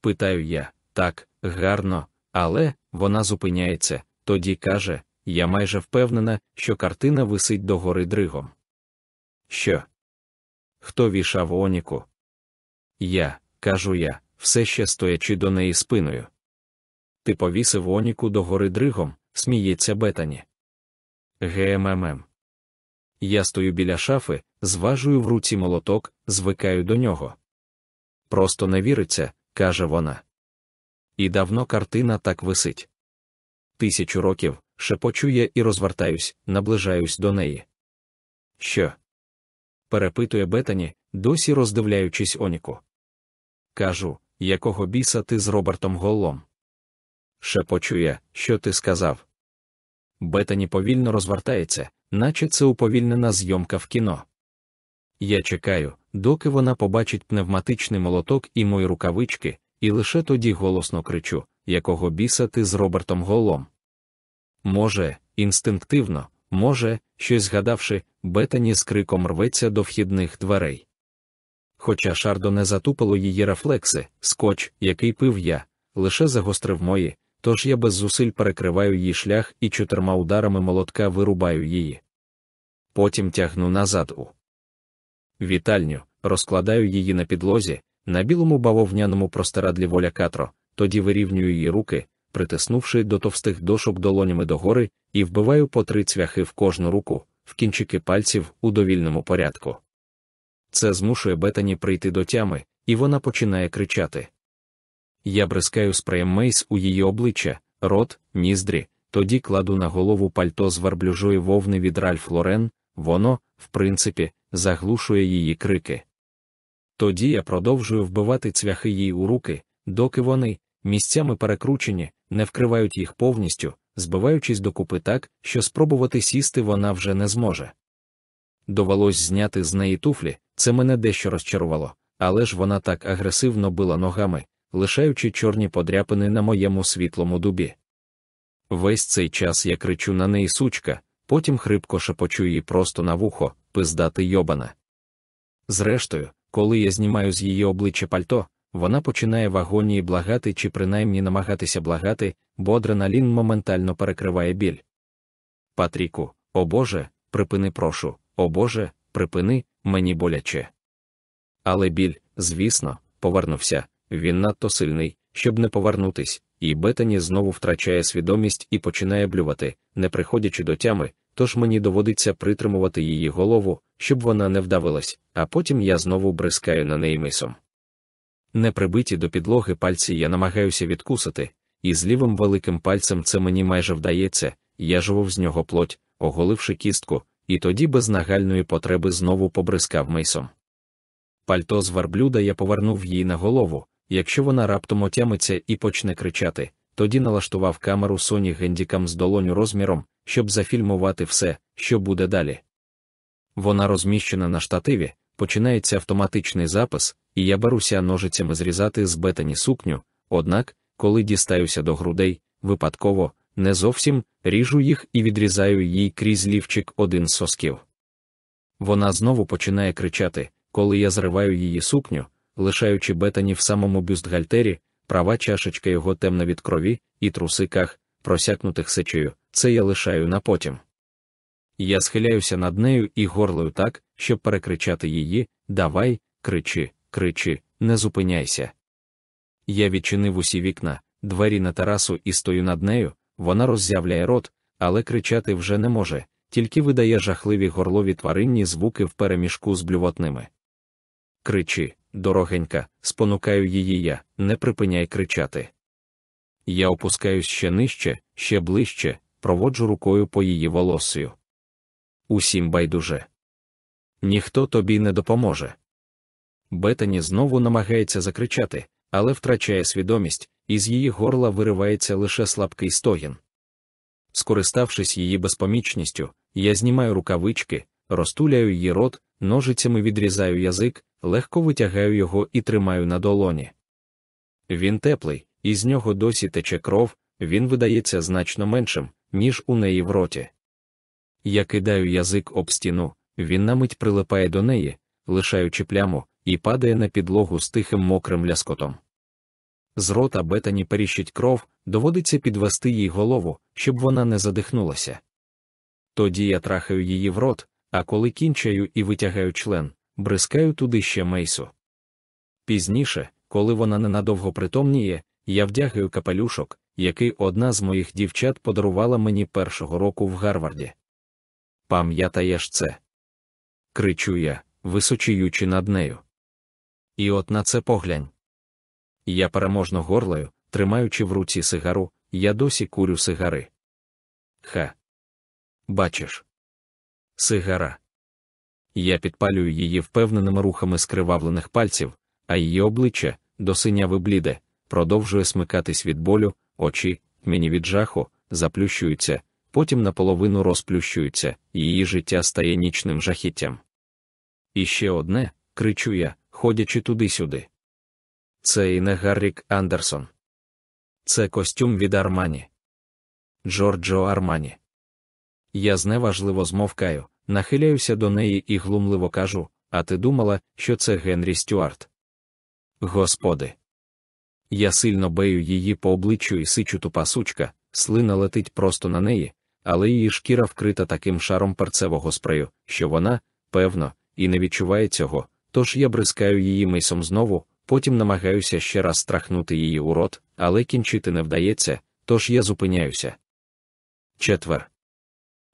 Питаю я, так, гарно, але вона зупиняється, тоді каже, я майже впевнена, що картина висить догори дригом. Що? Хто вішав Оніку? Я, кажу я, все ще стоячи до неї спиною. Ти повісив Оніку догори дригом, сміється Бетані. ГММ. Я стою біля шафи, зважую в руці молоток, звикаю до нього. Просто не віриться, каже вона. І давно картина так висить. Тисячу років, шепочу я і розвертаюсь, наближаюсь до неї. Що? перепитує Бетані, досі роздивляючись Оніку. Кажу, якого біса ти з Робертом Голлом? Шепочу я, що ти сказав. Бетані повільно розвертається, наче це уповільнена зйомка в кіно. Я чекаю, доки вона побачить пневматичний молоток і мої рукавички, і лише тоді голосно кричу, якого біса ти з Робертом Голом. Може, інстинктивно, може, щось згадавши, Бетані з криком рветься до вхідних дверей. Хоча шардо не затупило її рефлекси, скотч, який пив я, лише загострив мої, тож я без зусиль перекриваю її шлях і чотирма ударами молотка вирубаю її. Потім тягну назад у вітальню, розкладаю її на підлозі, на білому бавовняному простирадлі воля катро, тоді вирівнюю її руки, притиснувши до товстих дошок долонями догори, і вбиваю по три цвяхи в кожну руку, в кінчики пальців у довільному порядку. Це змушує Бетані прийти до тями, і вона починає кричати. Я бризкаю спреєм мейс у її обличчя, рот, ніздрі, тоді кладу на голову пальто з верблюжої вовни від Ральф Лорен, воно, в принципі, заглушує її крики. Тоді я продовжую вбивати цвяхи їй у руки, доки вони, місцями перекручені, не вкривають їх повністю, збиваючись докупи так, що спробувати сісти вона вже не зможе. Довелось зняти з неї туфлі, це мене дещо розчарувало, але ж вона так агресивно била ногами, лишаючи чорні подряпини на моєму світлому дубі. Весь цей час я кричу на неї сучка, потім хрипко шепочу її просто на вухо, пиздати йобана. Зрештою, коли я знімаю з її обличчя пальто, вона починає в агонії благати чи принаймні намагатися благати, бо адреналін моментально перекриває біль. Патріку, о Боже, припини, прошу, о Боже, припини, мені боляче. Але біль, звісно, повернувся, він надто сильний, щоб не повернутись, і Бетані знову втрачає свідомість і починає блювати, не приходячи до тями, тож мені доводиться притримувати її голову, щоб вона не вдавилась, а потім я знову бризкаю на неї мисом. Не прибиті до підлоги пальці я намагаюся відкусити, і з лівим великим пальцем це мені майже вдається, я жував з нього плоть, оголивши кістку, і тоді без нагальної потреби знову побризкав мейсом. Пальто з верблюда я повернув їй на голову, якщо вона раптом отямиться і почне кричати, тоді налаштував камеру Sony Гендікам з долоню розміром, щоб зафільмувати все, що буде далі. Вона розміщена на штативі, починається автоматичний запис, і я беруся ножицями зрізати з бетані сукню, однак, коли дістаюся до грудей, випадково, не зовсім ріжу їх і відрізаю їй крізь лівчик один з сосків. Вона знову починає кричати, коли я зриваю її сукню, лишаючи бетані в самому бюстгальтері, права чашечка його темна від крові, і трусиках, просякнутих сечею, це я лишаю на потім. Я схиляюся над нею і горлою так, щоб перекричати її Давай, кричи, кричи, не зупиняйся. Я відчинив усі вікна, двері на терасу і стою над нею, вона роззявляє рот, але кричати вже не може, тільки видає жахливі горлові тваринні звуки в переміжку з блювотними. Кричи, дорогенька, спонукаю її я, не припиняй кричати. Я опускаюсь ще нижче, ще ближче, проводжу рукою по її волоссю. Усім байдуже. Ніхто тобі не допоможе. Бетані знову намагається закричати, але втрачає свідомість, і з її горла виривається лише слабкий стогін. Скориставшись її безпомічністю, я знімаю рукавички, розтуляю її рот, ножицями відрізаю язик, легко витягаю його і тримаю на долоні. Він теплий, і з нього досі тече кров, він видається значно меншим, ніж у неї в роті. Я кидаю язик об стіну, він на мить прилипає до неї, лишаючи пляму, і падає на підлогу з тихим мокрим ляскотом. З рота бетані періщить кров, доводиться підвести їй голову, щоб вона не задихнулася. Тоді я трахаю її в рот, а коли кінчаю і витягаю член, бризкаю туди ще мейсу. Пізніше, коли вона ненадовго притомніє, я вдягаю капелюшок, який одна з моїх дівчат подарувала мені першого року в Гарварді. Пам'ятаєш це? кричу я, височіючи над нею. І от на це поглянь. Я переможно горлаю, тримаючи в руці сигару, я досі курю сигари. Ха. Бачиш. Сигара. Я підпалюю її впевненими рухами скривавлених пальців, а її обличчя, до синяви бліде, продовжує смикатись від болю, очі, мені від жаху, заплющуються, потім наполовину розплющуються, її життя стає нічним жахіттям. І ще одне, кричу я, ходячи туди-сюди. Це і не Гаррік Андерсон. Це костюм від Армані. Джорджо Армані. Я зневажливо змовкаю, нахиляюся до неї і глумливо кажу: А ти думала, що це Генрі Стюарт? Господи. Я сильно бею її по обличчю і сичу тупа сучка, слина летить просто на неї, але її шкіра вкрита таким шаром перцевого спрею, що вона, певно, і не відчуває цього, тож я бризкаю її мисом знову, потім намагаюся ще раз страхнути її у рот, але кінчити не вдається, тож я зупиняюся. Четвер.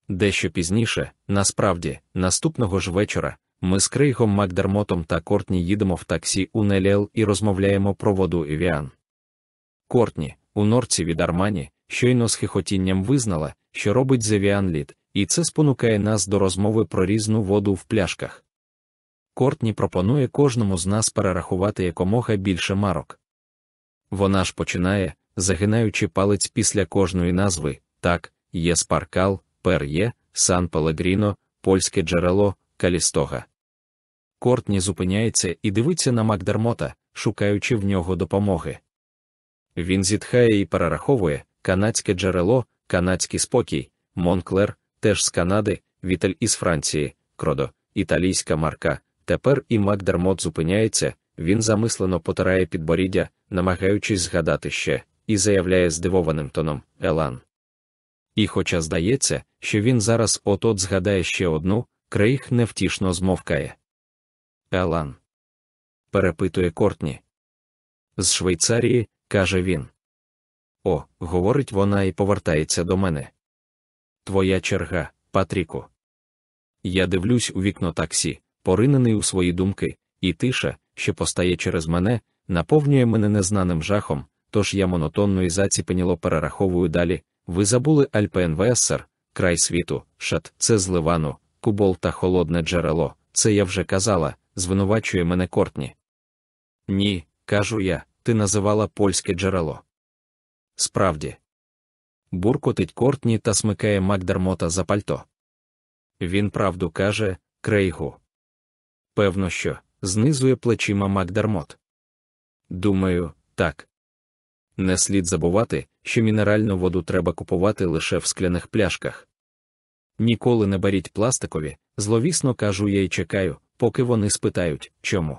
Дещо пізніше, насправді, наступного ж вечора, ми з Крейгом Макдермотом та Кортні їдемо в таксі у Неліел і розмовляємо про воду Евіан. Кортні, у норці від Армані, щойно з хихотінням визнала, що робить Зевіан Лід, і це спонукає нас до розмови про різну воду в пляшках. Кортні пропонує кожному з нас перерахувати якомога більше марок. Вона ж починає, загинаючи палець після кожної назви так, є Спаркал, Пер'є, Сан Пелегріно, Польське джерело, Калістога. Кортні зупиняється і дивиться на Макдермота, шукаючи в нього допомоги. Він зітхає і перераховує канадське джерело, канадський спокій, Монклер, теж з Канади, Віталь із Франції, Кродо, італійська марка. Тепер і Макдермот зупиняється, він замислено потирає підборіддя, намагаючись згадати ще, і заявляє здивованим тоном Елан. І хоча здається, що він зараз от-от згадає ще одну, Крейг невтішно змовкає. Елан. Перепитує Кортні. З Швейцарії, каже він. О, говорить вона і повертається до мене. Твоя черга, Патріку. Я дивлюсь у вікно таксі, поринений у свої думки, і тиша, що постає через мене, наповнює мене незнаним жахом, тож я монотонно і заціпеніло перераховую далі. Ви забули Альпенвесер, край світу, шат, це з Ливану, кубол та холодне джерело, це я вже казала, звинувачує мене Кортні. Ні, кажу я, ти називала польське джерело. Справді. Буркотить Кортні та смикає Макдермота за пальто. Він правду каже, Крейгу. Певно, що, знизує плечима Макдермот. Думаю, так. Не слід забувати, що мінеральну воду треба купувати лише в скляних пляшках. Ніколи не беріть пластикові, зловісно кажу я і чекаю, поки вони спитають, чому.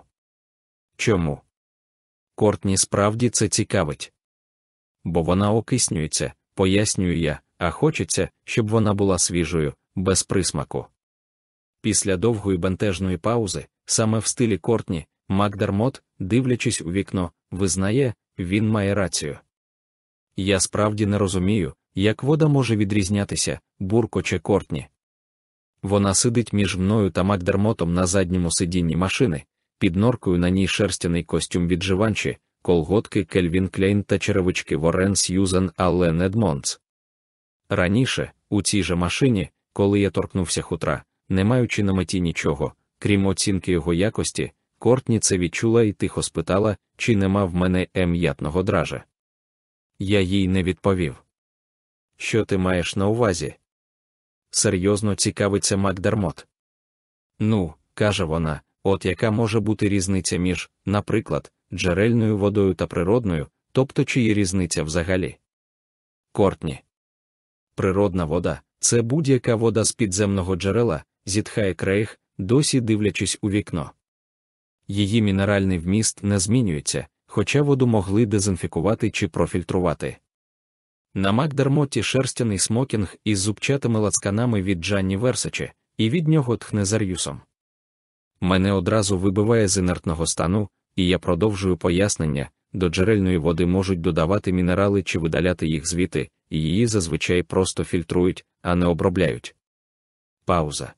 Чому? Кортні справді це цікавить. Бо вона окиснюється, пояснюю я, а хочеться, щоб вона була свіжою, без присмаку. Після довгої бентежної паузи, саме в стилі Кортні, Макдермот, дивлячись у вікно, визнає, він має рацію. Я справді не розумію, як вода може відрізнятися, буркоче Кортні. Вона сидить між мною та Макдермотом на задньому сидінні машини, під норкою на ній шерстяний костюм від Живанші, колготки Кельвін Клейн та черевички Ворен Сьюзен Аллен Едмондс. Раніше, у цій же машині, коли я торкнувся хутра, не маючи на меті нічого, крім оцінки його якості, Кортні це відчула і тихо спитала, чи нема в мене м'ятного дража. Я їй не відповів. Що ти маєш на увазі? Серйозно цікавиться Макдермот. Ну, каже вона, от яка може бути різниця між, наприклад, джерельною водою та природною, тобто чи є різниця взагалі? Кортні. Природна вода це будь-яка вода з підземного джерела, зітхає Крейг, досі дивлячись у вікно. Її мінеральний вміст не змінюється, хоча воду могли дезінфікувати чи профільтрувати. На Макдермоті шерстяний смокінг із зубчатими лацканами від Джанні Версаче, і від нього тхне зар'юсом. Мене одразу вибиває з інертного стану, і я продовжую пояснення, до джерельної води можуть додавати мінерали чи видаляти їх звідти, і її зазвичай просто фільтрують, а не обробляють. Пауза.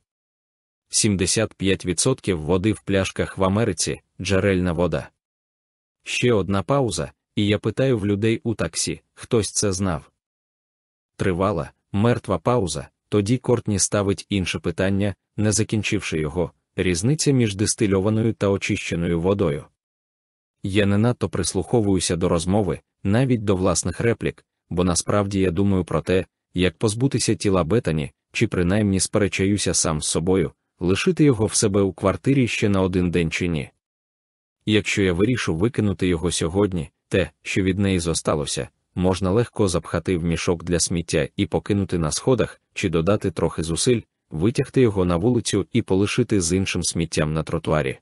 75% води в пляшках в Америці джерельна вода. Ще одна пауза, і я питаю в людей у таксі, хтось це знав. Тривала, мертва пауза, тоді Кортні ставить інше питання, не закінчивши його, різниця між дистильованою та очищеною водою. Я не надто прислуховуюся до розмови, навіть до власних реплік, бо насправді я думаю про те, як позбутися тіла Бетані, чи принаймні сперечаюся сам з собою, лишити його в себе у квартирі ще на один день чи ні. Якщо я вирішу викинути його сьогодні, те, що від неї зосталося, можна легко запхати в мішок для сміття і покинути на сходах, чи додати трохи зусиль, витягти його на вулицю і полишити з іншим сміттям на тротуарі.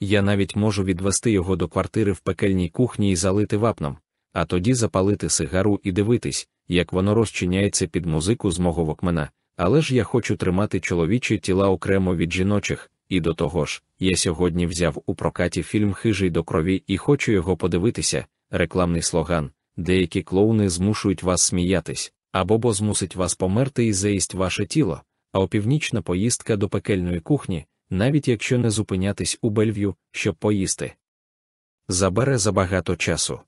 Я навіть можу відвести його до квартири в пекельній кухні і залити вапном, а тоді запалити сигару і дивитись, як воно розчиняється під музику з мого вокмена, але ж я хочу тримати чоловічі тіла окремо від жіночих, і до того ж, я сьогодні взяв у прокаті фільм Хижий до крові і хочу його подивитися, рекламний слоган. Деякі клоуни змушують вас сміятись, або бо змусить вас померти і заїсть ваше тіло, а опівнічна поїздка до пекельної кухні, навіть якщо не зупинятись у бельв'ю, щоб поїсти. Забере забагато часу.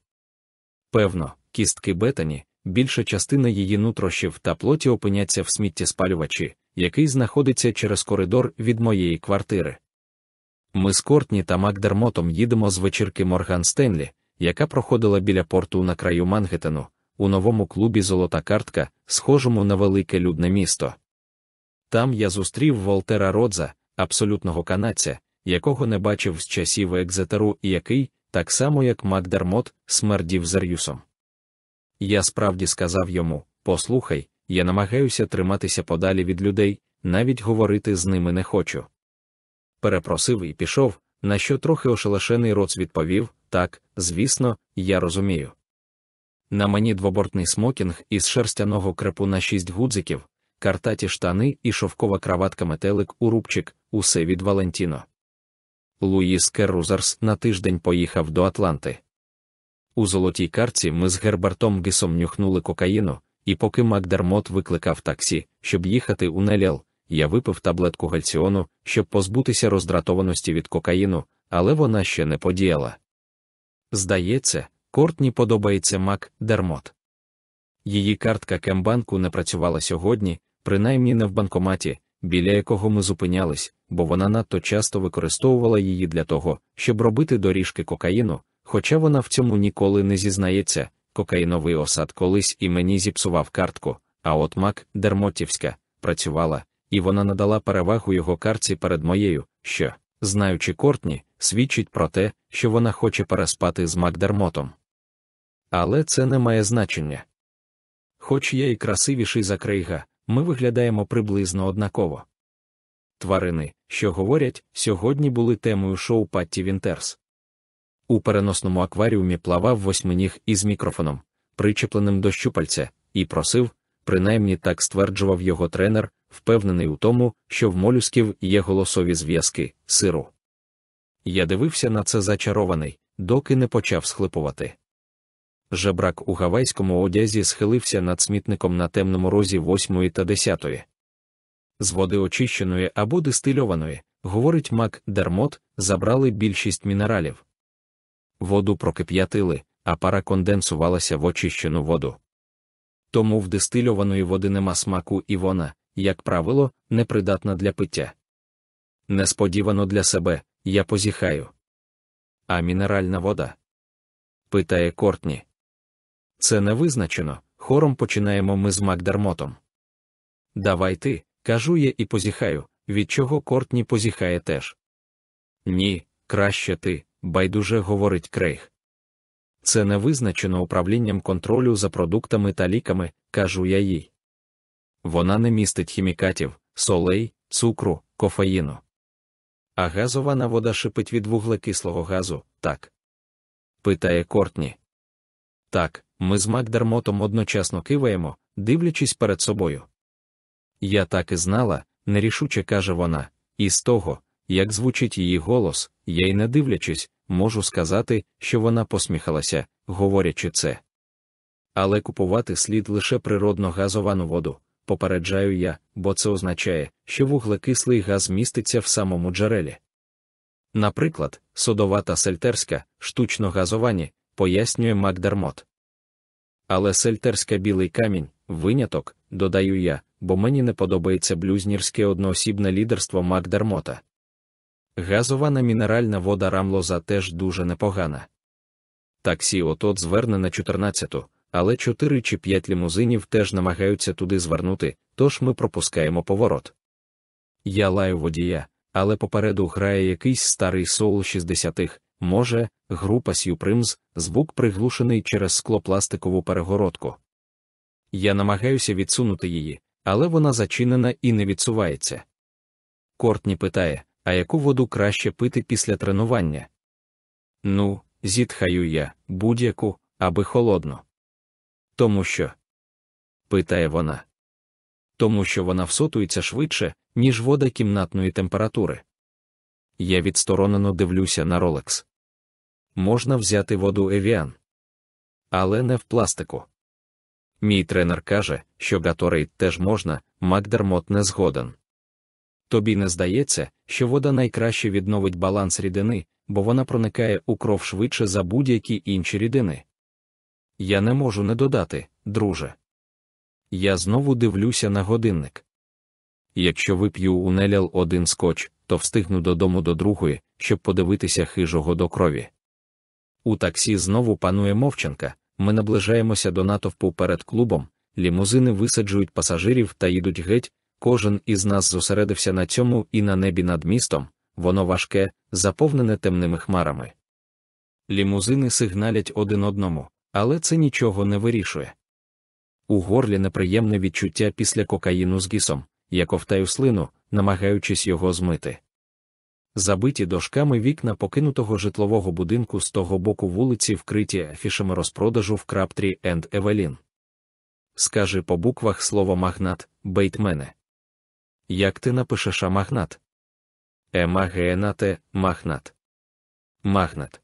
Певно, кістки бетані, більша частина її нутрощів та плоті опиняться в сміттєспалювачі, який знаходиться через коридор від моєї квартири. Ми з Кортні та Макдермотом їдемо з вечірки Морган Стенлі, яка проходила біля порту на краю Мангеттену, у новому клубі Золота картка, схожому на велике людне місто. Там я зустрів Волтера Родза, абсолютного канадця, якого не бачив з часів екзетеру і який, так само як Макдермот, смердів Зер'юсом. Я справді сказав йому: послухай, я намагаюся триматися подалі від людей, навіть говорити з ними не хочу. Перепросив і пішов, на що трохи ошелешений Роц відповів так, звісно, я розумію. На мені двобортний смокінг із шерстяного крепу на шість гудзиків, картаті штани і шовкова краватка метелик у рубчик, усе від Валентіно. Луїс Керрузерс на тиждень поїхав до Атланти. У золотій карці ми з Гербертом Гісом нюхнули кокаїну, і поки Макдермот викликав таксі, щоб їхати у Неліал, я випив таблетку гальціону, щоб позбутися роздратованості від кокаїну, але вона ще не подіяла. Здається, Кортні подобається Мак Дермот. Її картка Кембанку не працювала сьогодні, принаймні не в банкоматі, біля якого ми зупинялись, бо вона надто часто використовувала її для того, щоб робити доріжки кокаїну, хоча вона в цьому ніколи не зізнається. Кокаїновий осад колись і мені зіпсував картку, а от Мак Дермотівська працювала, і вона надала перевагу його картці перед моєю, що, знаючи Кортні, свідчить про те, що вона хоче переспати з Макдермотом. Але це не має значення. Хоч я і красивіший за Крейга, ми виглядаємо приблизно однаково. Тварини, що говорять, сьогодні були темою шоу Патті Вінтерс. У переносному акваріумі плавав восьминіг із мікрофоном, причепленим до щупальця, і просив, принаймні так стверджував його тренер, впевнений у тому, що в молюсків є голосові зв'язки, сиру. Я дивився на це зачарований, доки не почав схлипувати. Жебрак у гавайському одязі схилився над смітником на темному розі восьмої та десятої. З води очищеної або дистильованої, говорить Мак Дермот, забрали більшість мінералів. Воду прокип'ятили, а пара конденсувалася в очищену воду. Тому в дистильованої води нема смаку і вона, як правило, непридатна для пиття. Несподівано для себе, я позіхаю. А мінеральна вода? питає Кортні. Це не визначено, хором починаємо ми з Макдермотом. Давай ти, кажу я і позіхаю, від чого Кортні позіхає теж. Ні, краще ти, байдуже говорить Крейг. Це не визначено управлінням контролю за продуктами та ліками, кажу я їй. Вона не містить хімікатів, солей, цукру, кофеїну. А газована вода шипить від вуглекислого газу, так? питає Кортні. Так, ми з Макдермотом одночасно киваємо, дивлячись перед собою. Я так і знала, нерішуче каже вона, і з того, як звучить її голос, я й не дивлячись, можу сказати, що вона посміхалася, говорячи це. Але купувати слід лише природно газовану воду, попереджаю я, бо це означає, що вуглекислий газ міститься в самому джерелі. Наприклад, содова та сельтерська, штучно газовані, пояснює Макдермот. Але сельтерська білий камінь виняток, додаю я, бо мені не подобається блюзнірське одноосібне лідерство Макдермота. Газована мінеральна вода рамлоза теж дуже непогана. Таксі отот зверне на 14-ту, але 4 чи 5 лімузинів теж намагаються туди звернути, тож ми пропускаємо поворот. Я лаю водія, але попереду грає якийсь старий соул 60-х, може, група Сюпримз, звук приглушений через склопластикову перегородку. Я намагаюся відсунути її, але вона зачинена і не відсувається. Кортні питає, а яку воду краще пити після тренування? Ну, зітхаю я, будь-яку, аби холодну. Тому що? питає вона. Тому що вона всотується швидше, ніж вода кімнатної температури. Я відсторонено дивлюся на Ролекс. Можна взяти воду Евіан, але не в пластику. Мій тренер каже, що Гаторейд теж можна, Макдермот не згоден. Тобі не здається, що вода найкраще відновить баланс рідини, бо вона проникає у кров швидше за будь-які інші рідини. Я не можу не додати, друже. Я знову дивлюся на годинник. Якщо вип'ю у Нелял один скотч, то встигну додому до другої, щоб подивитися хижого до крові. У таксі знову панує мовчанка, ми наближаємося до натовпу перед клубом, лімузини висаджують пасажирів та їдуть геть, кожен із нас зосередився на цьому і на небі над містом, воно важке, заповнене темними хмарами. Лімузини сигналять один одному, але це нічого не вирішує. У горлі неприємне відчуття після кокаїну з гісом, я ковтаю слину, намагаючись його змити. Забиті дошками вікна покинутого житлового будинку з того боку вулиці вкриті афішами розпродажу в краптрі енд Евелін. Скажи по буквах слово магнат, бейтмене. Як ти напишеш а магнат? Емагенате магнат. Магнат.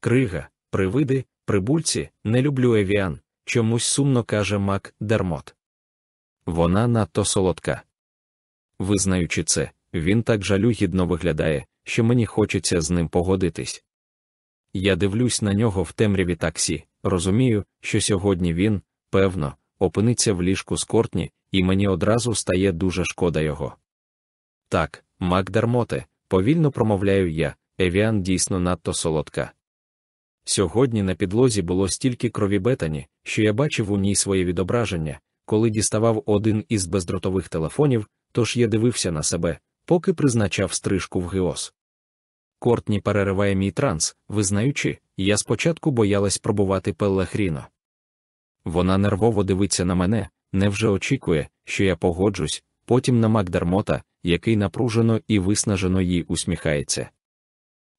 Крига, привиди, прибульці, не люблю евіан, чомусь сумно каже Мак Дермот. Вона надто солодка. Визнаючи це, він так жалюгідно виглядає, що мені хочеться з ним погодитись. Я дивлюсь на нього в темряві таксі, розумію, що сьогодні він, певно, опиниться в ліжку з Кортні, і мені одразу стає дуже шкода його. Так, Макдермоте, повільно промовляю я, Евіан дійсно надто солодка. Сьогодні на підлозі було стільки крові бетані, що я бачив у ній своє відображення, коли діставав один із бездротових телефонів, тож я дивився на себе, поки призначав стрижку в Геос. Кортні перериває мій транс, визнаючи, я спочатку боялась пробувати Пеллехріно. Вона нервово дивиться на мене, невже очікує, що я погоджусь, потім на Макдермота, який напружено і виснажено їй усміхається.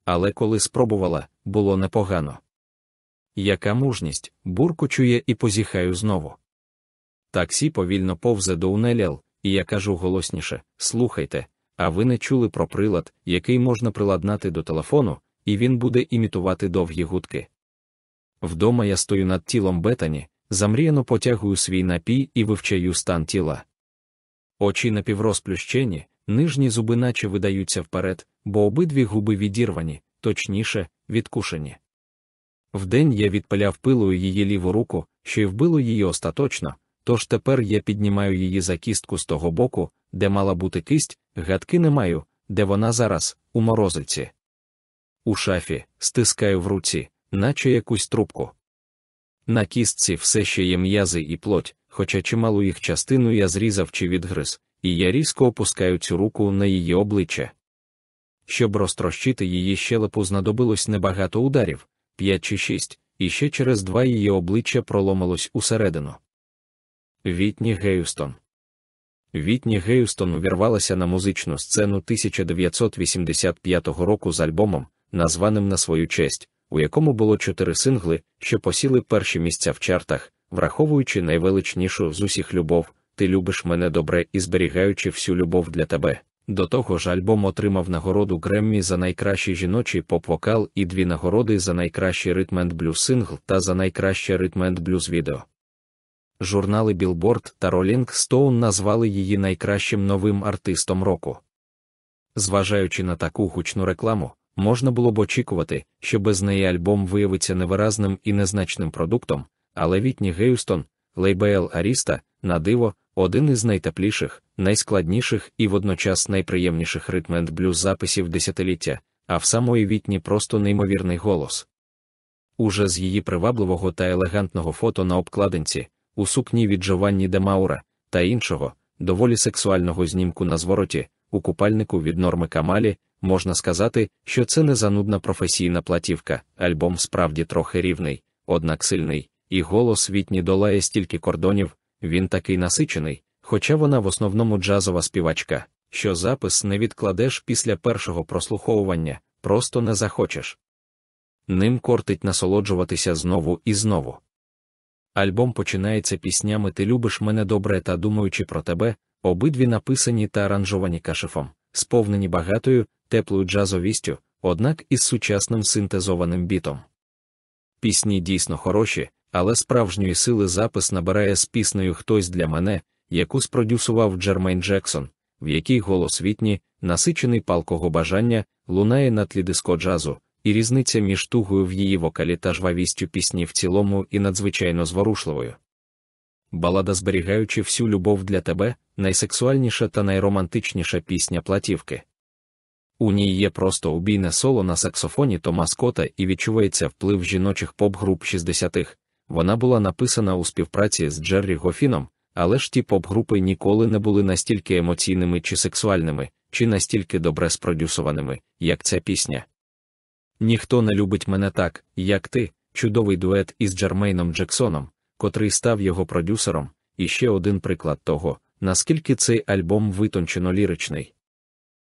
Але коли спробувала, було непогано. Яка мужність, буркочує і позіхаю знову. Таксі повільно повзе до Унеліал, і я кажу голосніше слухайте, а ви не чули про прилад, який можна приладнати до телефону, і він буде імітувати довгі гудки. Вдома я стою над тілом Бетані, замріяно потягую свій напій і вивчаю стан тіла. Очі напіврозплющені, нижні зуби наче видаються вперед, бо обидві губи відірвані, точніше, відкушені. Вдень я відпиляв пилою її ліву руку, що й вбило її остаточно, тож тепер я піднімаю її за кістку з того боку, де мала бути кисть, гадки не маю, де вона зараз, у морозиці. У шафі стискаю в руці, наче якусь трубку. На кістці все ще є м'язи і плоть, хоча чималу їх частину я зрізав чи відгриз, і я різко опускаю цю руку на її обличчя. Щоб розтрощити її щелепу, знадобилось небагато ударів, п'ять чи шість, і ще через два її обличчя проломилось усередину. Вітні Геюстон Вітні Геюстон увірвалася на музичну сцену 1985 року з альбомом, названим на свою честь, у якому було чотири сингли, що посіли перші місця в чартах, враховуючи найвеличнішу з усіх любов, ти любиш мене добре і зберігаючи всю любов для тебе. До того ж, альбом отримав нагороду Греммі за найкращий жіночий поп-вокал і дві нагороди за найкращий ритм блюз сингл та за найкраще ритм блюз відео. Журнали Billboard та Rolling Stone назвали її найкращим новим артистом року. Зважаючи на таку гучну рекламу, можна було б очікувати, що без неї альбом виявиться невиразним і незначним продуктом, але Вітні Г'юстон, лейбл Аріста, на диво, один із найтепліших, найскладніших і водночас найприємніших ритм блюз записів десятиліття, а в самої вітні просто неймовірний голос. Уже з її привабливого та елегантного фото на обкладинці, у сукні від Джованні де Маура та іншого, доволі сексуального знімку на звороті, у купальнику від норми Камалі, можна сказати, що це не занудна професійна платівка, альбом справді трохи рівний, однак сильний, і голос Вітні долає стільки кордонів, він такий насичений, хоча вона в основному джазова співачка, що запис не відкладеш після першого прослуховування, просто не захочеш. Ним кортить насолоджуватися знову і знову. Альбом починається піснями Ти любиш мене добре та думаючи про тебе, обидві написані та аранжовані кашифом, сповнені багатою, теплою джазовістю, однак із сучасним синтезованим бітом. Пісні дійсно хороші, але справжньої сили запис набирає з піснею Хтось для мене, яку спродюсував Джермейн Джексон, в якій голос вітні, насичений палкого бажання, лунає на тлі диско джазу, і різниця між тугою в її вокалі та жвавістю пісні в цілому і надзвичайно зворушливою. Балада, зберігаючи всю любов для тебе, найсексуальніша та найромантичніша пісня платівки. У ній є просто убійне соло на саксофоні Тома Скотта і відчувається вплив жіночих поп-груп 60-х. Вона була написана у співпраці з Джеррі Гофіном, але ж ті поп-групи ніколи не були настільки емоційними чи сексуальними, чи настільки добре спродюсованими, як ця пісня. Ніхто не любить мене так, як ти, чудовий дует із Джермейном Джексоном, котрий став його продюсером, і ще один приклад того, наскільки цей альбом витончено ліричний.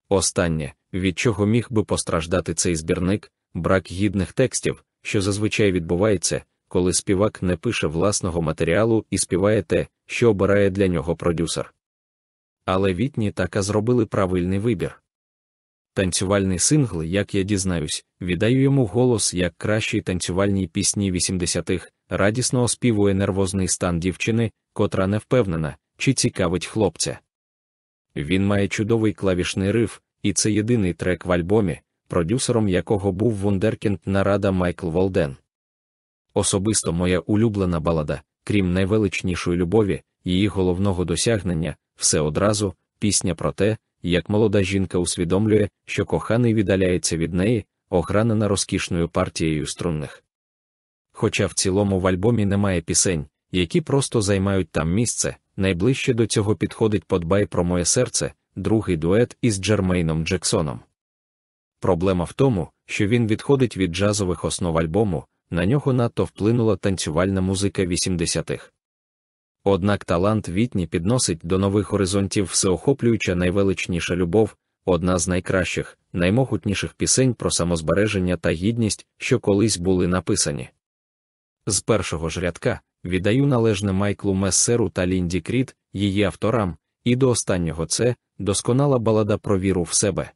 Останнє, від чого міг би постраждати цей збірник, брак гідних текстів, що зазвичай відбувається, коли співак не пише власного матеріалу і співає те, що обирає для нього продюсер. Але Вітні така зробили правильний вибір. Танцювальний сингл, як я дізнаюсь, віддаю йому голос як кращій танцювальній пісні 80-х, радісно оспівує нервозний стан дівчини, котра не впевнена, чи цікавить хлопця. Він має чудовий клавішний риф, і це єдиний трек в альбомі, продюсером якого був вундеркінд Нарада Майкл Волден. Особисто моя улюблена балада, крім найвеличнішої любові, її головного досягнення, все одразу, пісня про те, як молода жінка усвідомлює, що коханий віддаляється від неї, огранена розкішною партією струнних. Хоча в цілому в альбомі немає пісень, які просто займають там місце, найближче до цього підходить подбай про моє серце, другий дует із Джермейном Джексоном. Проблема в тому, що він відходить від джазових основ альбому, на нього надто вплинула танцювальна музика 80-х. Однак талант Вітні підносить до нових горизонтів всеохоплююча найвеличніша любов, одна з найкращих, наймогутніших пісень про самозбереження та гідність, що колись були написані. З першого ж рядка віддаю належне Майклу Мессеру та Лінді Кріт, її авторам, і до останнього це досконала балада про віру в себе.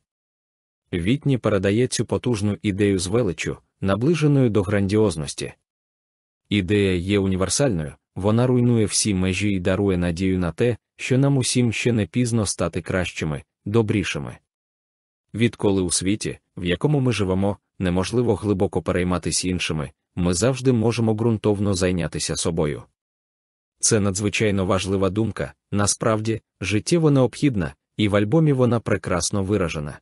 Вітні передає цю потужну ідею з величю, наближеною до грандіозності. Ідея є універсальною, вона руйнує всі межі і дарує надію на те, що нам усім ще не пізно стати кращими, добрішими. Відколи у світі, в якому ми живемо, неможливо глибоко перейматися іншими, ми завжди можемо ґрунтовно зайнятися собою. Це надзвичайно важлива думка, насправді, життєво необхідна, і в альбомі вона прекрасно виражена.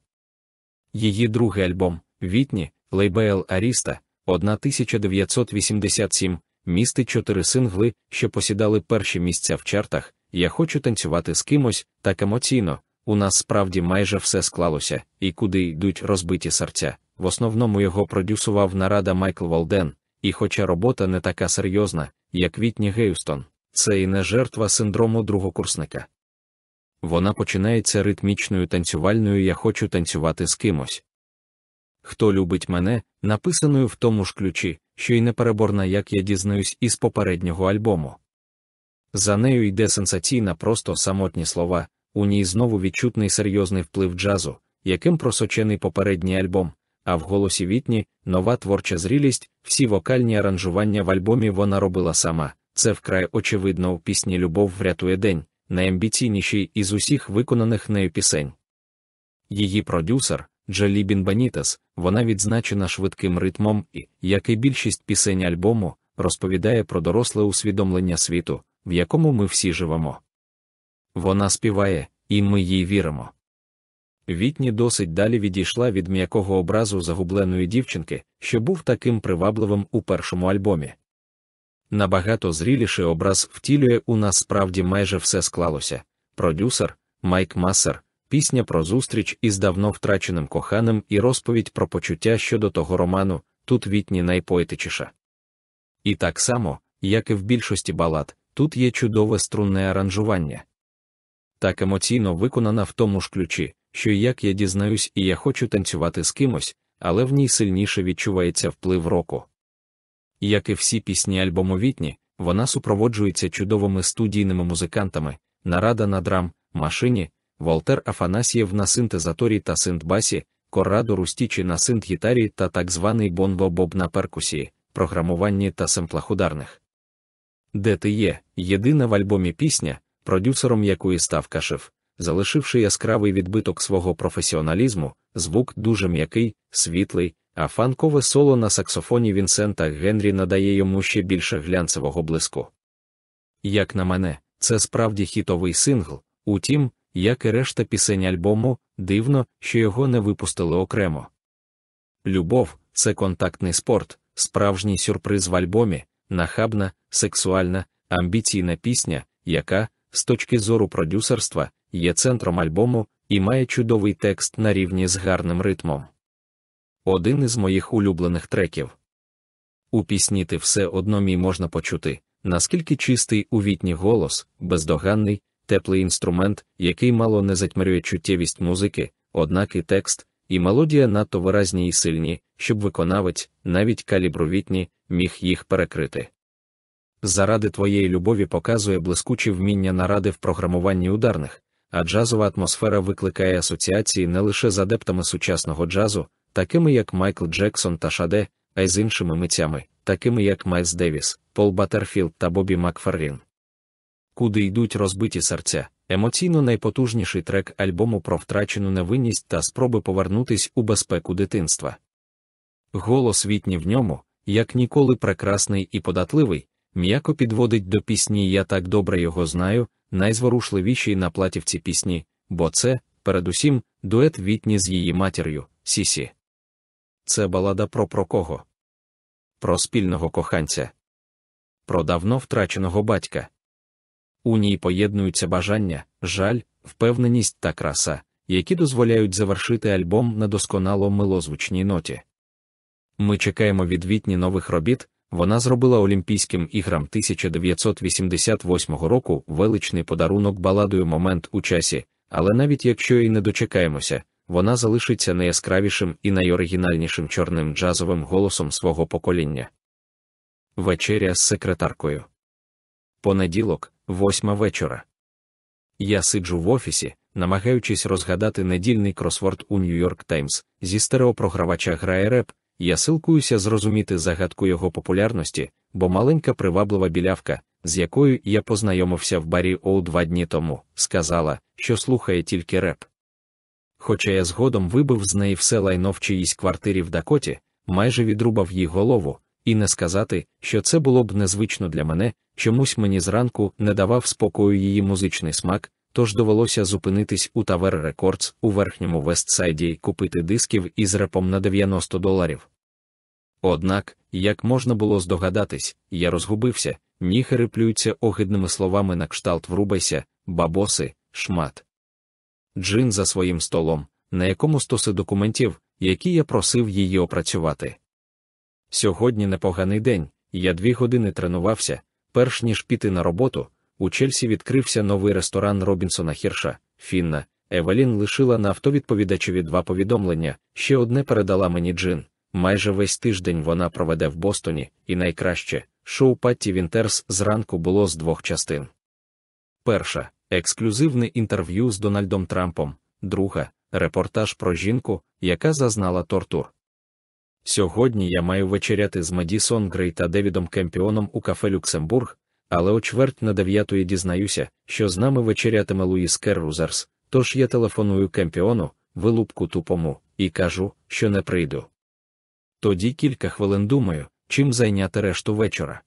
Її другий альбом Вітні, лейбл Аріста, 1987, містить чотири сингли, що посідали перші місця в чартах. Я хочу танцювати з кимось, так емоційно. У нас справді майже все склалося, і куди йдуть розбиті серця. В основному його продюсував нарада Майкл Волден, і хоча робота не така серйозна, як Вітні Геюстон, це і не жертва синдрому другокурсника. Вона починається ритмічною танцювальною Я хочу танцювати з кимось. Хто любить мене, написаною в тому ж ключі, що й непереборна, як я дізнаюсь із попереднього альбому. За нею йде сенсаційна, просто самотні слова, у ній знову відчутний серйозний вплив джазу, яким просочений попередній альбом, а в голосі Вітні нова творча зрілість, всі вокальні аранжування в альбомі вона робила сама. Це вкрай очевидно у пісні Любов врятує день, найамбіційніший із усіх виконаних нею пісень. Її продюсер, Джалібін Бенітес, вона відзначена швидким ритмом і, як і більшість пісень альбому, розповідає про доросле усвідомлення світу, в якому ми всі живемо. Вона співає, і ми їй віримо. Вітні досить далі відійшла від м'якого образу загубленої дівчинки, що був таким привабливим у першому альбомі. Набагато зріліший образ втілює у нас справді майже все склалося. Продюсер Майк Массер, пісня про зустріч із давно втраченим коханим і розповідь про почуття щодо того роману, тут вітні найпоетичіша. І так само, як і в більшості балад, тут є чудове струнне аранжування. так емоційно виконана в тому ж ключі, що як я дізнаюсь, і я хочу танцювати з кимось, але в ній сильніше відчувається вплив року. Як і всі пісні альбомовітні, вона супроводжується чудовими студійними музикантами, нарада на драм, машині, Волтер Афанасьєв на синтезаторі та синтбасі, Коррадо Рустічі на синт-гітарі та так званий Бонбо Боб на перкусії, програмуванні та семплах ударних. Де ти є, єдина в альбомі пісня, продюсером якої став Кашев, залишивши яскравий відбиток свого професіоналізму, звук дуже м'який, світлий, а фанкове соло на саксофоні Вінсента Генрі надає йому ще більше глянцевого блиску. Як на мене, це справді хітовий сингл, утім, як і решта пісень альбому, дивно, що його не випустили окремо. Любов це контактний спорт, справжній сюрприз в альбомі, нахабна, сексуальна, амбіційна пісня, яка, з точки зору продюсерства, є центром альбому і має чудовий текст на рівні з гарним ритмом. Один із моїх улюблених треків. У пісні ти все одно мій можна почути, наскільки чистий у вітні голос, бездоганний, теплий інструмент, який мало не затьмарює чуттєвість музики, однак і текст, і мелодія надто виразні і сильні, щоб виконавець, навіть калібровітні, міг їх перекрити. Заради твоєї любові показує блискучі вміння наради в програмуванні ударних, а джазова атмосфера викликає асоціації не лише з адептами сучасного джазу, такими як Майкл Джексон та Шаде, а й з іншими митцями, такими як Майлз Девіс, Пол Баттерфілд та Боббі Макферрін. Куди йдуть розбиті серця, емоційно найпотужніший трек альбому про втрачену невинність та спроби повернутись у безпеку дитинства. Голос Вітні в ньому, як ніколи прекрасний і податливий, м'яко підводить до пісні Я так добре його знаю, найзворушливішій на платівці пісні, бо це, передусім, дует Вітні з її матір'ю, Сісі. Це балада про про кого? Про спільного коханця, про давно втраченого батька. У ній поєднуються бажання, жаль, впевненість та краса, які дозволяють завершити альбом на досконало милозвучній ноті. Ми чекаємо від Вітні нових робіт. Вона зробила Олімпійським іграм 1988 року величний подарунок баладою момент у часі, але навіть якщо і не дочекаємося, вона залишиться найяскравішим і найоригінальнішим чорним джазовим голосом свого покоління. Вечеря з секретаркою. Понеділок, восьма вечора. Я сиджу в офісі, намагаючись розгадати недільний кросворд у Нью-Йорк Таймс, зі стереопрогравача грає реп, я силкуюся зрозуміти загадку його популярності, бо маленька приваблива білявка, з якою я познайомився в барі Оу два дні тому, сказала, що слухає тільки реп. Хоча я згодом вибив з неї все лайно в чиїйсь квартирі в Дакоті, майже відрубав їй голову, і не сказати, що це було б незвично для мене, чомусь мені зранку не давав спокою її музичний смак, тож довелося зупинитись у Тавер Рекордс у верхньому Вестсайді й купити дисків із репом на 90 доларів. Однак, як можна було здогадатись, я розгубився, ніхери плюються огидними словами на кшталт врубайся, бабоси, шмат. Джин за своїм столом, на якому стоси документів, які я просив її опрацювати. Сьогодні непоганий день, я дві години тренувався, перш ніж піти на роботу, у Чельсі відкрився новий ресторан Робінсона Хірша, Фінна. Евелін лишила на автовідповідачеві два повідомлення, ще одне передала мені Джин. Майже весь тиждень вона проведе в Бостоні, і найкраще шоу Патті Вінтерс зранку було з двох частин. Перша ексклюзивне інтерв'ю з Дональдом Трампом, друга репортаж про жінку, яка зазнала тортур. Сьогодні я маю вечеряти з Медісон Грей та Девідом Кемпіоном у кафе Люксембург, але о чверть на дев'ятої дізнаюся, що з нами вечерятиме Луїс Керрузерс, тож я телефоную Кемпіону, вилупку тупому, і кажу, що не прийду. Тоді кілька хвилин думаю, чим зайняти решту вечора.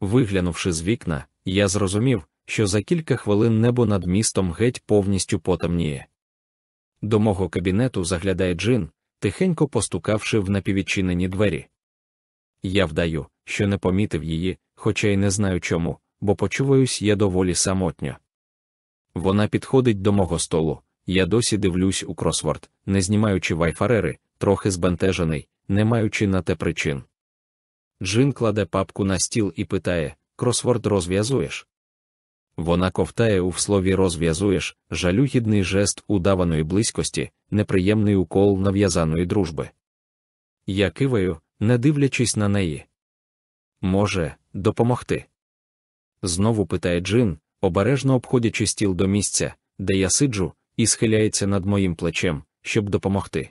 Виглянувши з вікна, я зрозумів, що за кілька хвилин небо над містом геть повністю потемніє. До мого кабінету заглядає Джин, тихенько постукавши в напіввідчинені двері. Я вдаю, що не помітив її, хоча й не знаю чому, бо почуваюсь я доволі самотньо. Вона підходить до мого столу, я досі дивлюсь у кросворд, не знімаючи вайфарери, трохи збентежений, не маючи на те причин. Джин кладе папку на стіл і питає кросворд розв'язуєш? Вона ковтає у слові розв'язуєш, жалюгідний жест удаваної близькості, неприємний укол нав'язаної дружби. Я киваю, не дивлячись на неї. Може, допомогти? Знову питає Джин, обережно обходячи стіл до місця, де я сиджу, і схиляється над моїм плечем, щоб допомогти.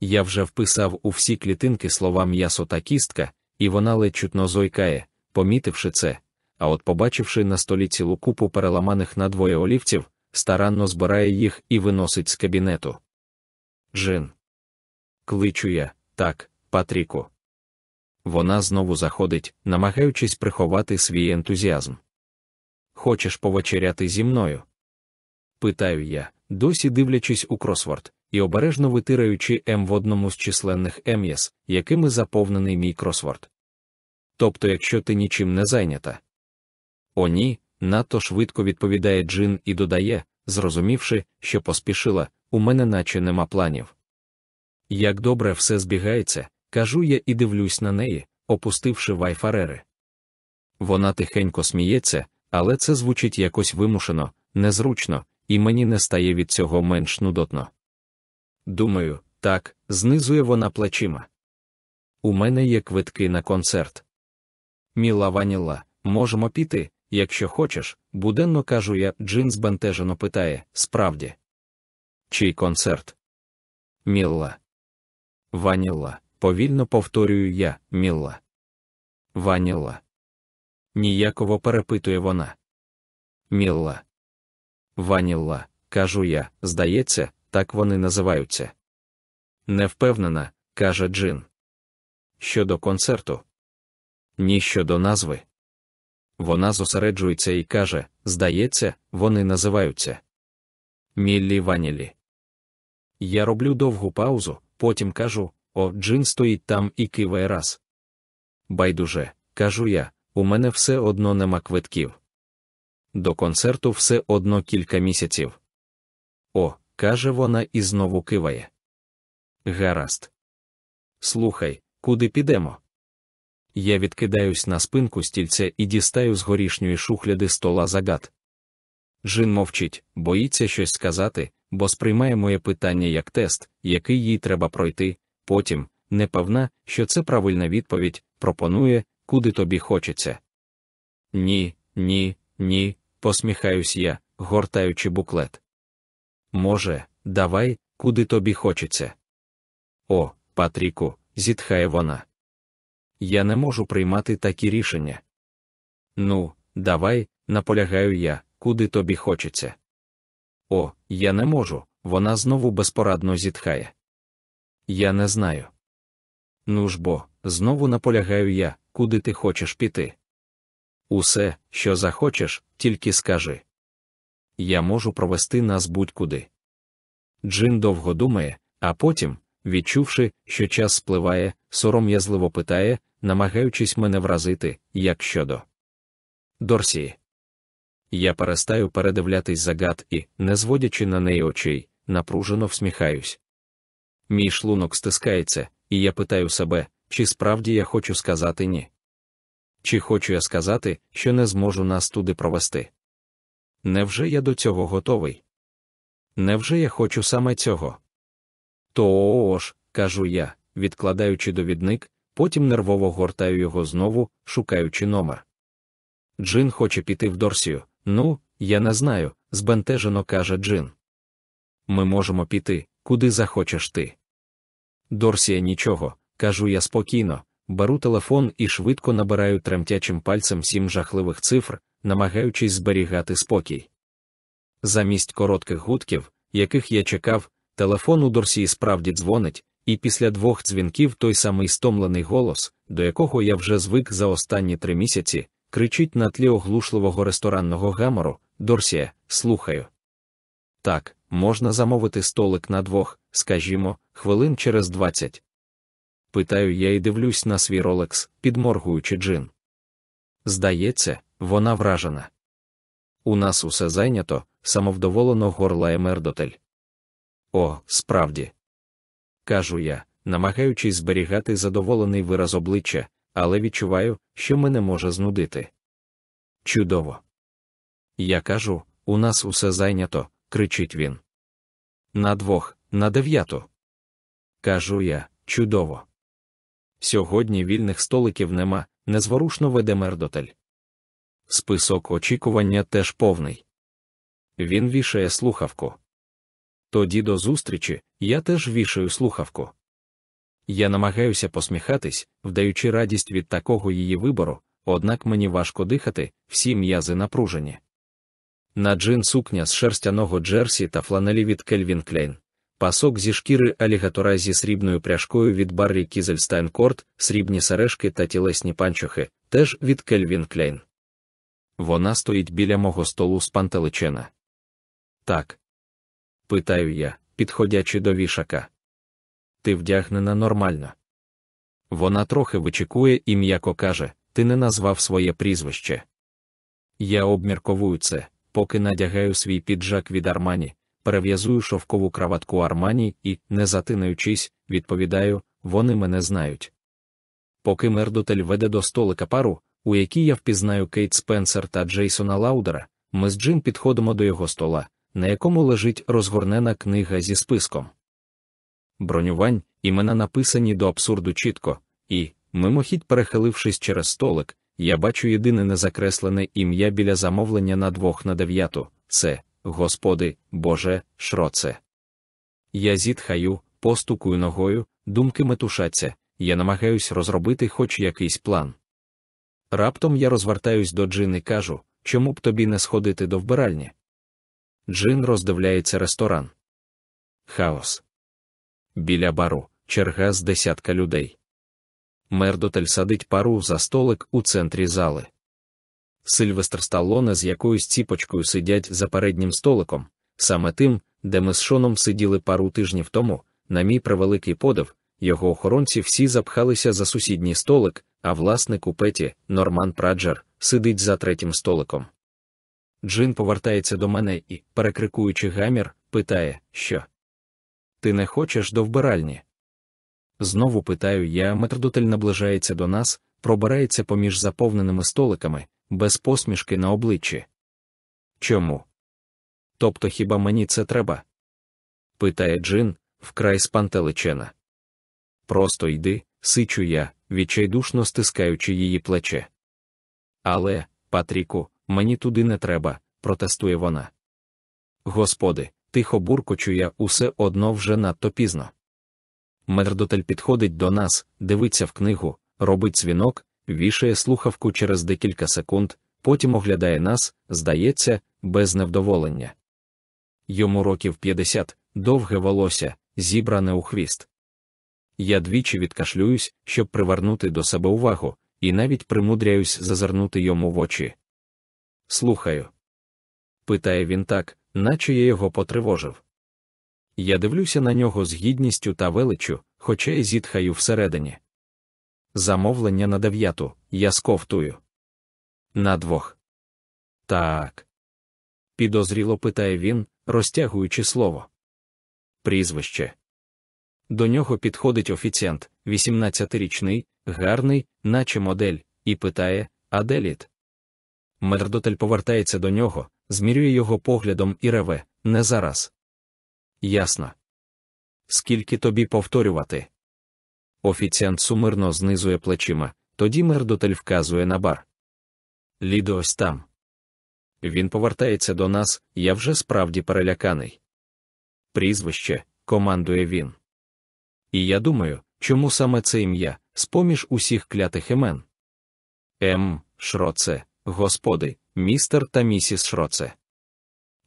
Я вже вписав у всі клітинки слова м'ясо та кістка, і вона ледь чутно зойкає, помітивши це, а от побачивши на столі цілу купу переламаних на двоє олівців, старанно збирає їх і виносить з кабінету. Джин. Кличу я, так, Патріку. Вона знову заходить, намагаючись приховати свій ентузіазм. Хочеш повечеряти зі мною? Питаю я, досі дивлячись у кросворд, і обережно витираючи М в одному з численних ем'яс, якими заповнений мій кросворд. Тобто, якщо ти нічим не зайнята. О, ні, надто швидко відповідає Джин і додає, зрозумівши, що поспішила, у мене наче нема планів. Як добре все збігається, кажу я і дивлюсь на неї, опустивши вайфарери. Вона тихенько сміється, але це звучить якось вимушено, незручно, і мені не стає від цього менш нудотно. Думаю, так, знизує вона плечима. У мене є квитки на концерт. Міллі Ваніллі, можемо піти, якщо хочеш, буденно кажу я, Джин збентежено питає справді. Чий концерт? Мілла. Ваніла, повільно повторюю я, Мілла. Ваніла. Ніяково перепитує вона. Мілла. Ванілла, кажу я, здається, так вони називаються. Не впевнена, каже Джин. Щодо концерту. Ні щодо назви. Вона зосереджується і каже: Здається, вони називаються Міллі Ванілі. Я роблю довгу паузу, потім кажу: О, Джин стоїть там і киває раз. Байдуже, кажу я, у мене все одно нема квитків. До концерту все одно кілька місяців. О, каже вона і знову киває. Гаразд. Слухай, куди підемо? Я відкидаюсь на спинку стільця і дістаю з горішньої шухляди стола загад. Жин мовчить, боїться щось сказати, бо сприймає моє питання як тест, який їй треба пройти. Потім, непевна, що це правильна відповідь, пропонує, куди тобі хочеться. Ні, ні, ні, посміхаюсь я, гортаючи буклет. Може, давай, куди тобі хочеться. О, Патріку, зітхає вона. Я не можу приймати такі рішення. Ну, давай, наполягаю я, куди тобі хочеться. О, я не можу, вона знову безпорадно зітхає. Я не знаю. Ну ж бо, знову наполягаю я, куди ти хочеш піти. Усе, що захочеш, тільки скажи. Я можу провести нас будь-куди. Джин довго думає, а потім, відчувши, що час спливає, сором'язливо питає, намагаючись мене вразити, як щодо. Дорсі. Я перестаю передивлятись загад і, не зводячи на неї очей, напружено всміхаюсь. Мій шлунок стискається, і я питаю себе, чи справді я хочу сказати ні. Чи хочу я сказати, що не зможу нас туди провести? Невже я до цього готовий? Невже я хочу саме цього? То ж, кажу я, відкладаючи довідник, потім нервово гортаю його знову, шукаючи номер. Джин хоче піти в Дорсію. Ну, я не знаю, збентежено каже Джин. Ми можемо піти, куди захочеш ти. Дорсія нічого, кажу я спокійно, беру телефон і швидко набираю тремтячим пальцем сім жахливих цифр, намагаючись зберігати спокій. Замість коротких гудків, яких я чекав, телефон у Дорсії справді дзвонить, і після двох дзвінків той самий стомлений голос, до якого я вже звик за останні три місяці, кричить на тлі оглушливого ресторанного гамору Дорсія, слухаю. Так, можна замовити столик на двох, скажімо, хвилин через двадцять. Питаю я і дивлюсь на свій ролекс, підморгуючи джин. Здається, вона вражена. У нас усе зайнято, самовдоволено горлає мердотель. О, справді. Кажу я, намагаючись зберігати задоволений вираз обличчя, але відчуваю, що мене може знудити. Чудово. Я кажу, у нас усе зайнято, кричить він. На двох, на дев'яту. Кажу я, чудово. Сьогодні вільних столиків нема, незворушно веде мердотель. Список очікування теж повний. Він вішає слухавку. Тоді до зустрічі я теж вішаю слухавку. Я намагаюся посміхатись, вдаючи радість від такого її вибору, однак мені важко дихати, всі м'язи напружені. На Джин сукня з шерстяного джерсі та фланелі від Кельвін Клейн, пасок зі шкіри алігатора зі срібною пряжкою від Баррі Кізельстайн Корт, срібні сережки та тілесні панчохи, теж від Кельвін Клейн. Вона стоїть біля мого столу спантеличена. Так. Питаю я, підходячи до вішака. Ти вдягнена нормально. Вона трохи вичікує і м'яко каже: Ти не назвав своє прізвище. Я обмірковую це, поки надягаю свій піджак від Армані, перев'язую шовкову краватку Армані і, не затинаючись, відповідаю, вони мене знають. Поки мердотель веде до столика пару, у якій я впізнаю Кейт Спенсер та Джейсона Лаудера, ми з Джин підходимо до його стола, на якому лежить розгорнена книга зі списком. Бронювань, імена написані до абсурду чітко, і, мимохідь перехилившись через столик, я бачу єдине незакреслене ім'я біля замовлення на двох на дев'яту це, Господи, Боже, шроце. Я зітхаю, постукую ногою, думки метушаться, я намагаюсь розробити хоч якийсь план. Раптом я розвертаюсь до Джин і кажу, чому б тобі не сходити до вбиральні? Джин роздивляється ресторан. Хаос. Біля бару черга з десятка людей. Мердотель садить пару за столик у центрі зали. Сильвестр Сталлоне з якоюсь ціпочкою сидять за переднім столиком, саме тим, де ми з Шоном сиділи пару тижнів тому, на мій превеликий подив, його охоронці всі запхалися за сусідній столик, а власник у петі, Норман Праджер, сидить за третім столиком. Джин повертається до мене і, перекрикуючи гамір, питає, що ти не хочеш до вбиральні? Знову питаю я, метрдотель наближається до нас, пробирається поміж заповненими столиками, без посмішки на обличчі. Чому? Тобто хіба мені це треба? питає Джин, вкрай спантеличена. Просто йди, сичу я, відчайдушно стискаючи її плече. Але, Патріку, мені туди не треба, протестує вона. Господи, тихо буркочу я усе одно вже надто пізно. Мердотель підходить до нас, дивиться в книгу, робить дзвінок, вішає слухавку через декілька секунд, потім оглядає нас, здається, без невдоволення. Йому років 50, довге волосся, зібране у хвіст. Я двічі відкашлююсь, щоб привернути до себе увагу, і навіть примудряюсь зазирнути йому в очі. Слухаю. Питає він так, наче я його потривожив. Я дивлюся на нього з гідністю та величчю, хоча й зітхаю всередині. Замовлення на дев'яту, я сковтую. На двох. Так. Підозріло питає він, розтягуючи слово. Прізвище. До нього підходить офіціант, 18-річний, гарний, наче модель, і питає Аделіт. Мердотель повертається до нього, змірює його поглядом і реве, не зараз. Ясно. Скільки тобі повторювати? Офіціант сумирно знизує плечима, тоді мердотель вказує на бар. Лідо ось там. Він повертається до нас, я вже справді переляканий. Прізвище, командує він. І я думаю, чому саме це ім'я, з поміж усіх клятих імен? М. Шроце, господи, містер та місіс Шроце.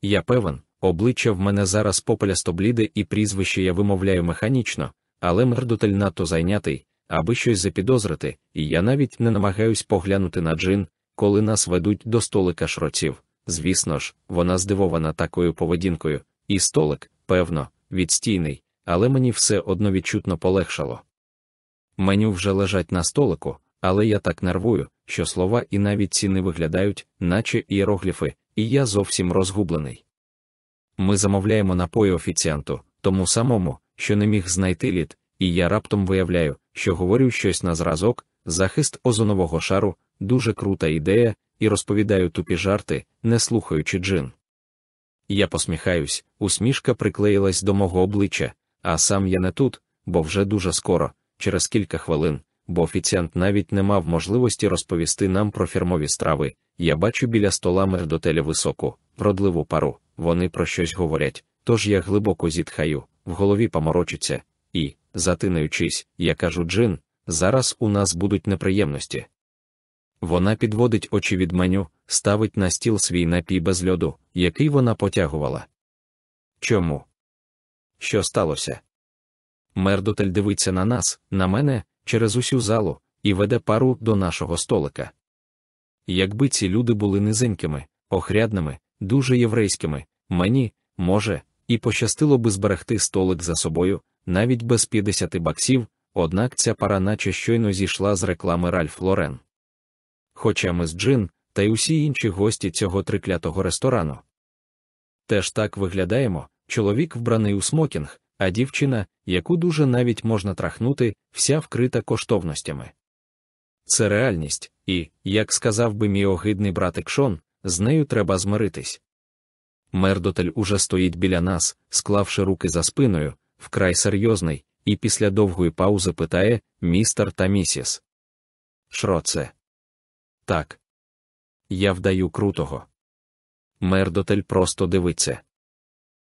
Я певен, обличчя в мене зараз попелясто бліде і прізвище я вимовляю механічно, але мердотель надто зайнятий, аби щось запідозрити, і я навіть не намагаюсь поглянути на джин, коли нас ведуть до столика шроців. Звісно ж, вона здивована такою поведінкою, і столик, певно, відстійний, але мені все одно відчутно полегшало. Меню вже лежать на столику, але я так нервую, що слова і навіть ці не виглядають, наче іерогліфи, і я зовсім розгублений. Ми замовляємо напої офіціанту, тому самому, що не міг знайти лід, і я раптом виявляю, що говорю щось на зразок, захист озонового шару, дуже крута ідея, і розповідаю тупі жарти, не слухаючи джин. Я посміхаюсь, усмішка приклеїлась до мого обличчя, а сам я не тут, бо вже дуже скоро, через кілька хвилин, бо офіціант навіть не мав можливості розповісти нам про фірмові страви. Я бачу біля стола мердотеля високу, продливу пару, вони про щось говорять, тож я глибоко зітхаю, в голові поморочиться, і, затинаючись, я кажу Джин, зараз у нас будуть неприємності. Вона підводить очі від меню, ставить на стіл свій напій без льоду, який вона потягувала. Чому? Що сталося? Мердотель дивиться на нас, на мене, через усю залу, і веде пару до нашого столика. Якби ці люди були низенькими, охрядними, дуже єврейськими, мені, може, і пощастило би зберегти столик за собою, навіть без 50 баксів, однак ця пара наче щойно зійшла з реклами Ральф Лорен. Хоча ми з Джин, та й усі інші гості цього триклятого ресторану. Теж так виглядаємо чоловік вбраний у смокінг, а дівчина, яку дуже навіть можна трахнути, вся вкрита коштовностями. Це реальність, і, як сказав би мій огидний братик Шон, з нею треба змиритись. Мердотель уже стоїть біля нас, склавши руки за спиною, вкрай серйозний, і після довгої паузи питає містер та місіс. Шро це? Так. Я вдаю крутого. Мердотель просто дивиться.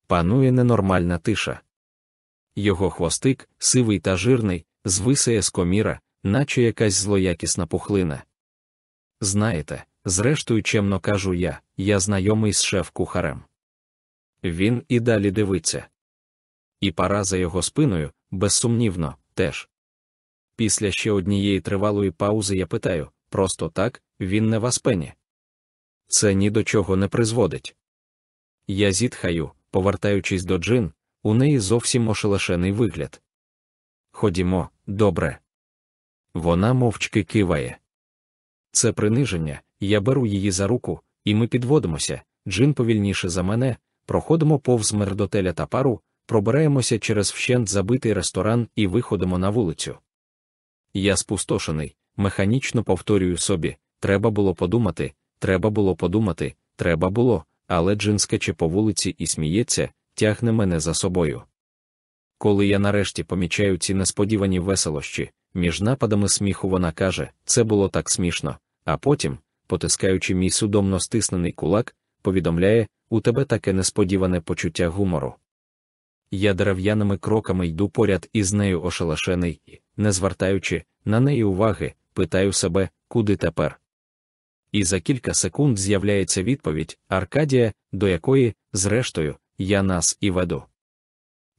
Панує ненормальна тиша. Його хвостик, сивий та жирний, звисає з коміра, наче якась злоякісна пухлина. Знаєте, зрештою, чемно кажу я, я знайомий з шеф-кухарем. Він і далі дивиться. І пара за його спиною, безсумнівно, теж. Після ще однієї тривалої паузи я питаю просто так, він не в Аспені. Це ні до чого не призводить. Я зітхаю, повертаючись до джин, у неї зовсім ошелешений вигляд. Ходімо, добре. Вона мовчки киває. Це приниження, я беру її за руку, і ми підводимося, джин повільніше за мене, проходимо повз мердотеля та пару, пробираємося через вщент забитий ресторан і виходимо на вулицю. Я спустошений, механічно повторюю собі, треба було подумати, треба було подумати, треба було, але джин скаче по вулиці і сміється, тягне мене за собою. Коли я нарешті помічаю ці несподівані веселощі, між нападами сміху вона каже, це було так смішно, а потім, потискаючи мій судомно стиснений кулак, повідомляє у тебе таке несподіване почуття гумору. Я дерев'яними кроками йду поряд із нею ошелешений і, не звертаючи на неї уваги, питаю себе, куди тепер. І за кілька секунд з'являється відповідь Аркадія, до якої, зрештою, я нас і веду.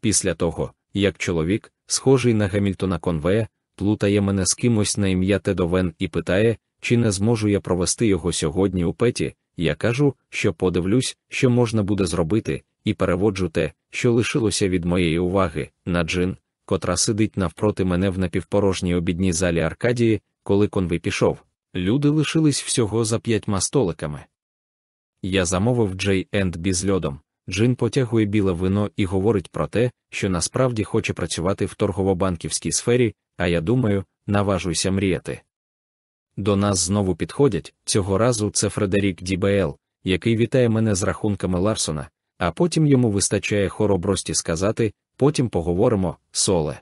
Після того, як чоловік, схожий на Гамільтона Конвея, плутає мене з кимось на ім'я Тедовен і питає, чи не зможу я провести його сьогодні у петі, я кажу, що подивлюсь, що можна буде зробити, і переводжу те, що лишилося від моєї уваги, на джин, котра сидить навпроти мене в напівпорожній обідній залі Аркадії, коли конвей пішов. Люди лишились всього за п'ятьма столиками. Я замовив Джей енд Бі з льодом. Джин потягує біле вино і говорить про те, що насправді хоче працювати в торгово-банківській сфері, а я думаю, наважуйся мріяти. До нас знову підходять, цього разу це Фредерік Дібеел, який вітає мене з рахунками Ларсона, а потім йому вистачає хоробрості сказати, потім поговоримо, соле.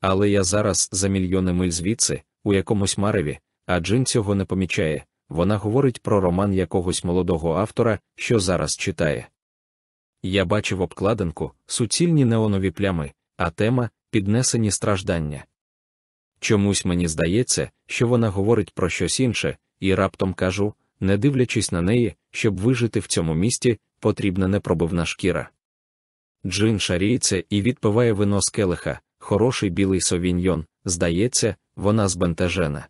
Але я зараз за мільйони миль звідси, у якомусь мареві, а Джин цього не помічає. Вона говорить про роман якогось молодого автора, що зараз читає. Я бачив обкладинку, суцільні неонові плями, а тема піднесені страждання. Чомусь мені здається, що вона говорить про щось інше, і раптом кажу, не дивлячись на неї, щоб вижити в цьому місті, потрібна непробивна шкіра. Джин шаріється і відпиває вино з келиха, хороший білий совіньйон, здається, вона збентежена.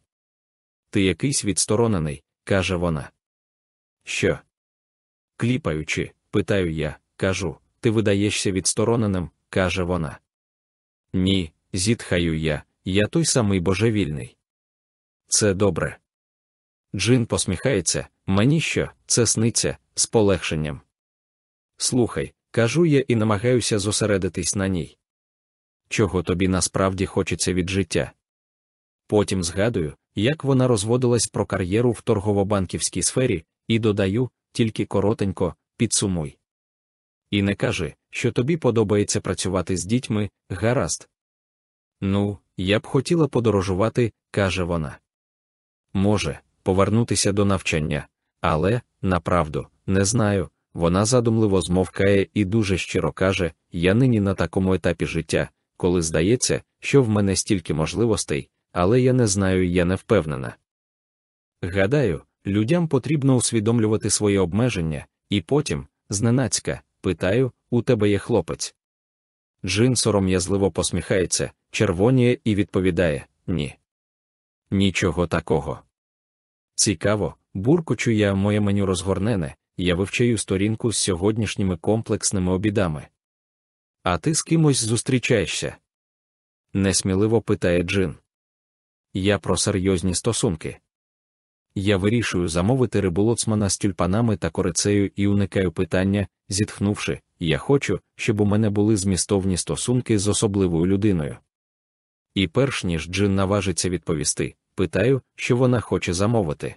Ти якийсь відсторонений, каже вона. Що? Кліпаючи, питаю я, кажу, ти видаєшся відстороненим, каже вона. Ні, зітхаю я, я той самий божевільний. Це добре. Джин посміхається, мені що, це сниться, з полегшенням. Слухай, кажу я і намагаюся зосередитись на ній. Чого тобі насправді хочеться від життя? Потім згадую, як вона розводилась про кар'єру в торгово-банківській сфері, і додаю, тільки коротенько, підсумуй. І не кажи, що тобі подобається працювати з дітьми, гаразд. Ну, я б хотіла подорожувати, каже вона. Може, повернутися до навчання, але, направду, не знаю. Вона задумливо змовкає і дуже щиро каже: я нині на такому етапі життя, коли здається, що в мене стільки можливостей, але я не знаю, я не впевнена. Гадаю, людям потрібно усвідомлювати свої обмеження, і потім, зненацька, питаю, у тебе є хлопець. Джин сором'язливо посміхається, червоніє і відповідає ні. Нічого такого. Цікаво, буркочу я моє меню розгорнене, я вивчаю сторінку з сьогоднішніми комплексними обідами. А ти з кимось зустрічаєшся? несміливо питає Джин. Я про серйозні стосунки. Я вирішую замовити риболоцмана з тюльпанами та корицею і уникаю питання, зітхнувши, я хочу, щоб у мене були змістовні стосунки з особливою людиною. І перш ніж Джин наважиться відповісти, питаю, що вона хоче замовити.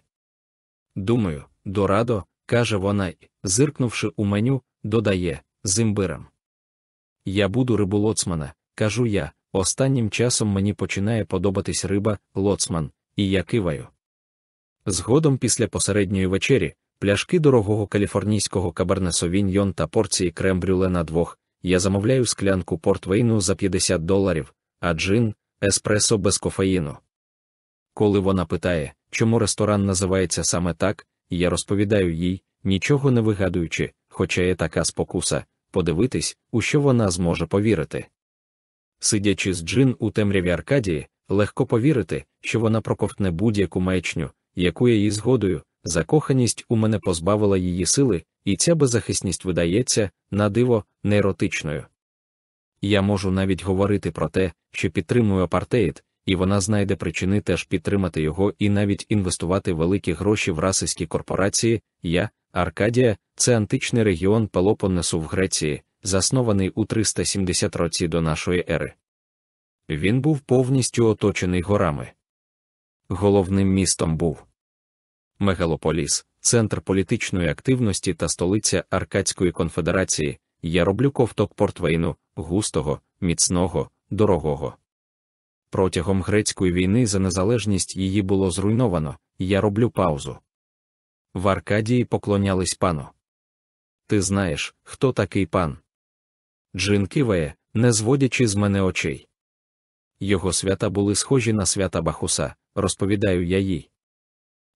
Думаю, дорадо, каже вона й, зиркнувши у меню, додає з імбирем. Я буду рибу лоцмана, кажу я. Останнім часом мені починає подобатись риба, лоцман, і я киваю. Згодом після посередньої вечері, пляшки дорогого каліфорнійського кабарне та порції крем-брюле на двох, я замовляю склянку портвейну за 50 доларів, а джин, еспресо без кофеїну. Коли вона питає, чому ресторан називається саме так, я розповідаю їй, нічого не вигадуючи, хоча є така спокуса, подивитись, у що вона зможе повірити. Сидячи з джин у темряві Аркадії, легко повірити, що вона проковтне будь-яку маячню, яку я її згодою, закоханість у мене позбавила її сили, і ця беззахисність видається, на диво, нейротичною. Я можу навіть говорити про те, що підтримую апартеїд, і вона знайде причини теж підтримати його і навіть інвестувати великі гроші в расистські корпорації. Я, Аркадія, це античний регіон Пелопоннесу в Греції, заснований у 370 році до нашої ери. Він був повністю оточений горами. Головним містом був Мегалополіс, центр політичної активності та столиця Аркадської конфедерації. Я роблю ковток портвейну, густого, міцного, дорогого. Протягом грецької війни за незалежність її було зруйновано, я роблю паузу. В Аркадії поклонялись пану. Ти знаєш, хто такий пан? Джин киває, не зводячи з мене очей. Його свята були схожі на свята Бахуса, розповідаю я їй.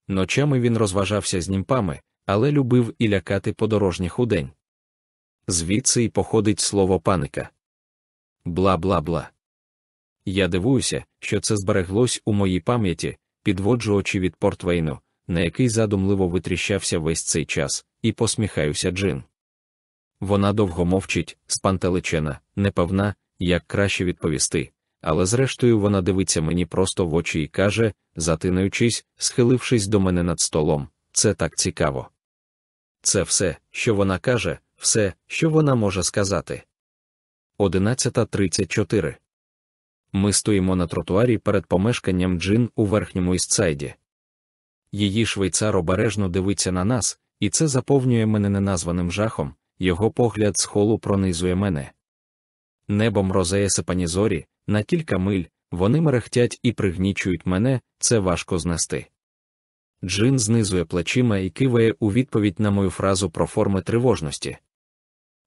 Ночами він розважався з німпами, але любив і лякати подорожніх удень. Звідси й походить слово паника. Бла бла бла. Я дивуюся, що це збереглось у моїй пам'яті, підводжу очі від портвейну, на який задумливо витріщався весь цей час, і посміхаюся Джин. Вона довго мовчить, спантеличена, непевна, як краще відповісти, але зрештою вона дивиться мені просто в очі і каже, затинаючись, схилившись до мене над столом, це так цікаво. Це все, що вона каже, все, що вона може сказати. 11.34 Ми стоїмо на тротуарі перед помешканням Джин у верхньому істсайді. Її швейцар обережно дивиться на нас, і це заповнює мене неназваним жахом, його погляд з холу пронизує мене. Небом розеє сипані зорі, на кілька миль, вони мерехтять і пригнічують мене, це важко знести. Джин знизує плечима і киває у відповідь на мою фразу про форми тривожності.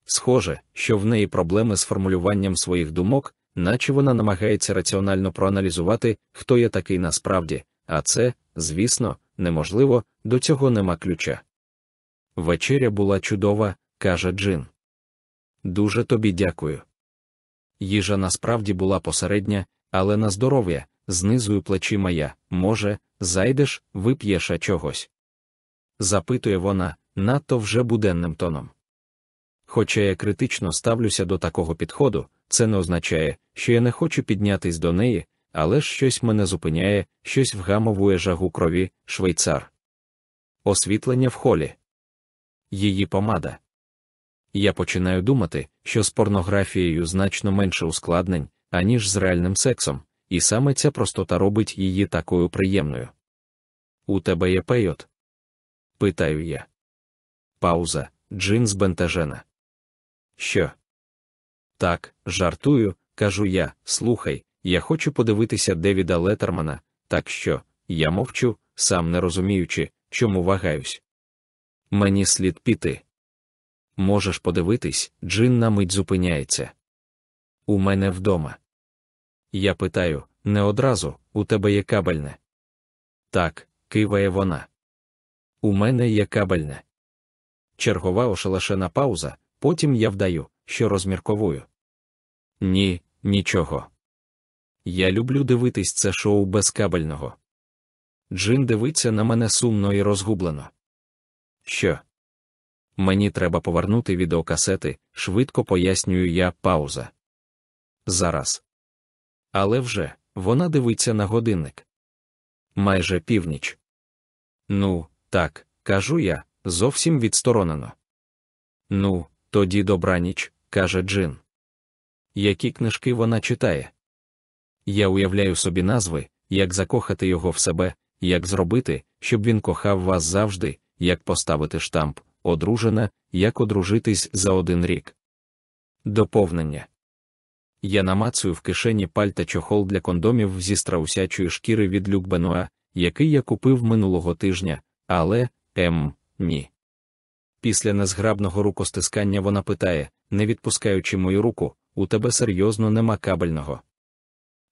Схоже, що в неї проблеми з формулюванням своїх думок, наче вона намагається раціонально проаналізувати, хто я такий насправді, а це, звісно, неможливо, до цього нема ключа. Вечеря була чудова, каже Джин. Дуже тобі дякую. Їжа насправді була посередня, але на здоров'я, знизую плечима я, може, зайдеш, вип'єш чогось. Запитує вона, надто вже буденним тоном. Хоча я критично ставлюся до такого підходу, це не означає, що я не хочу піднятись до неї, але ж щось мене зупиняє, щось вгамовує жагу крові, швейцар. Освітлення в холі. Її помада. Я починаю думати, що з порнографією значно менше ускладнень, аніж з реальним сексом, і саме ця простота робить її такою приємною. У тебе є пейот? Питаю я. Пауза, Джин збентежена. Що? Так, жартую, кажу я, слухай, я хочу подивитися Девіда Летермана, так що, я мовчу, сам не розуміючи, чому вагаюсь. Мені слід піти. Можеш подивитись, Джин на мить зупиняється. У мене вдома. Я питаю, не одразу, у тебе є кабельне. Так, киває вона. У мене є кабельне. Чергова ошелешена пауза, потім я вдаю, що розмірковую. Ні, нічого. Я люблю дивитись це шоу без кабельного. Джин дивиться на мене сумно і розгублено. Що? Мені треба повернути відеокасети, швидко пояснюю я пауза. Зараз. Але вже вона дивиться на годинник. Майже північ. Ну, так, кажу я, зовсім відсторонено. Ну, тоді добраніч, каже Джин. Які книжки вона читає? Я уявляю собі назви, як закохати його в себе, як зробити, щоб він кохав вас завжди, як поставити штамп, одружена, як одружитись за один рік. Доповнення. Я намацую в кишені пальта чохол для кондомів зі страусячої шкіри від Люк Бенуа, який я купив минулого тижня, але, ем, ні. Після незграбного рукостискання вона питає, не відпускаючи мою руку, у тебе серйозно нема кабельного.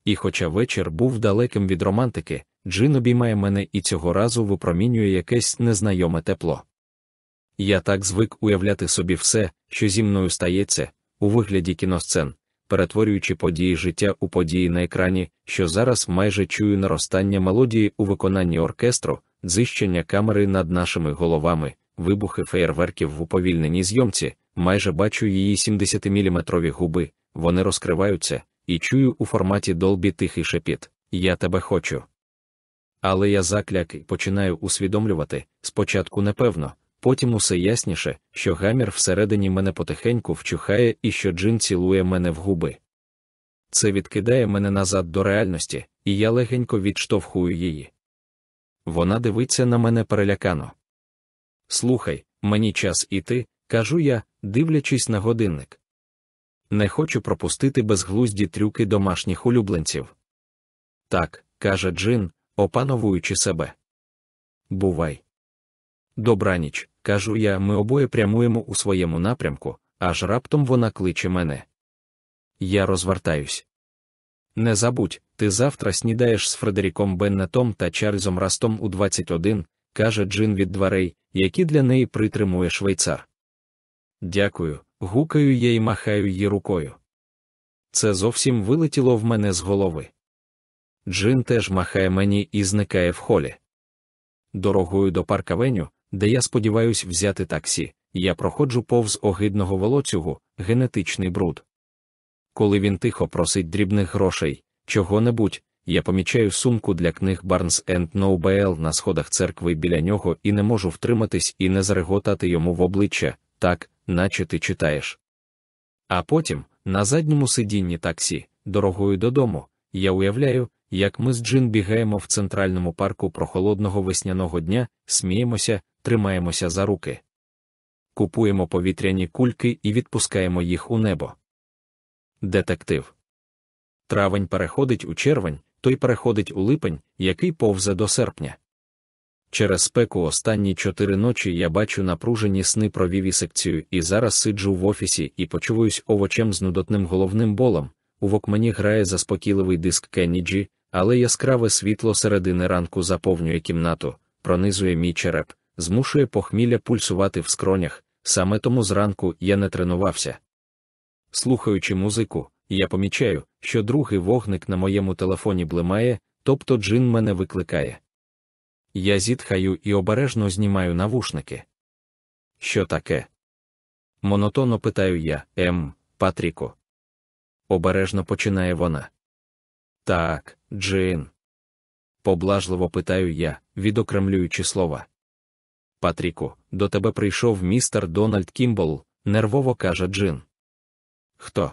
І хоча вечір був далеким від романтики, Джин обіймає мене і цього разу випромінює якесь незнайоме тепло. Я так звик уявляти собі все, що зі мною стається, у вигляді кіносцен, перетворюючи події життя у події на екрані, що зараз майже чую наростання мелодії у виконанні оркестру, дзищення камери над нашими головами, вибухи феєрверків в уповільненій зйомці, майже бачу її 70-міліметрові губи, вони розкриваються, і чую у форматі долбі тихий шепіт Я тебе хочу. Але я закляк і починаю усвідомлювати спочатку непевно, потім усе ясніше, що гамір всередині мене потихеньку вчухає і що джин цілує мене в губи. Це відкидає мене назад до реальності, і я легенько відштовхую її. Вона дивиться на мене перелякано. Слухай, мені час іти, кажу я, дивлячись на годинник. Не хочу пропустити безглузді трюки домашніх улюбленців. Так, каже Джин, опановуючи себе. Бувай. Добраніч, кажу я, ми обоє прямуємо у своєму напрямку, аж раптом вона кличе мене. Я розвертаюсь. Не забудь, ти завтра снідаєш з Фредеріком Беннетом та Чарльзом Растом у 21, каже Джин від дверей, які для неї притримує швейцар. Дякую, гукаю я і махаю її рукою. Це зовсім вилетіло в мене з голови. Джин теж махає мені і зникає в холі. Дорогою до паркавеню, де я сподіваюсь взяти таксі, я проходжу повз огидного волоцюгу, генетичний бруд. Коли він тихо просить дрібних грошей, чого-небудь, я помічаю сумку для книг Barnes Noble на сходах церкви біля нього і не можу втриматись і не зареготати йому в обличчя, так, наче ти читаєш. А потім, на задньому сидінні таксі, дорогою додому, я уявляю, як ми з Джин бігаємо в центральному парку прохолодного весняного дня, сміємося, тримаємося за руки. Купуємо повітряні кульки і відпускаємо їх у небо. Детектив. Травень переходить у червень, той переходить у липень, який повзе до серпня. Через спеку останні чотири ночі я бачу напружені сни про вівісекцію і зараз сиджу в офісі і почуваюсь овочем з нудотним головним болом. У вокмені грає заспокійливий диск Кенніджі, але яскраве світло середини ранку заповнює кімнату, пронизує мій череп, змушує похмілля пульсувати в скронях, саме тому зранку я не тренувався. Слухаючи музику, я помічаю, що другий вогник на моєму телефоні блимає, тобто джин мене викликає. Я зітхаю і обережно знімаю навушники. Що таке? Монотонно питаю я, Ем, Патріку. Обережно починає вона. Так, Джин. Поблажливо питаю я, відокремлюючи слова. Патріку, до тебе прийшов містер Дональд Кімбл, нервово каже Джин. Хто?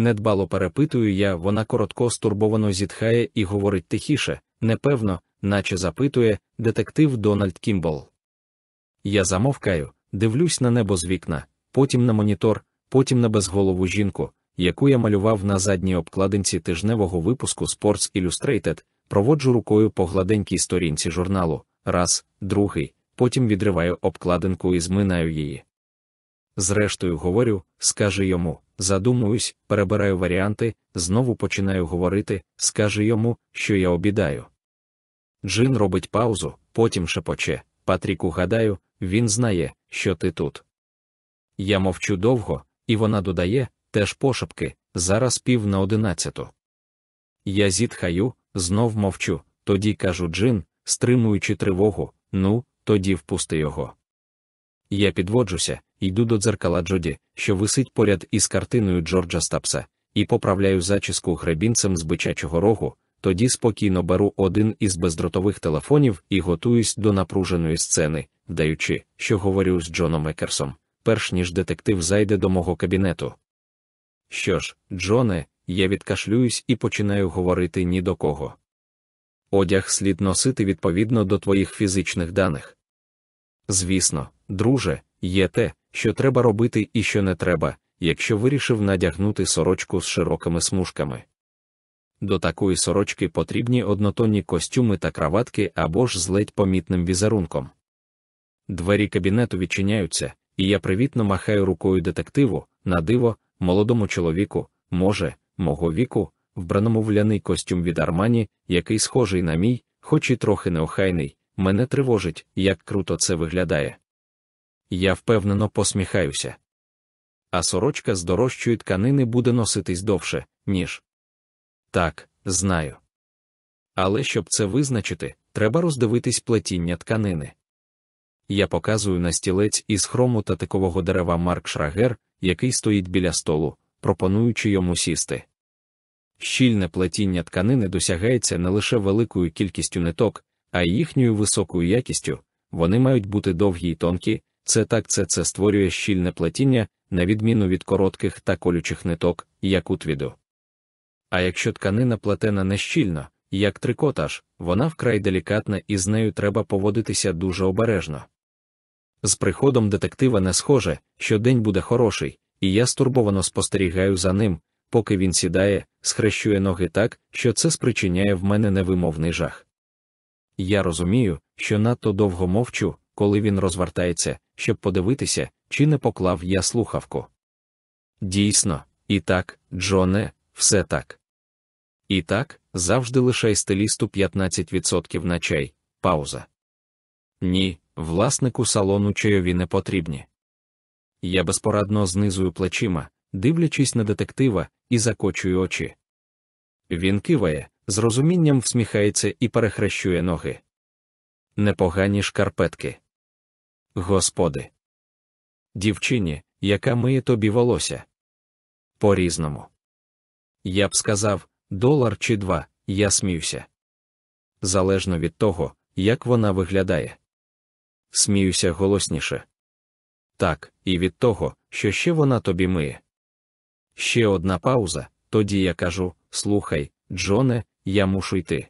Недбало перепитую я, вона коротко стурбовано зітхає і говорить тихіше, непевно, наче запитує детектив Дональд Кімбол. Я замовкаю, дивлюсь на небо з вікна, потім на монітор, потім на безголову жінку, яку я малював на задній обкладинці тижневого випуску Sports Illustrated, проводжу рукою по гладенькій сторінці журналу, раз, другий, потім відриваю обкладинку і зминаю її. Зрештою, говорю, скажи йому, задумуюсь, перебираю варіанти, знову починаю говорити, скажи йому, що я обідаю. Джин робить паузу, потім шепоче. Патріку, гадаю, він знає, що ти тут. Я мовчу довго, і вона додає, теж пошепки, зараз пів на одинадцяту. Я зітхаю, знов мовчу, тоді кажу Джин, стримуючи тривогу, ну, тоді впусти його. Я підводжуся, йду до дзеркала Джоді, що висить поряд із картиною Джорджа Стапса, і поправляю зачіску гребінцем з бичачого рогу, тоді спокійно беру один із бездротових телефонів і готуюсь до напруженої сцени, вдаючи, що говорю з Джоном Екерсом, перш ніж детектив зайде до мого кабінету. Що ж, Джоне, я відкашлююсь і починаю говорити ні до кого. Одяг слід носити відповідно до твоїх фізичних даних. Звісно, друже, є те, що треба робити і що не треба, якщо вирішив надягнути сорочку з широкими смужками. До такої сорочки потрібні однотонні костюми та краватки або ж з ледь помітним візерунком. Двері кабінету відчиняються, і я привітно махаю рукою детективу, на диво, молодому чоловіку, може, мого віку, вбраному в ляний костюм від Армані, який схожий на мій, хоч і трохи неохайний, мене тривожить, як круто це виглядає. Я впевнено посміхаюся. А сорочка з дорожчої тканини буде носитись довше, ніж. Так, знаю. Але щоб це визначити, треба роздивитись плетіння тканини. Я показую на стілець із хрому та тикового дерева Марк Шрагер, який стоїть біля столу, пропонуючи йому сісти. Щільне плетіння тканини досягається не лише великою кількістю ниток, а й їхньою високою якістю, вони мають бути довгі й тонкі, це так це це створює щільне плетіння, на відміну від коротких та колючих ниток, як у твіду. А якщо тканина плетена нещільно, як трикотаж, вона вкрай делікатна і з нею треба поводитися дуже обережно. З приходом детектива не схоже, що день буде хороший, і я стурбовано спостерігаю за ним, поки він сідає, схрещує ноги так, що це спричиняє в мене невимовний жах. Я розумію, що надто довго мовчу, коли він розвертається, щоб подивитися, чи не поклав я слухавку. Дійсно, і так, Джоне, все так. І так, завжди лишай стилісту 15% на чай, пауза. Ні, власнику салону чайові не потрібні. Я безпорадно знизую плечима, дивлячись на детектива, і закочую очі. Він киває, з розумінням всміхається і перехрещує ноги. Непогані шкарпетки. Господи. Дівчині, яка миє тобі волосся. По різному. Я б сказав, долар чи два, я сміюся. Залежно від того, як вона виглядає. Сміюся голосніше. Так, і від того, що ще вона тобі миє. Ще одна пауза, тоді я кажу: слухай, Джоне, я мушу йти.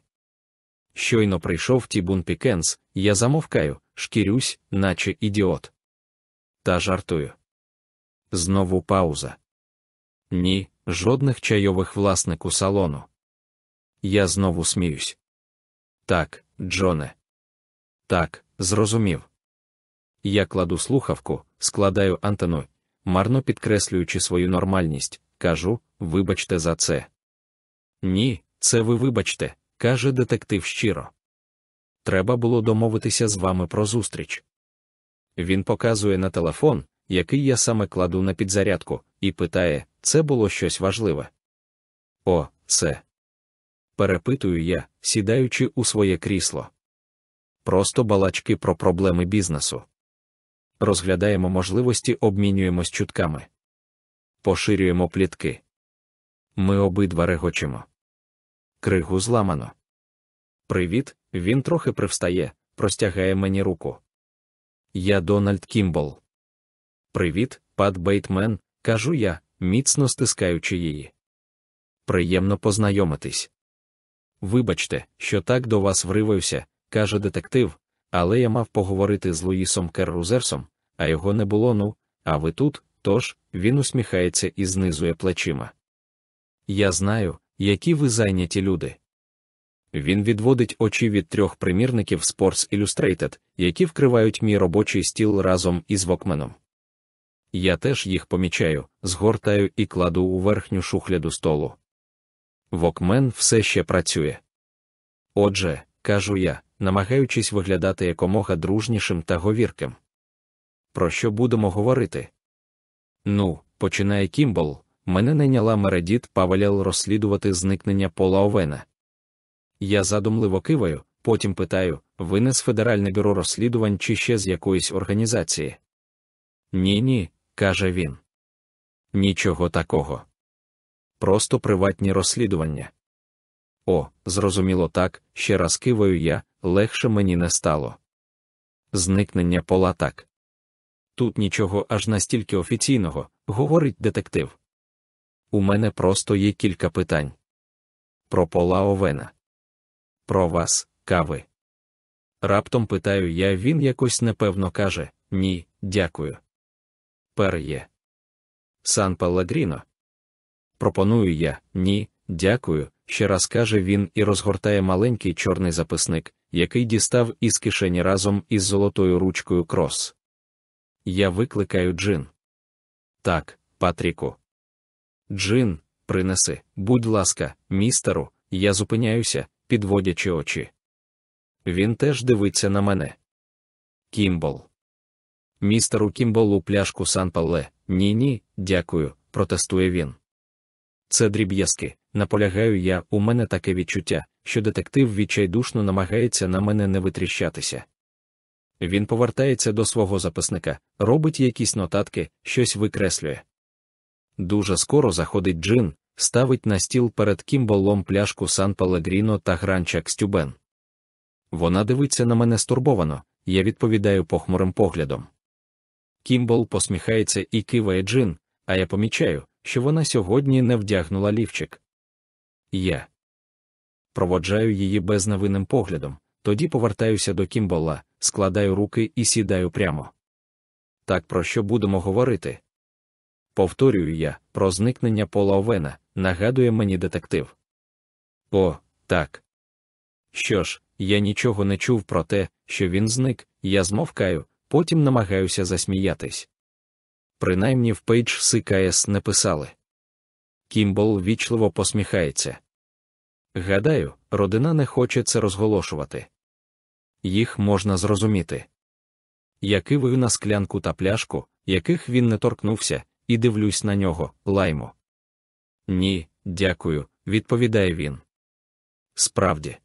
Щойно прийшов Тібун Пікенс, я замовкаю, шкірюсь, наче ідіот. Та жартую. Знову пауза. Ні, жодних чайових власнику салону. Я знову сміюсь. Так, Джоне. Так, зрозумів. Я кладу слухавку, складаю антенну, марно підкреслюючи свою нормальність, кажу, вибачте за це. Ні, це ви вибачте, каже детектив щиро. Треба було домовитися з вами про зустріч. Він показує на телефон, який я саме кладу на підзарядку, і питає, це було щось важливе. О, це. Перепитую я, сідаючи у своє крісло. Просто балачки про проблеми бізнесу. Розглядаємо можливості, обмінюємось чутками, поширюємо плітки. Ми обидва регочемо. Кригу зламано. Привіт, він трохи привстає, простягає мені руку. Я Дональд Кімбол. Привіт, пат Бейтмен, кажу я, міцно стискаючи її. приємно познайомитись. Вибачте, що так до вас вриваюся, каже детектив, але я мав поговорити з Луїсом Керрузерсом, а його не було ну, а ви тут, тож, він усміхається і знизує плечима. Я знаю, які ви зайняті люди. Він відводить очі від трьох примірників Sports Illustrated, які вкривають мій робочий стіл разом із Вокменом. Я теж їх помічаю, згортаю і кладу у верхню шухляду столу. Вокмен все ще працює. Отже, кажу я, намагаючись виглядати якомога дружнішим та говірким. Про що будемо говорити? Ну, починає Кімбл, мене найняла Мередіт Павелєл розслідувати зникнення Пола Овена. Я задумливо киваю, потім питаю: ви не з Федеральне бюро розслідувань чи ще з якоїсь організації? Ні, ні, каже він. Нічого такого. Просто приватні розслідування. О, зрозуміло так, ще раз киваю я, легше мені не стало. Зникнення пола так. Тут нічого аж настільки офіційного, говорить детектив. У мене просто є кілька питань. Про пола Овена. Про вас, кави. Раптом питаю я, він якось непевно каже Ні, дякую. Пер є. Сан Пеллагріно. Пропоную я, ні, дякую, ще раз каже він і розгортає маленький чорний записник, який дістав із кишені разом із золотою ручкою крос. Я викликаю Джин. Так, Патріку. Джин, принеси, будь ласка, містеру, я зупиняюся, підводячи очі. Він теж дивиться на мене. Кімбол. Містеру Кімболу пляшку Сан Пале. Ні, ні, дякую, протестує він. Це дріб'язки, наполягаю я, у мене таке відчуття, що детектив відчайдушно намагається на мене не витріщатися. Він повертається до свого записника, робить якісь нотатки, щось викреслює. Дуже скоро заходить Джин, ставить на стіл перед Кімболом пляшку Сан Пелегріно та гранчак Стюбен. Вона дивиться на мене стурбовано, я відповідаю похмурим поглядом. Кімбол посміхається і киває Джин, а я помічаю, що вона сьогодні не вдягнула лівчик. Я проводжаю її безневинним поглядом, тоді повертаюся до Кімбола, складаю руки і сідаю прямо. Так про що будемо говорити? Повторюю я, про зникнення Пола Овена, нагадує мені детектив. О, так. Що ж, я нічого не чув про те, що він зник, я змовкаю, потім намагаюся засміятись. Принаймні в Пейдж Сікс не писали. Кімбол вічливо посміхається. Гадаю, родина не хоче це розголошувати. Їх можна зрозуміти. Я киваю на склянку та пляшку, яких він не торкнувся, і дивлюсь на нього, лайм. Ні, дякую, відповідає він. Справді.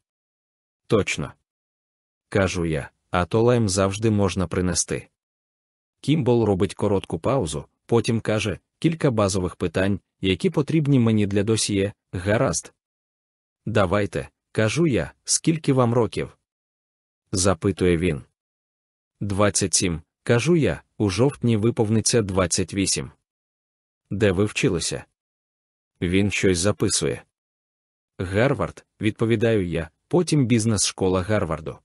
Точно. Кажу я, а то лайм завжди можна принести. Кімбол робить коротку паузу, потім каже кілька базових питань, які потрібні мені для досьє, гаразд. Давайте, кажу я, скільки вам років? запитує він. Двадцять сім, кажу я, у жовтні виповниться двадцять вісім. Де ви вчилися? Він щось записує. Гарвард, відповідаю я, потім бізнес-школа Гарварду.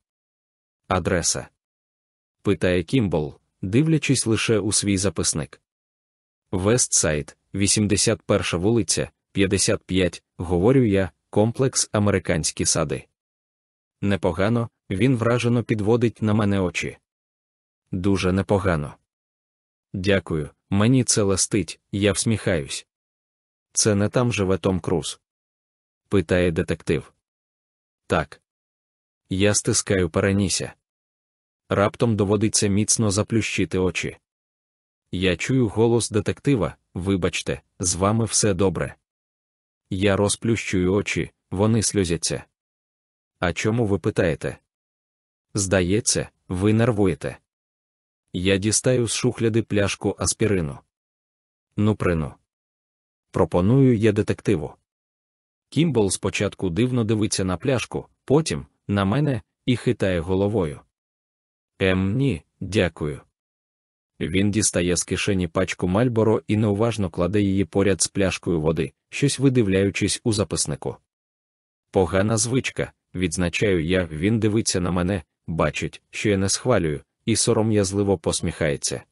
Адреса? питає Кімбол, дивлячись лише у свій записник. Вестсайд, 81 вулиця, 55, говорю я, комплекс американські сади. Непогано, він вражено підводить на мене очі. Дуже непогано. Дякую, мені це лестить, я всміхаюсь. Це не там живе Том Круз? питає детектив. Так. Я стискаю переніся. Раптом доводиться міцно заплющити очі. Я чую голос детектива, вибачте, з вами все добре. Я розплющую очі, вони сльозяться. А чому ви питаєте? Здається, ви нервуєте. Я дістаю з шухляди пляшку аспірину. Ну, прину. Пропоную я детективу. Кімбол спочатку дивно дивиться на пляшку, потім на мене і хитає головою. Ем, ні, дякую. Він дістає з кишені пачку Мальборо і неуважно кладе її поряд з пляшкою води, щось видивляючись у записнику. Погана звичка, відзначаю я, він дивиться на мене, бачить, що я не схвалюю, і сором'язливо посміхається.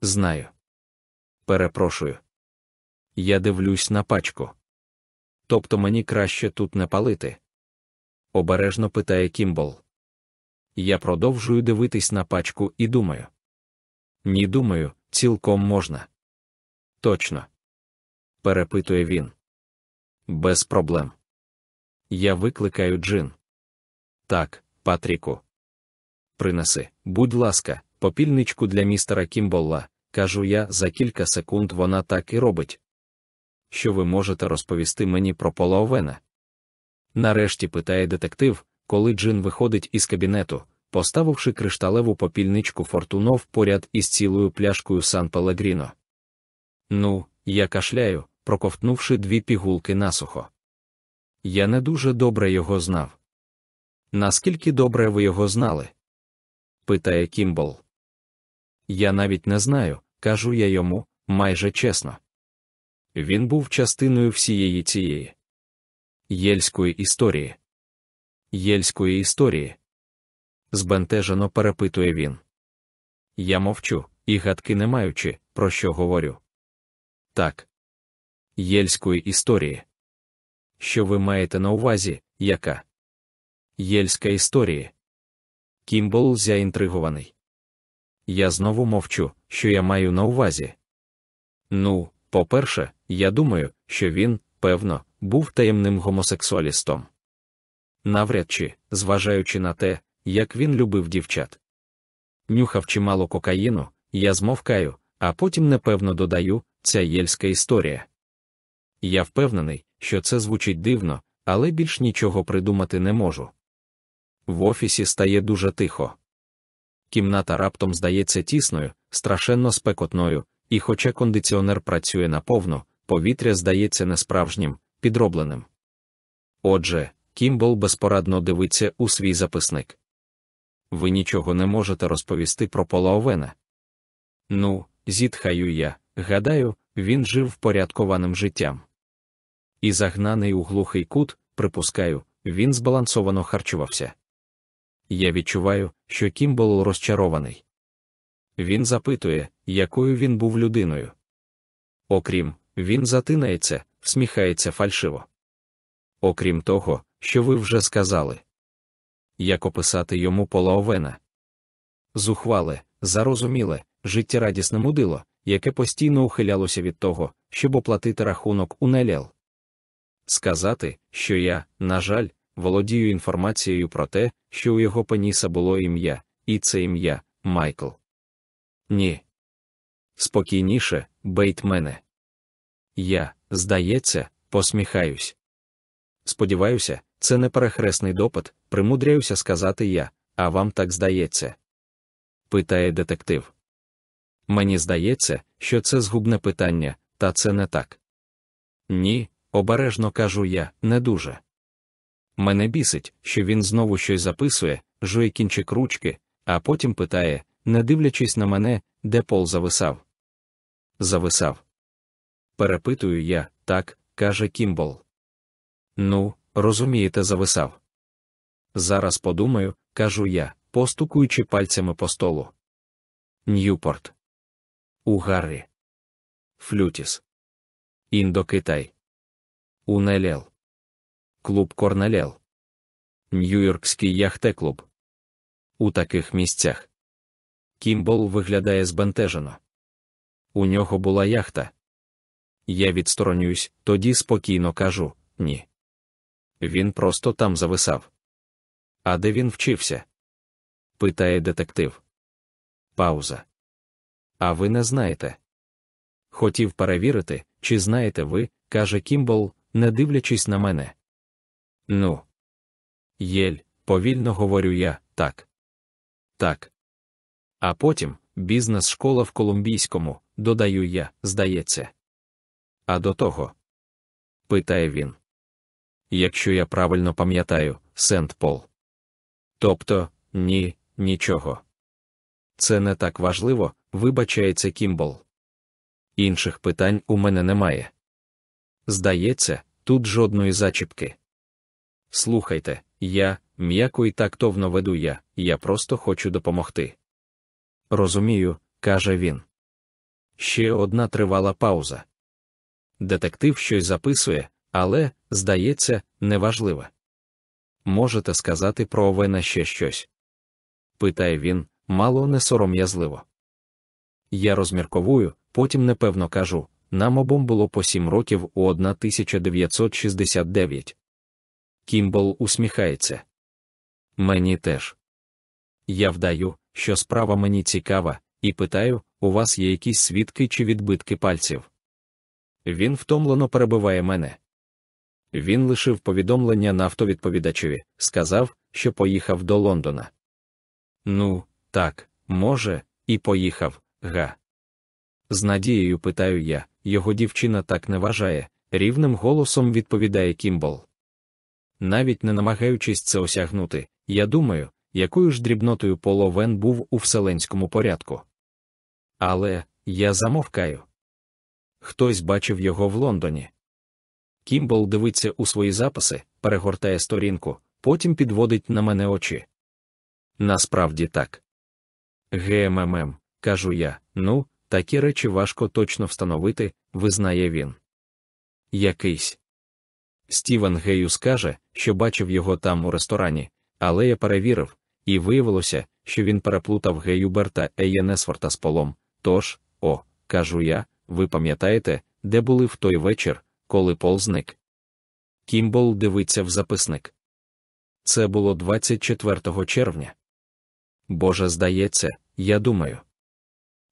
Знаю. Перепрошую. Я дивлюсь на пачку. Тобто мені краще тут не палити? Обережно питає Кімбол. Я продовжую дивитись на пачку і думаю. Ні, думаю, цілком можна. Точно. Перепитує він. Без проблем. Я викликаю джин. Так, Патріку. Принеси, будь ласка, попільничку для містера Кімболла, кажу я, за кілька секунд вона так і робить. Що ви можете розповісти мені про Пола Овена? Нарешті питає детектив, коли Джин виходить із кабінету, поставивши кришталеву попільничку Фортунов поряд із цілою пляшкою Сан Пелегріно. Ну, я кашляю, проковтнувши дві пігулки насухо. Я не дуже добре його знав. Наскільки добре ви його знали? Питає Кімбол. Я навіть не знаю, кажу я йому, майже чесно. Він був частиною всієї цієї єльської історії. Єльської історії. Збентежено перепитує він. Я мовчу, і гадки не маючи, про що говорю. Так. Єльської історії. Що ви маєте на увазі, яка? Єльська історія. Кімбол заінтригований. Я знову мовчу, що я маю на увазі. Ну, по-перше, я думаю, що він, певно, був таємним гомосексуалістом. Навряд чи, зважаючи на те, як він любив дівчат. Нюхав чимало кокаїну, я змовкаю, а потім непевно додаю ця єльська історія. Я впевнений, що це звучить дивно, але більш нічого придумати не можу. В офісі стає дуже тихо. Кімната раптом здається тісною, страшенно спекотною, і, хоча кондиціонер працює наповну, повітря здається несправжнім, підробленим. Отже, Кімбол безпорадно дивиться у свій записник. Ви нічого не можете розповісти про Пола Овена? Ну, зітхаю я, гадаю, він жив впорядкованим життям. І загнаний у глухий кут, припускаю, він збалансовано харчувався. Я відчуваю, що Кімбол розчарований. Він запитує, якою він був людиною. Окрім, він затинається, всміхається фальшиво. Окрім того, що ви вже сказали. Як описати йому Пола Овена? Зухвале, зарозуміле, життєрадісне мудило, яке постійно ухилялося від того, щоб оплатити рахунок у Неліл. Сказати, що я, на жаль, володію інформацією про те, що у його пеніса було ім'я, і це ім'я Майкл. Ні. Спокійніше, Бейтмене. Я, здається, посміхаюсь. Сподіваюся, це не перехресний допит, примудряюся сказати я, а вам так здається. Питає детектив. Мені здається, що це згубне питання, та це не так. Ні, обережно кажу я, не дуже. Мене бісить, що він знову щось записує, жує кінчик ручки, а потім питає, не дивлячись на мене, де пол зависав. Зависав. Перепитую я, так, каже Кімбол. Ну, розумієте, зависав. Зараз подумаю, кажу я, постукуючи пальцями по столу. Ньюпорт. У Гаррі. Флютіс. Індокитай. Унелел. Клуб Корнелел. Нью-Йоркський яхтеклуб. У таких місцях. Кімбол виглядає збентежено. У нього була яхта. Я відсторонююсь, тоді спокійно кажу ні. Він просто там зависав. А де він вчився? питає детектив. Пауза. А ви не знаєте. Хотів перевірити, чи знаєте ви, каже Кімбол, не дивлячись на мене. Ну. Єль, повільно говорю я, так. Так. А потім бізнес-школа в Колумбійському, додаю я, здається. А до того? питає він. Якщо я правильно пам'ятаю, Сент Пол. Тобто, ні, нічого. Це не так важливо, вибачається Кімбол. Інших питань у мене немає. Здається, тут жодної зачіпки. Слухайте, я, м'яко і тактовно веду я, я просто хочу допомогти. Розумію, каже він. Ще одна тривала пауза. Детектив щось записує, але, здається, неважливе. Можете сказати про Овена ще щось? питає він, мало не сором'язливо. Я розмірковую, потім непевно кажу нам обом було по сім років у 1969. Кімбл усміхається. Мені теж. Я вдаю, що справа мені цікава, і питаю, у вас є якісь свідки чи відбитки пальців. Він втомлено перебиває мене. Він лишив повідомлення на автовідповідачеві, сказав, що поїхав до Лондона. Ну, так, може, і поїхав, га. З надією питаю я, його дівчина так не вважає, рівним голосом відповідає Кімбл. Навіть не намагаючись це осягнути, я думаю, якою ж дрібнотою половен був у вселенському порядку. Але я замовкаю. Хтось бачив його в Лондоні. Кімбл дивиться у свої записи, перегортає сторінку, потім підводить на мене очі. Насправді так. ГММ, кажу я, ну, такі речі важко точно встановити, визнає він. Якийсь. Стівен Геюс каже, що бачив його там у ресторані, але я перевірив, і виявилося, що він переплутав Геюберта Еєнесфорта з полом. Тож, о, кажу я, ви пам'ятаєте, де були в той вечір, коли Пол зник? Кімбол дивиться в записник. Це було 24 червня. Боже, здається, я думаю.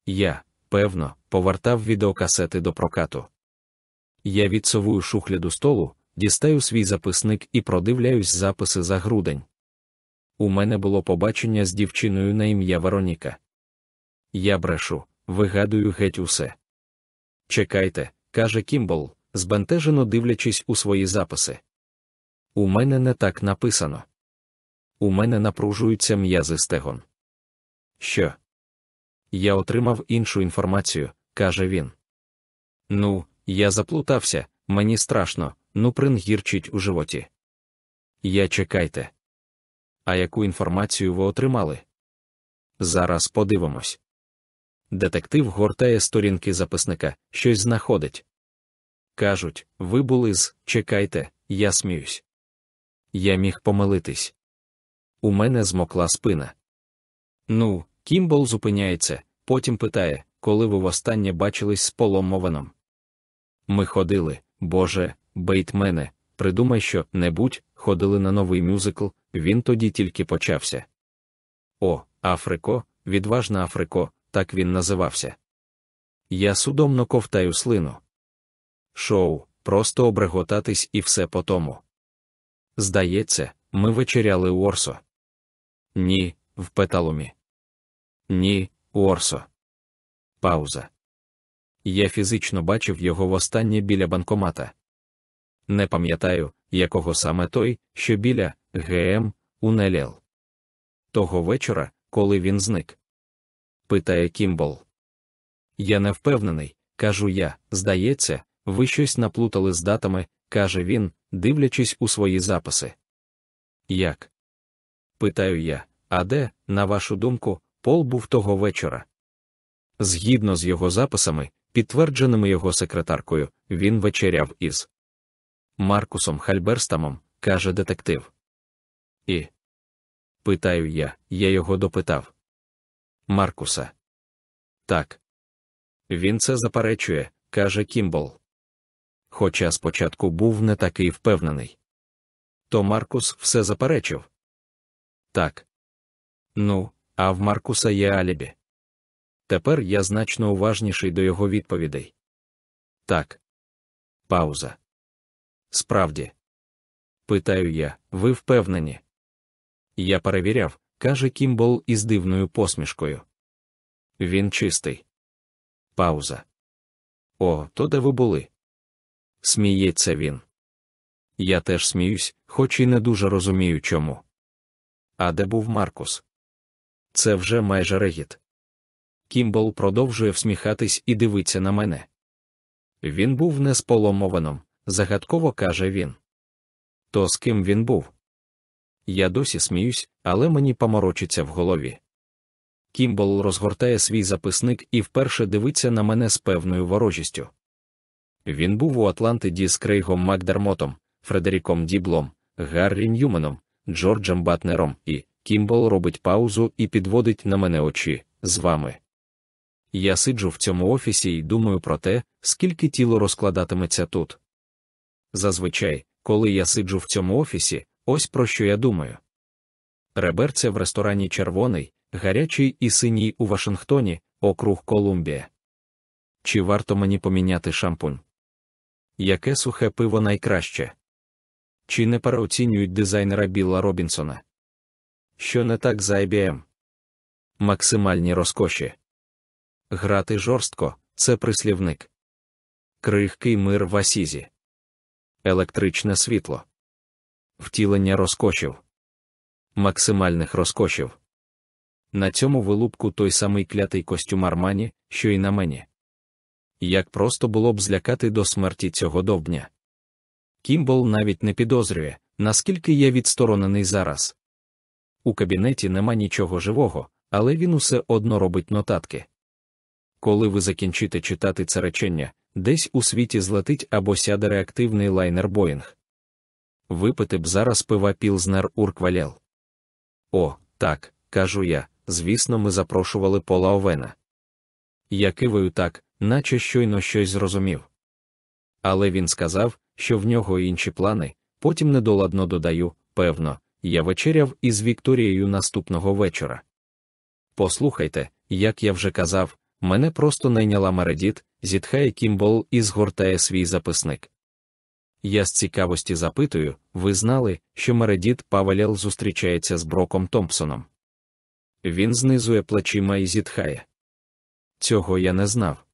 Я, певно, повертав відеокасети до прокату. Я відсовую шухляду столу, дістаю свій записник і продивляюсь записи за грудень. У мене було побачення з дівчиною на ім'я Вероніка. Я брешу, вигадую геть усе. Чекайте, каже Кімбл, збентежено дивлячись у свої записи. У мене не так написано. У мене напружуються м'язи стегон. Що? Я отримав іншу інформацію, каже він. Ну, я заплутався, мені страшно, ну прин гірчить у животі. Я чекайте. А яку інформацію ви отримали? Зараз подивимось. Детектив гортає сторінки записника, щось знаходить. Кажуть, ви були з чекайте, я сміюсь. Я міг помилитись. У мене змокла спина. Ну, Кімбол зупиняється, потім питає, коли ви востаннє бачились з Полом Мовеном. Ми ходили, Боже, бейтмене, придумай що небудь, ходили на новий мюзикл, він тоді тільки почався. О, Африко, відважна Африко, так він називався. Я судомно ковтаю слину. Шоу, просто обреготатись і все по тому. Здається, ми вечеряли у Орсо. Ні, в Петалумі. Ні, у Орсо. Пауза. Я фізично бачив його востаннє біля банкомата. Не пам'ятаю, якого саме той, що біля ГМ у Неліл. Того вечора, коли він зник. Питає Кімбол. Я не впевнений, кажу я, здається, ви щось наплутали з датами, каже він, дивлячись у свої записи. Як? Питаю я, а де, на вашу думку, Пол був того вечора? Згідно з його записами, підтвердженими його секретаркою, він вечеряв із Маркусом Хальберстамом, каже детектив. І. Питаю я, я його допитав. Маркуса. Так. Він це заперечує, каже Кімбол. Хоча спочатку був не такий впевнений. То Маркус все заперечив. Так. Ну, а в Маркуса є алібі. Тепер я значно уважніший до його відповідей. Так. Пауза. Справді. Питаю я, ви впевнені? Я перевіряв, каже Кімбол із дивною посмішкою. Він чистий. Пауза. О, то де ви були? Сміється він. Я теж сміюсь, хоч і не дуже розумію чому. А де був Маркус? Це вже майже регіт. Кімбол продовжує всміхатись і дивиться на мене. Він був не, загадково каже він. То з ким він був? Я досі сміюсь, але мені поморочиться в голові. Кімбол розгортає свій записник і вперше дивиться на мене з певною ворожістю. Він був у Атлантиді з Крейгом Макдермотом, Фредеріком Діблом, Гаррі Ньюменом, Джорджем Батнером і Кімбол робить паузу і підводить на мене очі з вами. Я сиджу в цьому офісі і думаю про те, скільки тіло розкладатиметься тут. Зазвичай, коли я сиджу в цьому офісі, ось про що я думаю. Реберця в ресторані червоний, гарячий і синій у Вашингтоні, округ Колумбія. Чи варто мені поміняти шампунь? Яке сухе пиво найкраще? Чи не переоцінюють дизайнера Білла Робінсона? Що не так за IBM? Максимальні розкоші. Грати жорстко це прислівник. Крихкий мир в асізі. Електричне світло. Втілення розкошів. Максимальних розкошів. На цьому вилупку той самий клятий костюм Армані, що й на мені. Як просто було б злякати до смерті цього довбня. Кімбол навіть не підозрює, наскільки я відсторонений зараз. У кабінеті нема нічого живого, але він усе одно робить нотатки. Коли ви закінчите читати це речення, десь у світі злетить або сяде реактивний лайнер Боїнг. Випити б зараз пива Пілзнер Урквалєл. О, так, кажу я, звісно, ми запрошували Пола Овена. Я киваю так, наче щойно щось зрозумів. Але він сказав, що в нього інші плани, потім недоладно додаю, певно, я вечеряв із Вікторією наступного вечора. Послухайте, як я вже казав, мене просто найняла Мередіт, зітхає Кімбол і згортає свій записник. Я з цікавості запитую, ви знали, що Мередіт Павелєл зустрічається з Броком Томпсоном? Він знизує плечима і зітхає. Цього я не знав.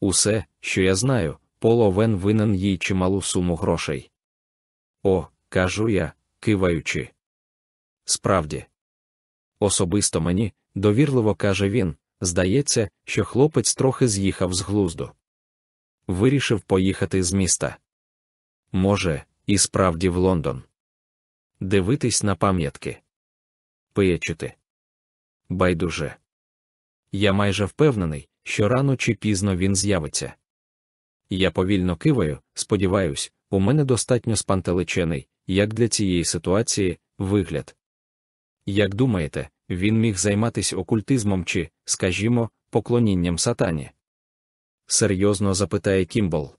Усе, що я знаю, Пол Овен винен їй чималу суму грошей. О, кажу я, киваючи. Справді, особисто мені, довірливо каже він, здається, що хлопець трохи з'їхав з глузду. Вирішив поїхати з міста. Може, і справді в Лондон. Дивитись на пам'ятки. Пиячити. Байдуже. Я майже впевнений, що рано чи пізно він з'явиться. Я повільно киваю, сподіваюсь, у мене достатньо спантеличений, як для цієї ситуації, вигляд. Як думаєте, він міг займатися окультизмом чи, скажімо, поклонінням сатані? Серйозно запитає Кімбл.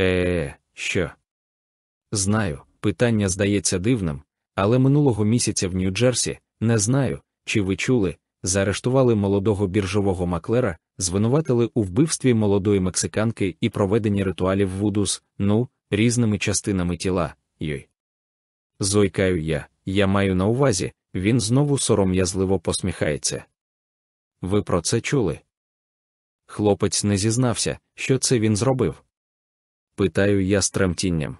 Е, що? Знаю, питання здається дивним, але минулого місяця в Нью-Джерсі, не знаю, чи ви чули, заарештували молодого біржового маклера, звинуватили у вбивстві молодої мексиканки і проведенні ритуалів вудус, ну, різними частинами тіла, йой. Зойкаю я, я маю на увазі, він знову сором'язливо посміхається. Ви про це чули? Хлопець не зізнався, що це він зробив. Питаю я з тремтінням.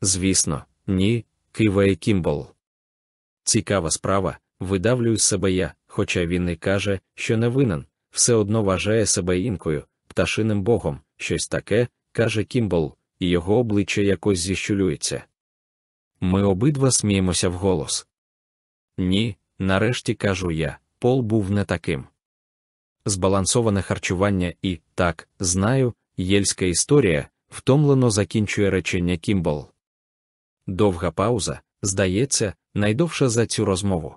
Звісно, ні, киває Кімбол. Цікава справа, видавлюю себе я, хоча він і каже, що не винен, все одно вважає себе інкою, пташиним богом, щось таке, каже Кімбол, і його обличчя якось зіщулюється. Ми обидва сміємося вголос. Ні, нарешті кажу я, Пол був не таким. Збалансоване харчування і, так, знаю, єльська історія, втомлено закінчує речення Кімбол. Довга пауза, здається, найдовша за цю розмову.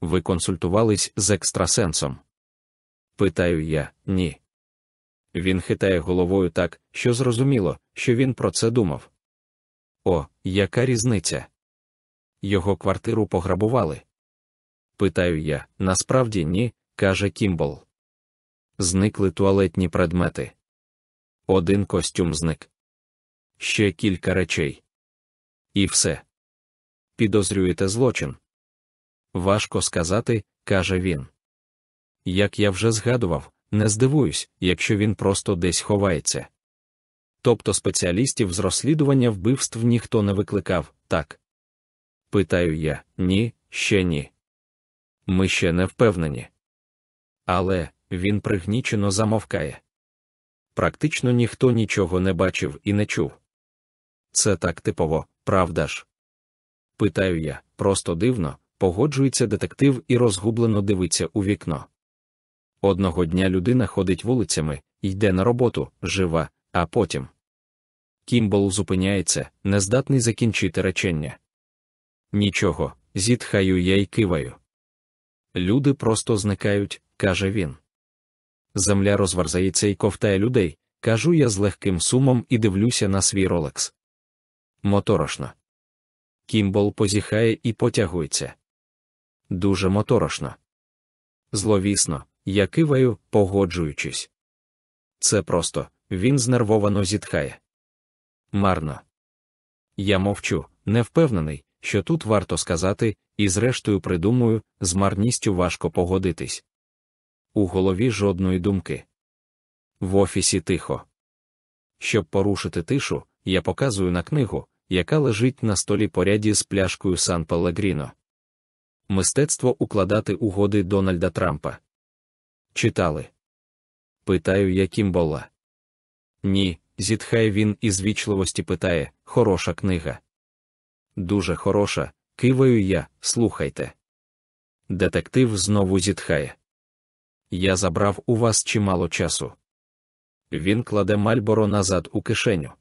Ви консультувались з екстрасенсом? Питаю я, ні. Він хитає головою так, що зрозуміло, що він про це думав. О, яка різниця? Його квартиру пограбували. Питаю я, насправді ні, каже Кімбол. Зникли туалетні предмети. Один костюм зник. Ще кілька речей. І все. Підозрюєте злочин. Важко сказати, каже він. Як я вже згадував, не здивуюсь, якщо він просто десь ховається. Тобто спеціалістів з розслідування вбивств ніхто не викликав, так? Питаю я, ні, ще ні. Ми ще не впевнені. Але він пригнічено замовкає. практично ніхто нічого не бачив і не чув. Це так типово, правда ж? Питаю я, просто дивно, погоджується детектив і розгублено дивиться у вікно. Одного дня людина ходить вулицями, йде на роботу, жива, а потім. Кімбол зупиняється, нездатний закінчити речення. Нічого, зітхаю я й киваю. Люди просто зникають, каже він. Земля розварзається і ковтає людей, кажу я з легким сумом і дивлюся на свій ролекс. Моторошно. Кімбол позіхає і потягується. Дуже моторошно. Зловісно, я киваю, погоджуючись. Це просто, він знервовано зітхає. Марно. Я мовчу, не впевнений, що тут варто сказати, і зрештою придумую, з марністю важко погодитись. У голові жодної думки. В офісі тихо. Щоб порушити тишу, я показую на книгу, яка лежить на столі поряді з пляшкою Сан Пелегріно. Мистецтво укладати угоди Дональда Трампа. Читали. Питаю я Кімбола. Ні, зітхає він із вічливості питає хороша книга. Дуже хороша, киваю я, слухайте. Детектив знову зітхає. Я забрав у вас чимало часу. Він кладе Мальборо назад у кишеню.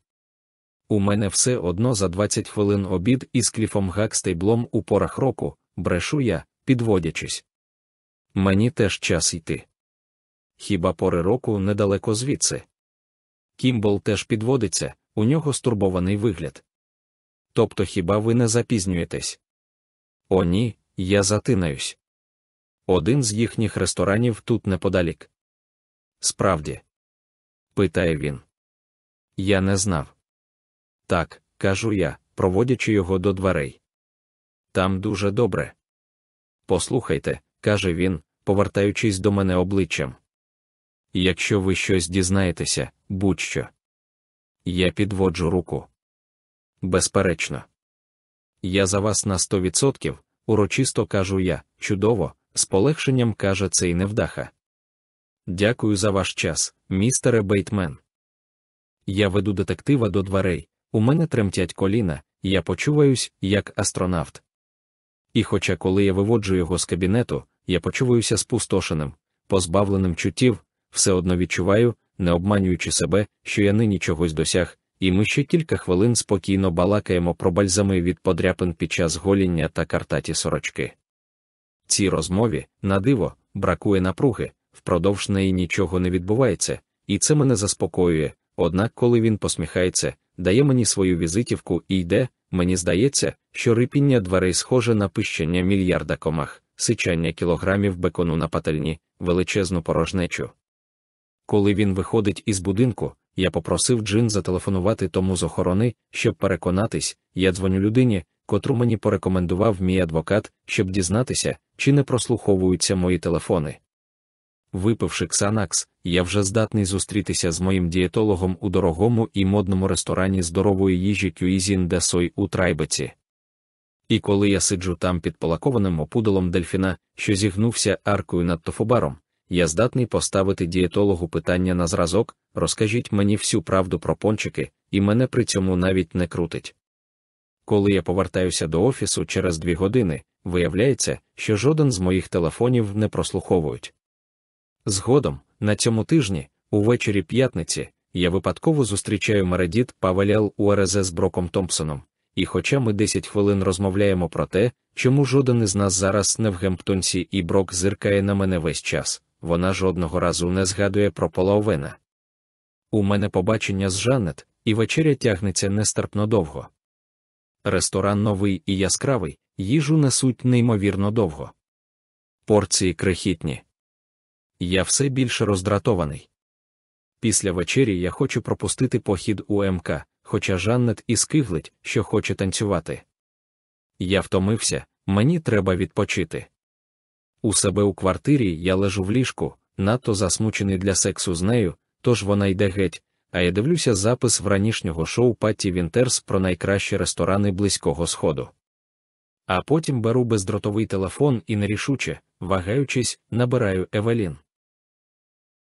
У мене все одно за 20 хвилин обід із кліфом Гакстейблом у порах року, брешу я, підводячись. Мені теж час йти. Хіба пори року недалеко звідси. Кімбол теж підводиться, у нього стурбований вигляд. Тобто хіба ви не запізнюєтесь? О, ні, я затинаюсь. Один з їхніх ресторанів тут неподалік. Справді, питає він. Я не знав. Так, кажу я, проводячи його до дверей. Там дуже добре. Послухайте, каже він, повертаючись до мене обличчям. Якщо ви щось дізнаєтеся, будь-що. Я підводжу руку. Безперечно. Я за вас на сто відсотків, урочисто кажу я, чудово, з полегшенням каже цей невдаха. Дякую за ваш час, містере Бейтмен. Я веду детектива до дверей, у мене тремтять коліна, я почуваюсь, як астронавт. І хоча коли я виводжу його з кабінету, я почуваюся спустошеним, позбавленим чуттів, все одно відчуваю, не обманюючи себе, що я нині чогось досяг, і ми ще кілька хвилин спокійно балакаємо про бальзами від подряпин під час гоління та картаті сорочки. Цій розмові, на диво, бракує напруги, впродовж неї нічого не відбувається, і це мене заспокоює, однак, коли він посміхається, дає мені свою візитівку і йде, мені здається, що рипіння дверей схоже на пищення мільярда комах, сичання кілограмів бекону на пательні, величезну порожнечу. Коли він виходить із будинку, я попросив Джин зателефонувати тому з охорони, щоб переконатись, я дзвоню людині, котру мені порекомендував мій адвокат, щоб дізнатися, чи не прослуховуються мої телефони. Випивши Ксанакс, я вже здатний зустрітися з моїм дієтологом у дорогому і модному ресторані здорової їжі Кюїзін де Сой у Трайбеці. І коли я сиджу там під полакованим опудолом дельфіна, що зігнувся аркою над тофобаром, я здатний поставити дієтологу питання на зразок, розкажіть мені всю правду про пончики, і мене при цьому навіть не крутить. Коли я повертаюся до офісу через дві години, виявляється, що жоден з моїх телефонів не прослуховують. Згодом, на цьому тижні, увечері п'ятниці, я випадково зустрічаю Мередіт Павелял у РЗ з Броком Томпсоном, і хоча ми 10 хвилин розмовляємо про те, чому жоден із нас зараз не в Гемптонсі і Брок зиркає на мене весь час, вона жодного разу не згадує про Пола У мене побачення з Жаннет, і вечеря тягнеться нестерпно довго. Ресторан новий і яскравий, їжу несуть неймовірно довго. Порції крихітні. Я все більше роздратований. Після вечері я хочу пропустити похід у МК, хоча Жаннет і скиглить, що хоче танцювати. Я втомився, мені треба відпочити. У себе у квартирі я лежу в ліжку, надто засмучений для сексу з нею, тож вона йде геть, а я дивлюся запис вранішнього шоу Патті Вінтерс про найкращі ресторани Близького Сходу. А потім беру бездротовий телефон і нерішуче, вагаючись, набираю Евелін.